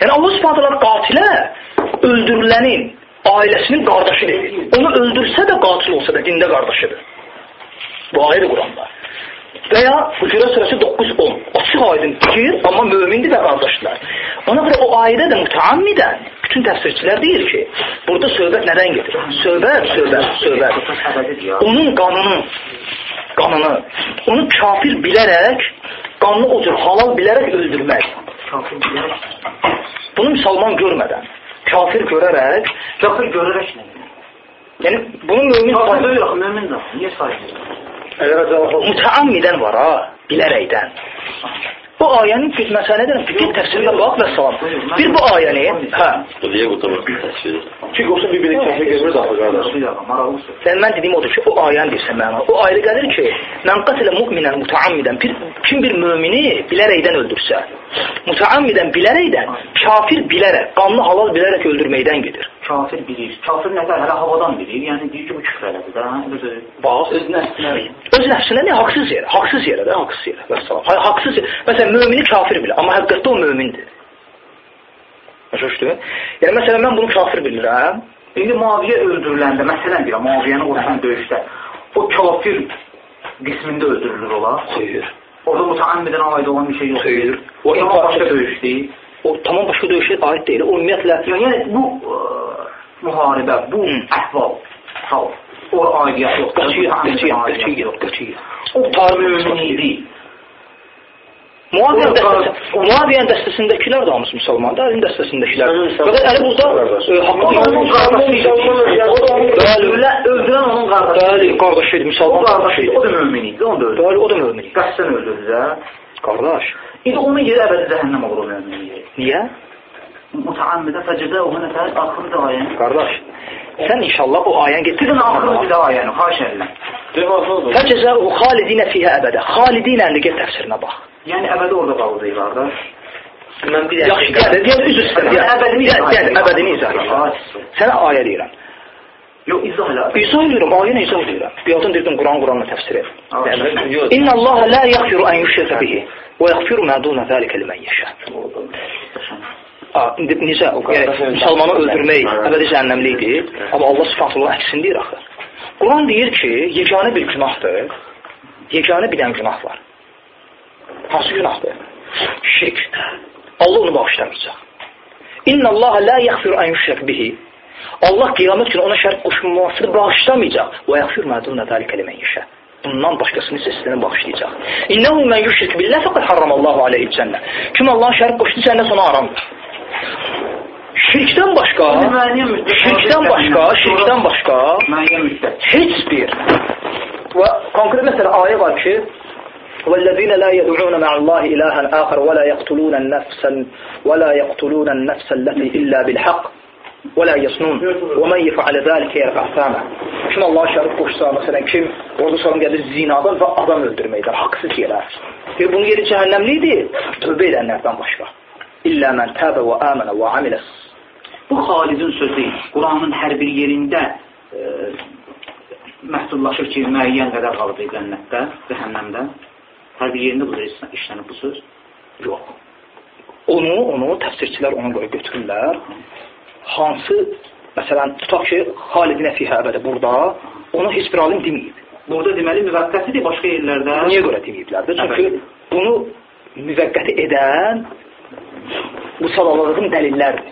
yəni Allah subhanələr qatilə öldürülənin ailəsinin qardaşı deyil. Onu öldürsə də qatil olsa da dində qardaşıdır. Bu ayrı Quranda. Və ya Hucurat surəsi 9-10. Açıq aydın fikir, amma mömindir və qardaşlar. Ona görə o ayədə də mütəammidən bütün təfsirçilər deyir ki, burada söhbət nədən gedir? Söhbət, söhbət, söhbət. Onun qanını, qanını, onu kafir bilərək, qanını o cür halal bilərək öldürmək. Bunu müsəlman görmədən, kafir görərək, Kafir görərək nə? yəni bunu Kafir deyil axı, mömin də. Niyə sayılır? mütəammidən var ha, bilərəkdən. Bu ayənin bir məsələdən fikir təfsirinə bax və salam. Bir bu ayəni, hə, Bu niyə qurtarır təsviri? Ki, yoxsa bir-birini kəhlə görmür daha qardaş. Bir dəqiqə, maraqlısı. sən mən dediyim odur ki, o ayəni deyirsən məna. O ayədə gəlir ki, mən qatilə mu'minən mütəammidən, bir, kim bir mömini bilərəkdən öldürsə, mütəammidən bilərəkdən, kafir bilərək, qanlı halal bilərək öldürməkdən gedir. Kafir bilir. Kafir nətər? Hələ havadan bilir. Yəni deyir ki, bu küfr elədi də. hə? Elə deyil. Bax, öz nəfsinə. Öz nəfsinə nə? Haqsız yerə. Haqsız yerə də, haqsız yerə. Və salam. Ha, haqsız yerə. Məsələn, mömini kafir bilir, amma həqiqətdə o mömindir. Başa düşdün? Yəni, məsələn, mən bunu kafir bilirəm. İndi Muaviyə öldürüləndə, məsələn deyirəm, Muaviyəni qoşan döyüşdə o kafir qismində öldürülür ola. Xeyr. Orada mütəammidən aid olan bir şey yox. Xeyr. O tamam başqa döyüşdür. O tamam başqa döyüşə aid deyil. O ümumiyyətlə Yəni, bu ə, müharibə, bu Hı. əhval, hal, o aidiyyat yoxdur. qaçıyor, aidiyyat. qaçıyor. O Tarih mömin idi. Muaviyə O- dəstəsi, Muaviyə dəstəsindəkilər də hamısı müsəlmandır, Əlin dəstəsindəkilər. Fakat Əli burada e, haqqı Onun qardaşı idi. Öldürən onun qardaşı. Bəli, qardaşı idi, müsəlman qardaşı idi. idi. O da mömin idi. Onu da öldürdü. Bəli, o da mömin idi. Qəsdən öldürdü də. Qardaş, İndi onun yeri əbədi cəhənnəm olur o mömin yeri. niyə? Mutəammidə fəcədə o nətər axırı da ayəni. Qardaş, sən inşallah o ayən Sizin getirdin axırı bir də ayəni, xahiş edirəm. Fəcəzəu xalidinə fiyhə əbədə. Xalidinə indi get təfsirinə bax. Yəni əbədi orada qalacaqlar da. Mən bir Yaxşı, gəl, gəl, üz üstə, gəl. Əbədini Gəl, izah gəl, edin. əbədini izah edirəm. Sənə ayə deyirəm. Yox, izah elə. İzah edirəm, ayəni izah edirəm. Bir adam dedim Quran Quranla təfsir et. Yox. İnna Allah la yaghfiru an yushraka bihi və yaghfiru ma duna zalika limen yasha. Necə yəni, müsəlmanı öldürmək əbədi cəhənnəmlik deyil, amma Allah Subhanahu əksin deyir axı. Quran deyir ki, yeganə bir günahdır. Yeganə bir dənə günah var. Hansı günahdır? Şirk. Allah onu bağışlamayacaq. İnna Allah la yaghfiru an yushrak bihi. Allah qiyamət günü ona şərik qoşulmasını bağışlamayacaq. Və yaghfiru ma duna zalika limen yasha. Bundan başqasını isə istəyən bağışlayacaq. İnnehu men yushrik billah faqad harramallahu alayhi cənnə. Kim Allah'a şərik qoşdu, cənnət ona haramdır. Şirkdən başqa, Müəyyən müddət- şirkdən başqa, şirkdən başqa Müəyyən müddət. heç bir və konkret məsələ ayə var ki والذين لا يدعون مع الله إلها آخر ولا يقتلون النفس ولا يقتلون النفس التي إلا بالحق ولا يصنون ومن يفعل ذلك يلقى أثاما Kim Allah şərik qoşsa, məsələn, kim orada sonra gəlir zinadan və adam öldürməkdən, haqsız yerə. Deyir, bunun yeri cəhənnəmlikdir, tövbə edənlərdən başqa. İllə mən təbə və əmənə və amilə Bu Xalidin sözü Quranın hər bir yerində e, məhdudlaşır ki, müəyyən qədər qalacaq cənnətdə, cəhənnəmdə. Hər bir yerində bu işlənib bu söz. Yox. Onu, onu təfsirçilər ona görə götürürlər. Hansı, məsələn, tutaq ki, Xalidinə fihə əbədə burada, onu heç bir alim deməyib. Burada deməli müvəqqətidir başqa yerlərdə. Niyə görə deməyiblər? Çünki bunu müvəqqəti edən bu sadaladığım dəlillərdir.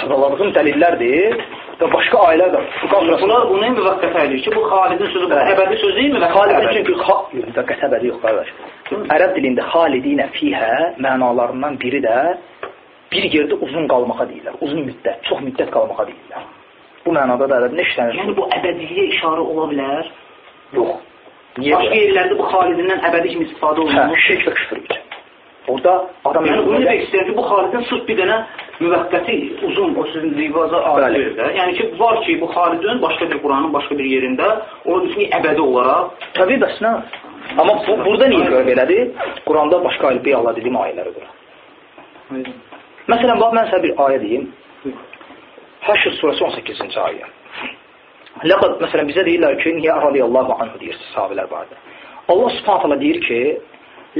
Sadaladığım dəlillərdir və başqa ayələr də. Bunlar bunu müvəqqət edir ki, bu Xalidin sözü, bu əbədi sözü müvəqqət Xalidin əbədi. çünki xa müvəqqət əbədi yox qardaş. Ərəb dilində xalidinə fihə mənalarından biri də bir yerdə uzun qalmağa deyirlər. Uzun müddət, çox müddət qalmağa deyirlər. Bu mənada da ərəbdə işlənir. Yəni bu əbədiliyə işarə ola bilər. yox. Başqa yerlərdə bu Xalidindən əbədi kimi istifadə Hə, olunur. şirk və küfür üçün. Orada adam Yəni bunu demək istəyir ki, bu xariddən sırf bir dənə müvəqqəti, uzun, o sizin rivaza aid Bəli. verir də. Yəni ki, var ki, bu xaridin başqa bir Quranın başqa bir yerində o bütün əbədi olaraq Tabii bəs nə? Amma bu, burada niyə görə belədir? Quranda başqa ayə bir Allah dediyim ayələrə görə. Məsələn, bax, mən sizə bir ayə deyim. Həşr surəsi 18-ci ayə. Ləqad, məsələn, bizə deyirlər ki, niyə radiyallahu anhu deyirsiniz sahabələr barədə. Allah subhanət hala deyir ki,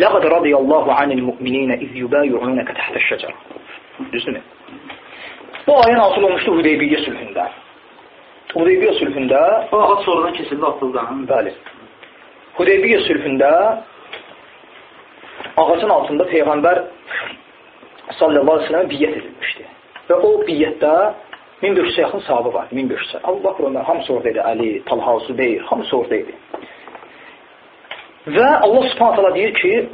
Ləqad radiyallahu anil mu'mininə iz yubayi'unəkə təhtə şəcər. Düzdürmü? Bu ayə nazil olmuşdu Hudeybiyyə sülhündə. Hudeybiyyə sülhündə o ağac sonradan kesildi, atıldı. ha? Bəli. Hudeybiyyə sülhündə ağacın altında Peyğəmbər sallallahu aleyhi ve sellem biyyət edilmişdi. Və o biyyətdə 1500 yaxın sahabı var. 1500. Abu Bakr Ömər hamısı oradaydı. Ali, Talha, Zübeyir hamısı oradaydı. Və Allah subhanahu taala deyir ki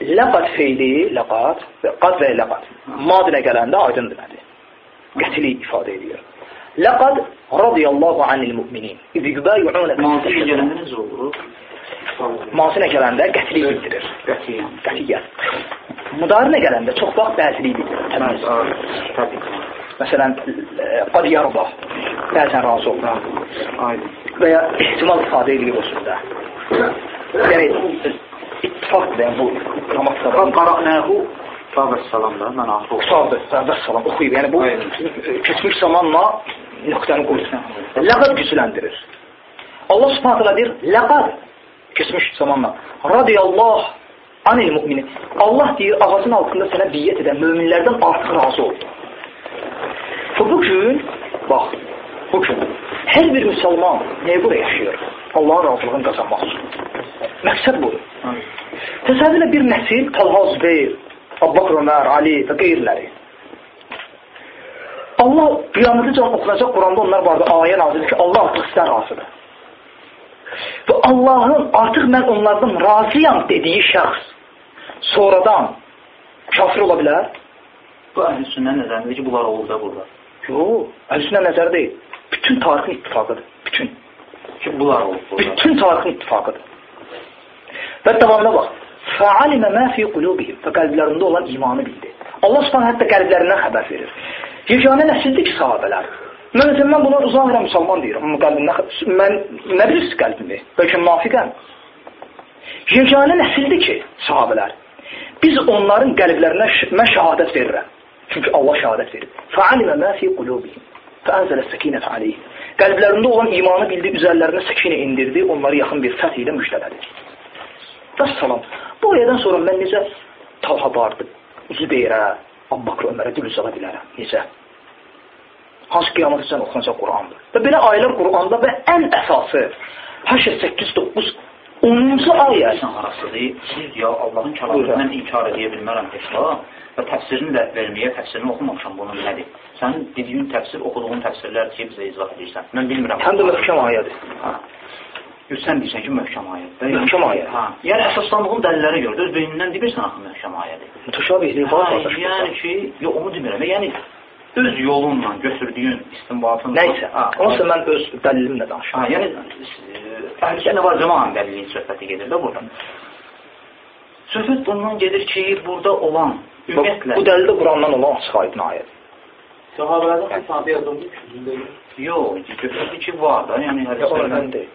Ləqad feyli, ləqad qad və ləqad. Madinə gələndə aydındır nədir? Qətili ifadə edir. Ləqad radiyallahu anil mu'minin. İz yubayi'unaka Mantıqə gələndə necə olur? Masinə gələndə qətli bildirir. Qətiyyət. Mudarinə gələndə çox vaxt bildirir. Təməz. Təbii. Məsələn, qad yarda. Bəzən razı olur. Aydın. Və ya ehtimal ifadə edilir o sözdə. Yəni, ittifaqdır yəni, bu qramatda. Qad qara'nahu Fəvə salam da, mən axı. Və salam oxuyub. Yəni, bu keçmiş zamanla nöqtəni qoyursan. Ləqad gücləndirir. Allah subhanət hələ deyir, ləqad keçmiş zamanla. Radiyallah anil müminin. Allah deyir, ağacın altında sənə biyyət edən möminlərdən artıq razı oldu. Və bu gün, bax, bu gün hər bir müsəlman nəyə görə yaşayır? Allahın razılığını qazanmaq üçün. Məqsəd budur. Təsəvvürlə bir nəsil Talha Zübeyir, Abbaqır Ömər, Ali və qeyriləri. Allah qiyamətə can oxunacaq Quranda onlar barədə ayə nazildir ki, Allah artıq sizdən razıdır. Və Allahın artıq mən onlardan razıyam dediyi şəxs sonradan kafir ola bilər? Bu əhl-i sünnə nəzərində ki, bunlar olub da burada. Yox, əhlüsünnə nəzəri deyil. Bütün tarixin ittifaqıdır. Bütün. Ki, bunlar olub burada. Bütün tarixin ittifaqıdır. Və davamına bax. Fəalimə mə fi qulubihim. Və qəlblərində olan imanı bildi. Allah subhanahu hətta qəlblərindən xəbər verir. Yeganə nəsildir ki, sahabələr. Mən məsələn, mən buna zahirən müsəlman deyirəm. Amma qəlbimdən mən nə bilirsiniz qəlbimi? Bəlkə münafiqəm. Yeganə nəsildir ki, sahabələr. Biz onların qəlblərinə mən şahadət verirəm. Çünki Allah şahadət verir. Fəalimə mə fi qulubihim. Fəənzələ səkinət aleyhim. Qəlblərində olan imanı bildi, üzərlərinə səkinə indirdi, onları yaxın bir fəth ilə müjdələdi. Vəssalam. Bu ayədən sonra mən necə Talha bardı, Zübeyrə, Abbaqır Ömərə dil uzağa bilərəm. Necə? Hansı qiyamət üçün oxunacaq Qurandır. Və belə ayələr Quranda və ən əsası 8, 8, 9, 10-cu ayə. İnsan arasıdır. Siz ya Allahın kəlamından inkar edə bilmərəm əsla və təfsirini də verməyə, təfsirini oxumamışam bunun nədir? Sənin dediyin təfsir, oxuduğun təfsirlər ki, bizə izah edirsən. Mən bilmirəm. Həm də möhkəm ayədir. Ha. Yox, sən deyirsən ki, möhkəm ayədir. Möhkəm ayə. Ha. Yəni əsaslandığın dəlillərə görə də öz beynindən deyirsən axı möhkəm ayədir. Mütəşabihliyi var Ha, qardaş. yəni ki, yox onu demirəm. Yəni öz yolunla götürdüyün istinbatın Nəysə, onsa mən öz dəlilimlə danışıram. Ha, yəni var cəmaən dəliliyin söhbəti gedir də burada. Söhbət bundan gedir ki, burada olan ümumiyyətlə Bu dəlildə Qurandan olan açıq aydın ayədir. Sahabələrdən sahabə yazılmış. yox, götürdü ki, var da, yəni hədislərdən deyil.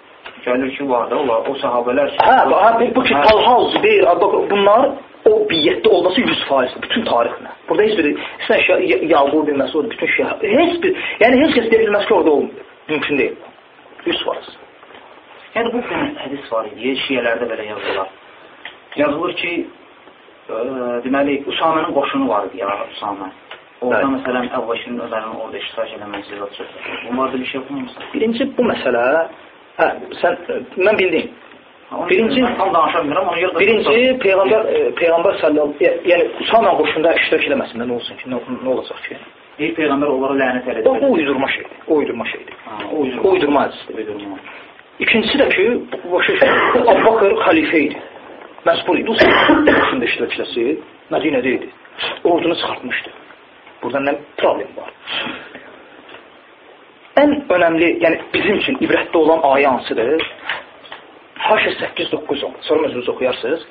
gəlir ki, var da, onlar, o sahabələr Hə, hə, bu, ki, Talha, Zübeyir, bak, bunlar o biyyətdə olması 100%. Bütün tarixlə. Burada heç bir, sən şey, Yağub bin Məsud, bütün şey, heç bir, yəni heç kəs deyə bilməz ki, orada olmuyor. Mümkün deyil. 100%. Yəni bu bir hədis var idi, şiyələrdə belə yazılır. Yazılır ki, ə, deməli, Usamənin qoşunu var idi ya, Usamə. Orada məsələn Əvvaşinin özlərinin orada iştirak eləməsi zət söhbət. Bunlarda bir şey yapılmırsa. Birinci bu məsələ, hə, sən, mən bildim. Birinci- tam danışa bilmirəm, ona görə Birinci Peyğəmbər e, Peyğəmbər sallallahu yə- yəni Usama qoşunda iştirak eləməsin nə olsun ki, nə, nə olacaq ki? deyir peyğəmbər onlara lənət elədi. O, o uydurma şeydir. O uydurma şeydir. Ha, o uydurma. O uydurma hadisdir. Uydurma. İkincisi də ki, başa şey, Abbaqır xəlifə idi. Məcbur idi. O qoşunda iştirak eləsi Mədinədə idi. Ordunu çıxartmışdı. Burada nə problem var? Ən önəmli, yəni bizim üçün ibrətdə olan ayə hansıdır? Haşa 8 9 10. Sonra özünüz oxuyarsınız.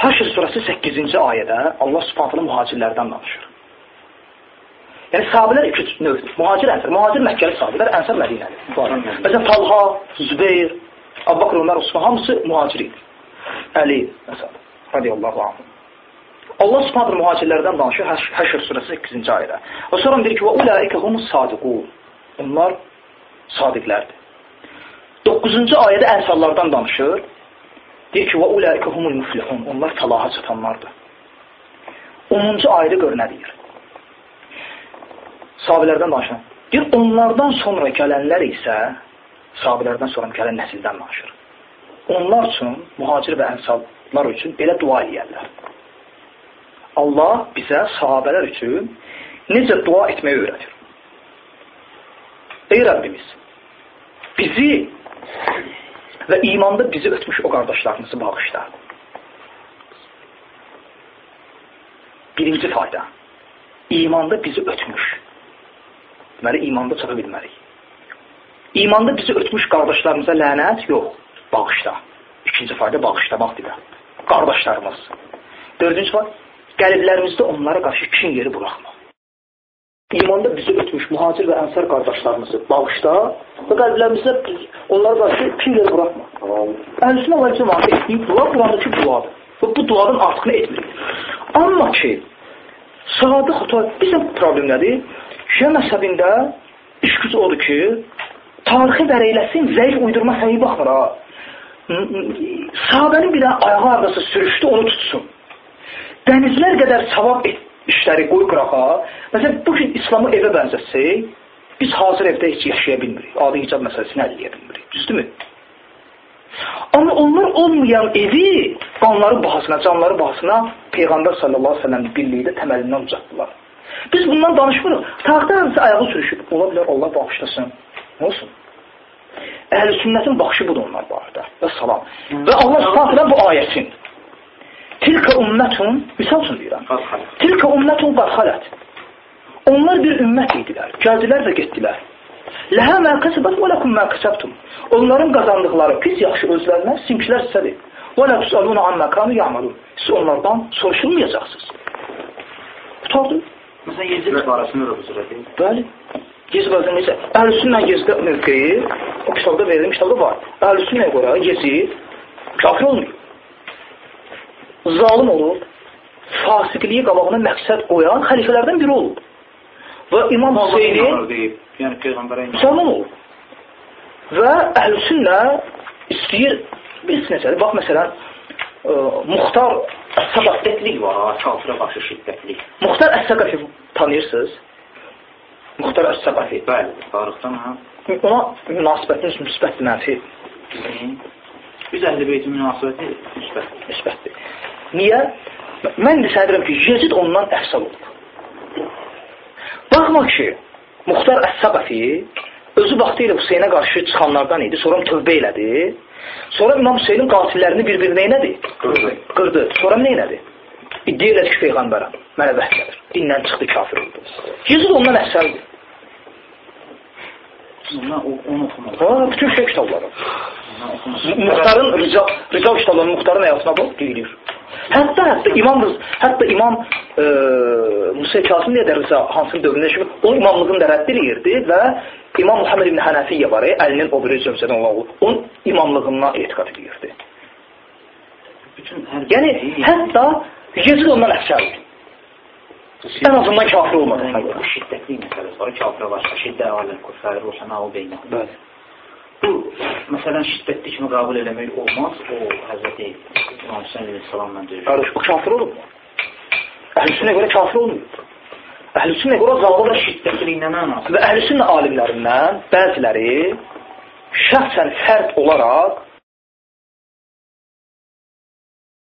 Haşr surəsi 8-ci ayədə Allah Subhanahu mühacirlərdən danışır. Yəni sahabelər iki növdür. Mühacir ənsar, mühacir Məkkəli sahabelər, ənsar Mədinəli. Məsələn Talha, Zübeyir, Əbubəkr, Ömər, Osman hamısı mühacir idi. Əli məsələn radiyallahu anh. Allah Subhanahu mühacirlərdən danışır Həşr surəsi 8-ci ayədə. Və sonra deyir ki: "Və ulaika humus sadiqun." Onlar sadiqlərdir. 9-cu ayədə ənsarlardan danışır. Deyir ki: "Və ulaika humul muflihun." Onlar fəlaha çatanlardır. 10-cu ayədə gör nə deyir? Sahabelərdən danışır. Deyir, onlardan sonra gələnlər isə sahabelərdən sonra gələn nəsildən danışır. Onlar üçün, mühacir və ənsarlar üçün belə dua edərlər. Allah bizə sahabələr üçün necə dua etməyi öyrətir. Ey Rəbbimiz, bizi və imanda bizi ötmüş o qardaşlarımızı bağışla. Birinci fayda, imanda bizi ötmüş. Deməli, imanda çata bilmərik. İmanda bizi ötmüş qardaşlarımıza lənət yox, bağışla. İkinci fayda bağışlamaq deyə. Qardaşlarımız. Dördüncü fayda, qəlblərimizdə onlara qarşı kin yeri buraxma. İmanda bizi ötmüş mühacir və ənsar qardaşlarımızı bağışla və qəlblərimizdə onlara qarşı kin yeri buraxma. Əhlüsünə və cəmaatı etdiyi dua Qurandakı duadır. Və bu duadan artıqını etmirik. Amma ki, xata, bizim problem nədir? Şiə məzhəbində iş gücü odur ki, tarixi vəreyləsin, zəif uydurma səyi baxmır ha. Sahabənin bir ayağı ardası sürüşdü, onu tutsun. Dənizlər qədər savab işləri qoy qırağa. Məsələn, bu gün İslamı evə bənzətsək, biz hazır evdə heç yaşaya bilmirik. Adi hicab məsələsini əlləyə bilmirik. Düzdürmü? Amma onlar olmayan evi qanları bahasına, canları bahasına Peyğəmbər sallallahu aleyhi ve sellem birlikdə təməlindən ucatdılar. Biz bundan danışmırıq. Tağda hamısı ayağı sürüşüb. Ola bilər Allah bağışlasın. Nə olsun? Əhl-i sünnətin baxışı budur onlar barədə. Və salam. Və Allah subhanələ bu ayəsin. Tilkə ümmətun, misal üçün deyirəm. Tilkə ümmətun qarxalət. Onlar bir ümmət idilər. Gəldilər və getdilər. Ləhə mə kəsəbət və ləkum mə kəsəbtum. Onların qazandıqları pis yaxşı özlərinə, sinkilər sizədir. Və lə tusaluna amma kanu ya'malun. Siz onlardan soruşulmayacaqsınız. Qutardı. Məsələn, Yezid barəsində də bu sürədir. Bəli. Yezid barəsində necə? Əhlüsünnə Yezid mövqeyi o kitabda verilmiş kitabda var. Əhlüsünnəyə görə Yezid kafir olmuyor. Zalim olur. Fasiqliyi qabağına məqsəd qoyan xəlifələrdən biri olur. Və İmam Hüseyni yəni Peyğəmbərə müsəlman olur. Və əhlüsünnə istəyir biz necədir? Bax, məsələn, ə, Muxtar şiddətlik var, kafirə qarşı şiddətlik. Muxtar Əs-Səqafi tanıyırsınız? Muxtar Əs-Səqafi. Bəli, tarixdən ha. Ona münasibətiniz müsbətdir, mənfi. Biz əhl-i beytin münasibəti müsbətdir. Müsbətdir. Niyə? Mən də səndirəm ki, Yezid ondan əhsal olub. Baxma ki, Muxtar Əs-Səqafi özü vaxtı ilə Hüseynə qarşı çıxanlardan idi, sonra tövbə elədi. Sonra İmam Hüseynin qatillərini bir-birinə nədir? Qırdı. Qırdı. Sonra nə elədi? İddia elədi ki, Peyğəmbərəm. Mənə vəh gəlir. Dindən çıxdı, kafir oldu. Yezid ondan oxumalı. Ha, bütün şey kitabları. Muxtarın, Rical, Rical kitablarının Muxtarın həyatına bax, deyilir. Hətta, hətta İmam, hətta İmam e, Musa Kasım deyə də Rıza hansının dövründə yaşayıb, o imamlığını da rədd edirdi və İmam Muhammed ibn Hənəfiyyə var, e, əlinin o biri zövcədən olan oğlu, onun imamlığına etiqat edirdi. Yəni, hətta Yezid ondan əfsəldir. Ən azından kafir görə. Bu şiddətli məsələsi var. Kafirə başqa şiddə aləm, küfər, ruhana o beynə. Bəli. Bu, məsələn, şiddətli kimi qəbul eləmək olmaz. O, Həzrəti İmam Hüseyin əleyhissalamla deyir. Qardaş, o kafir olur mu? Əhlüsünnə görə kafir olmuyor. Əhlüsünnə görə zalimə Şiddətli nə mənası? və əhlüsünnə alimlərindən bəziləri şəxsən fərd olaraq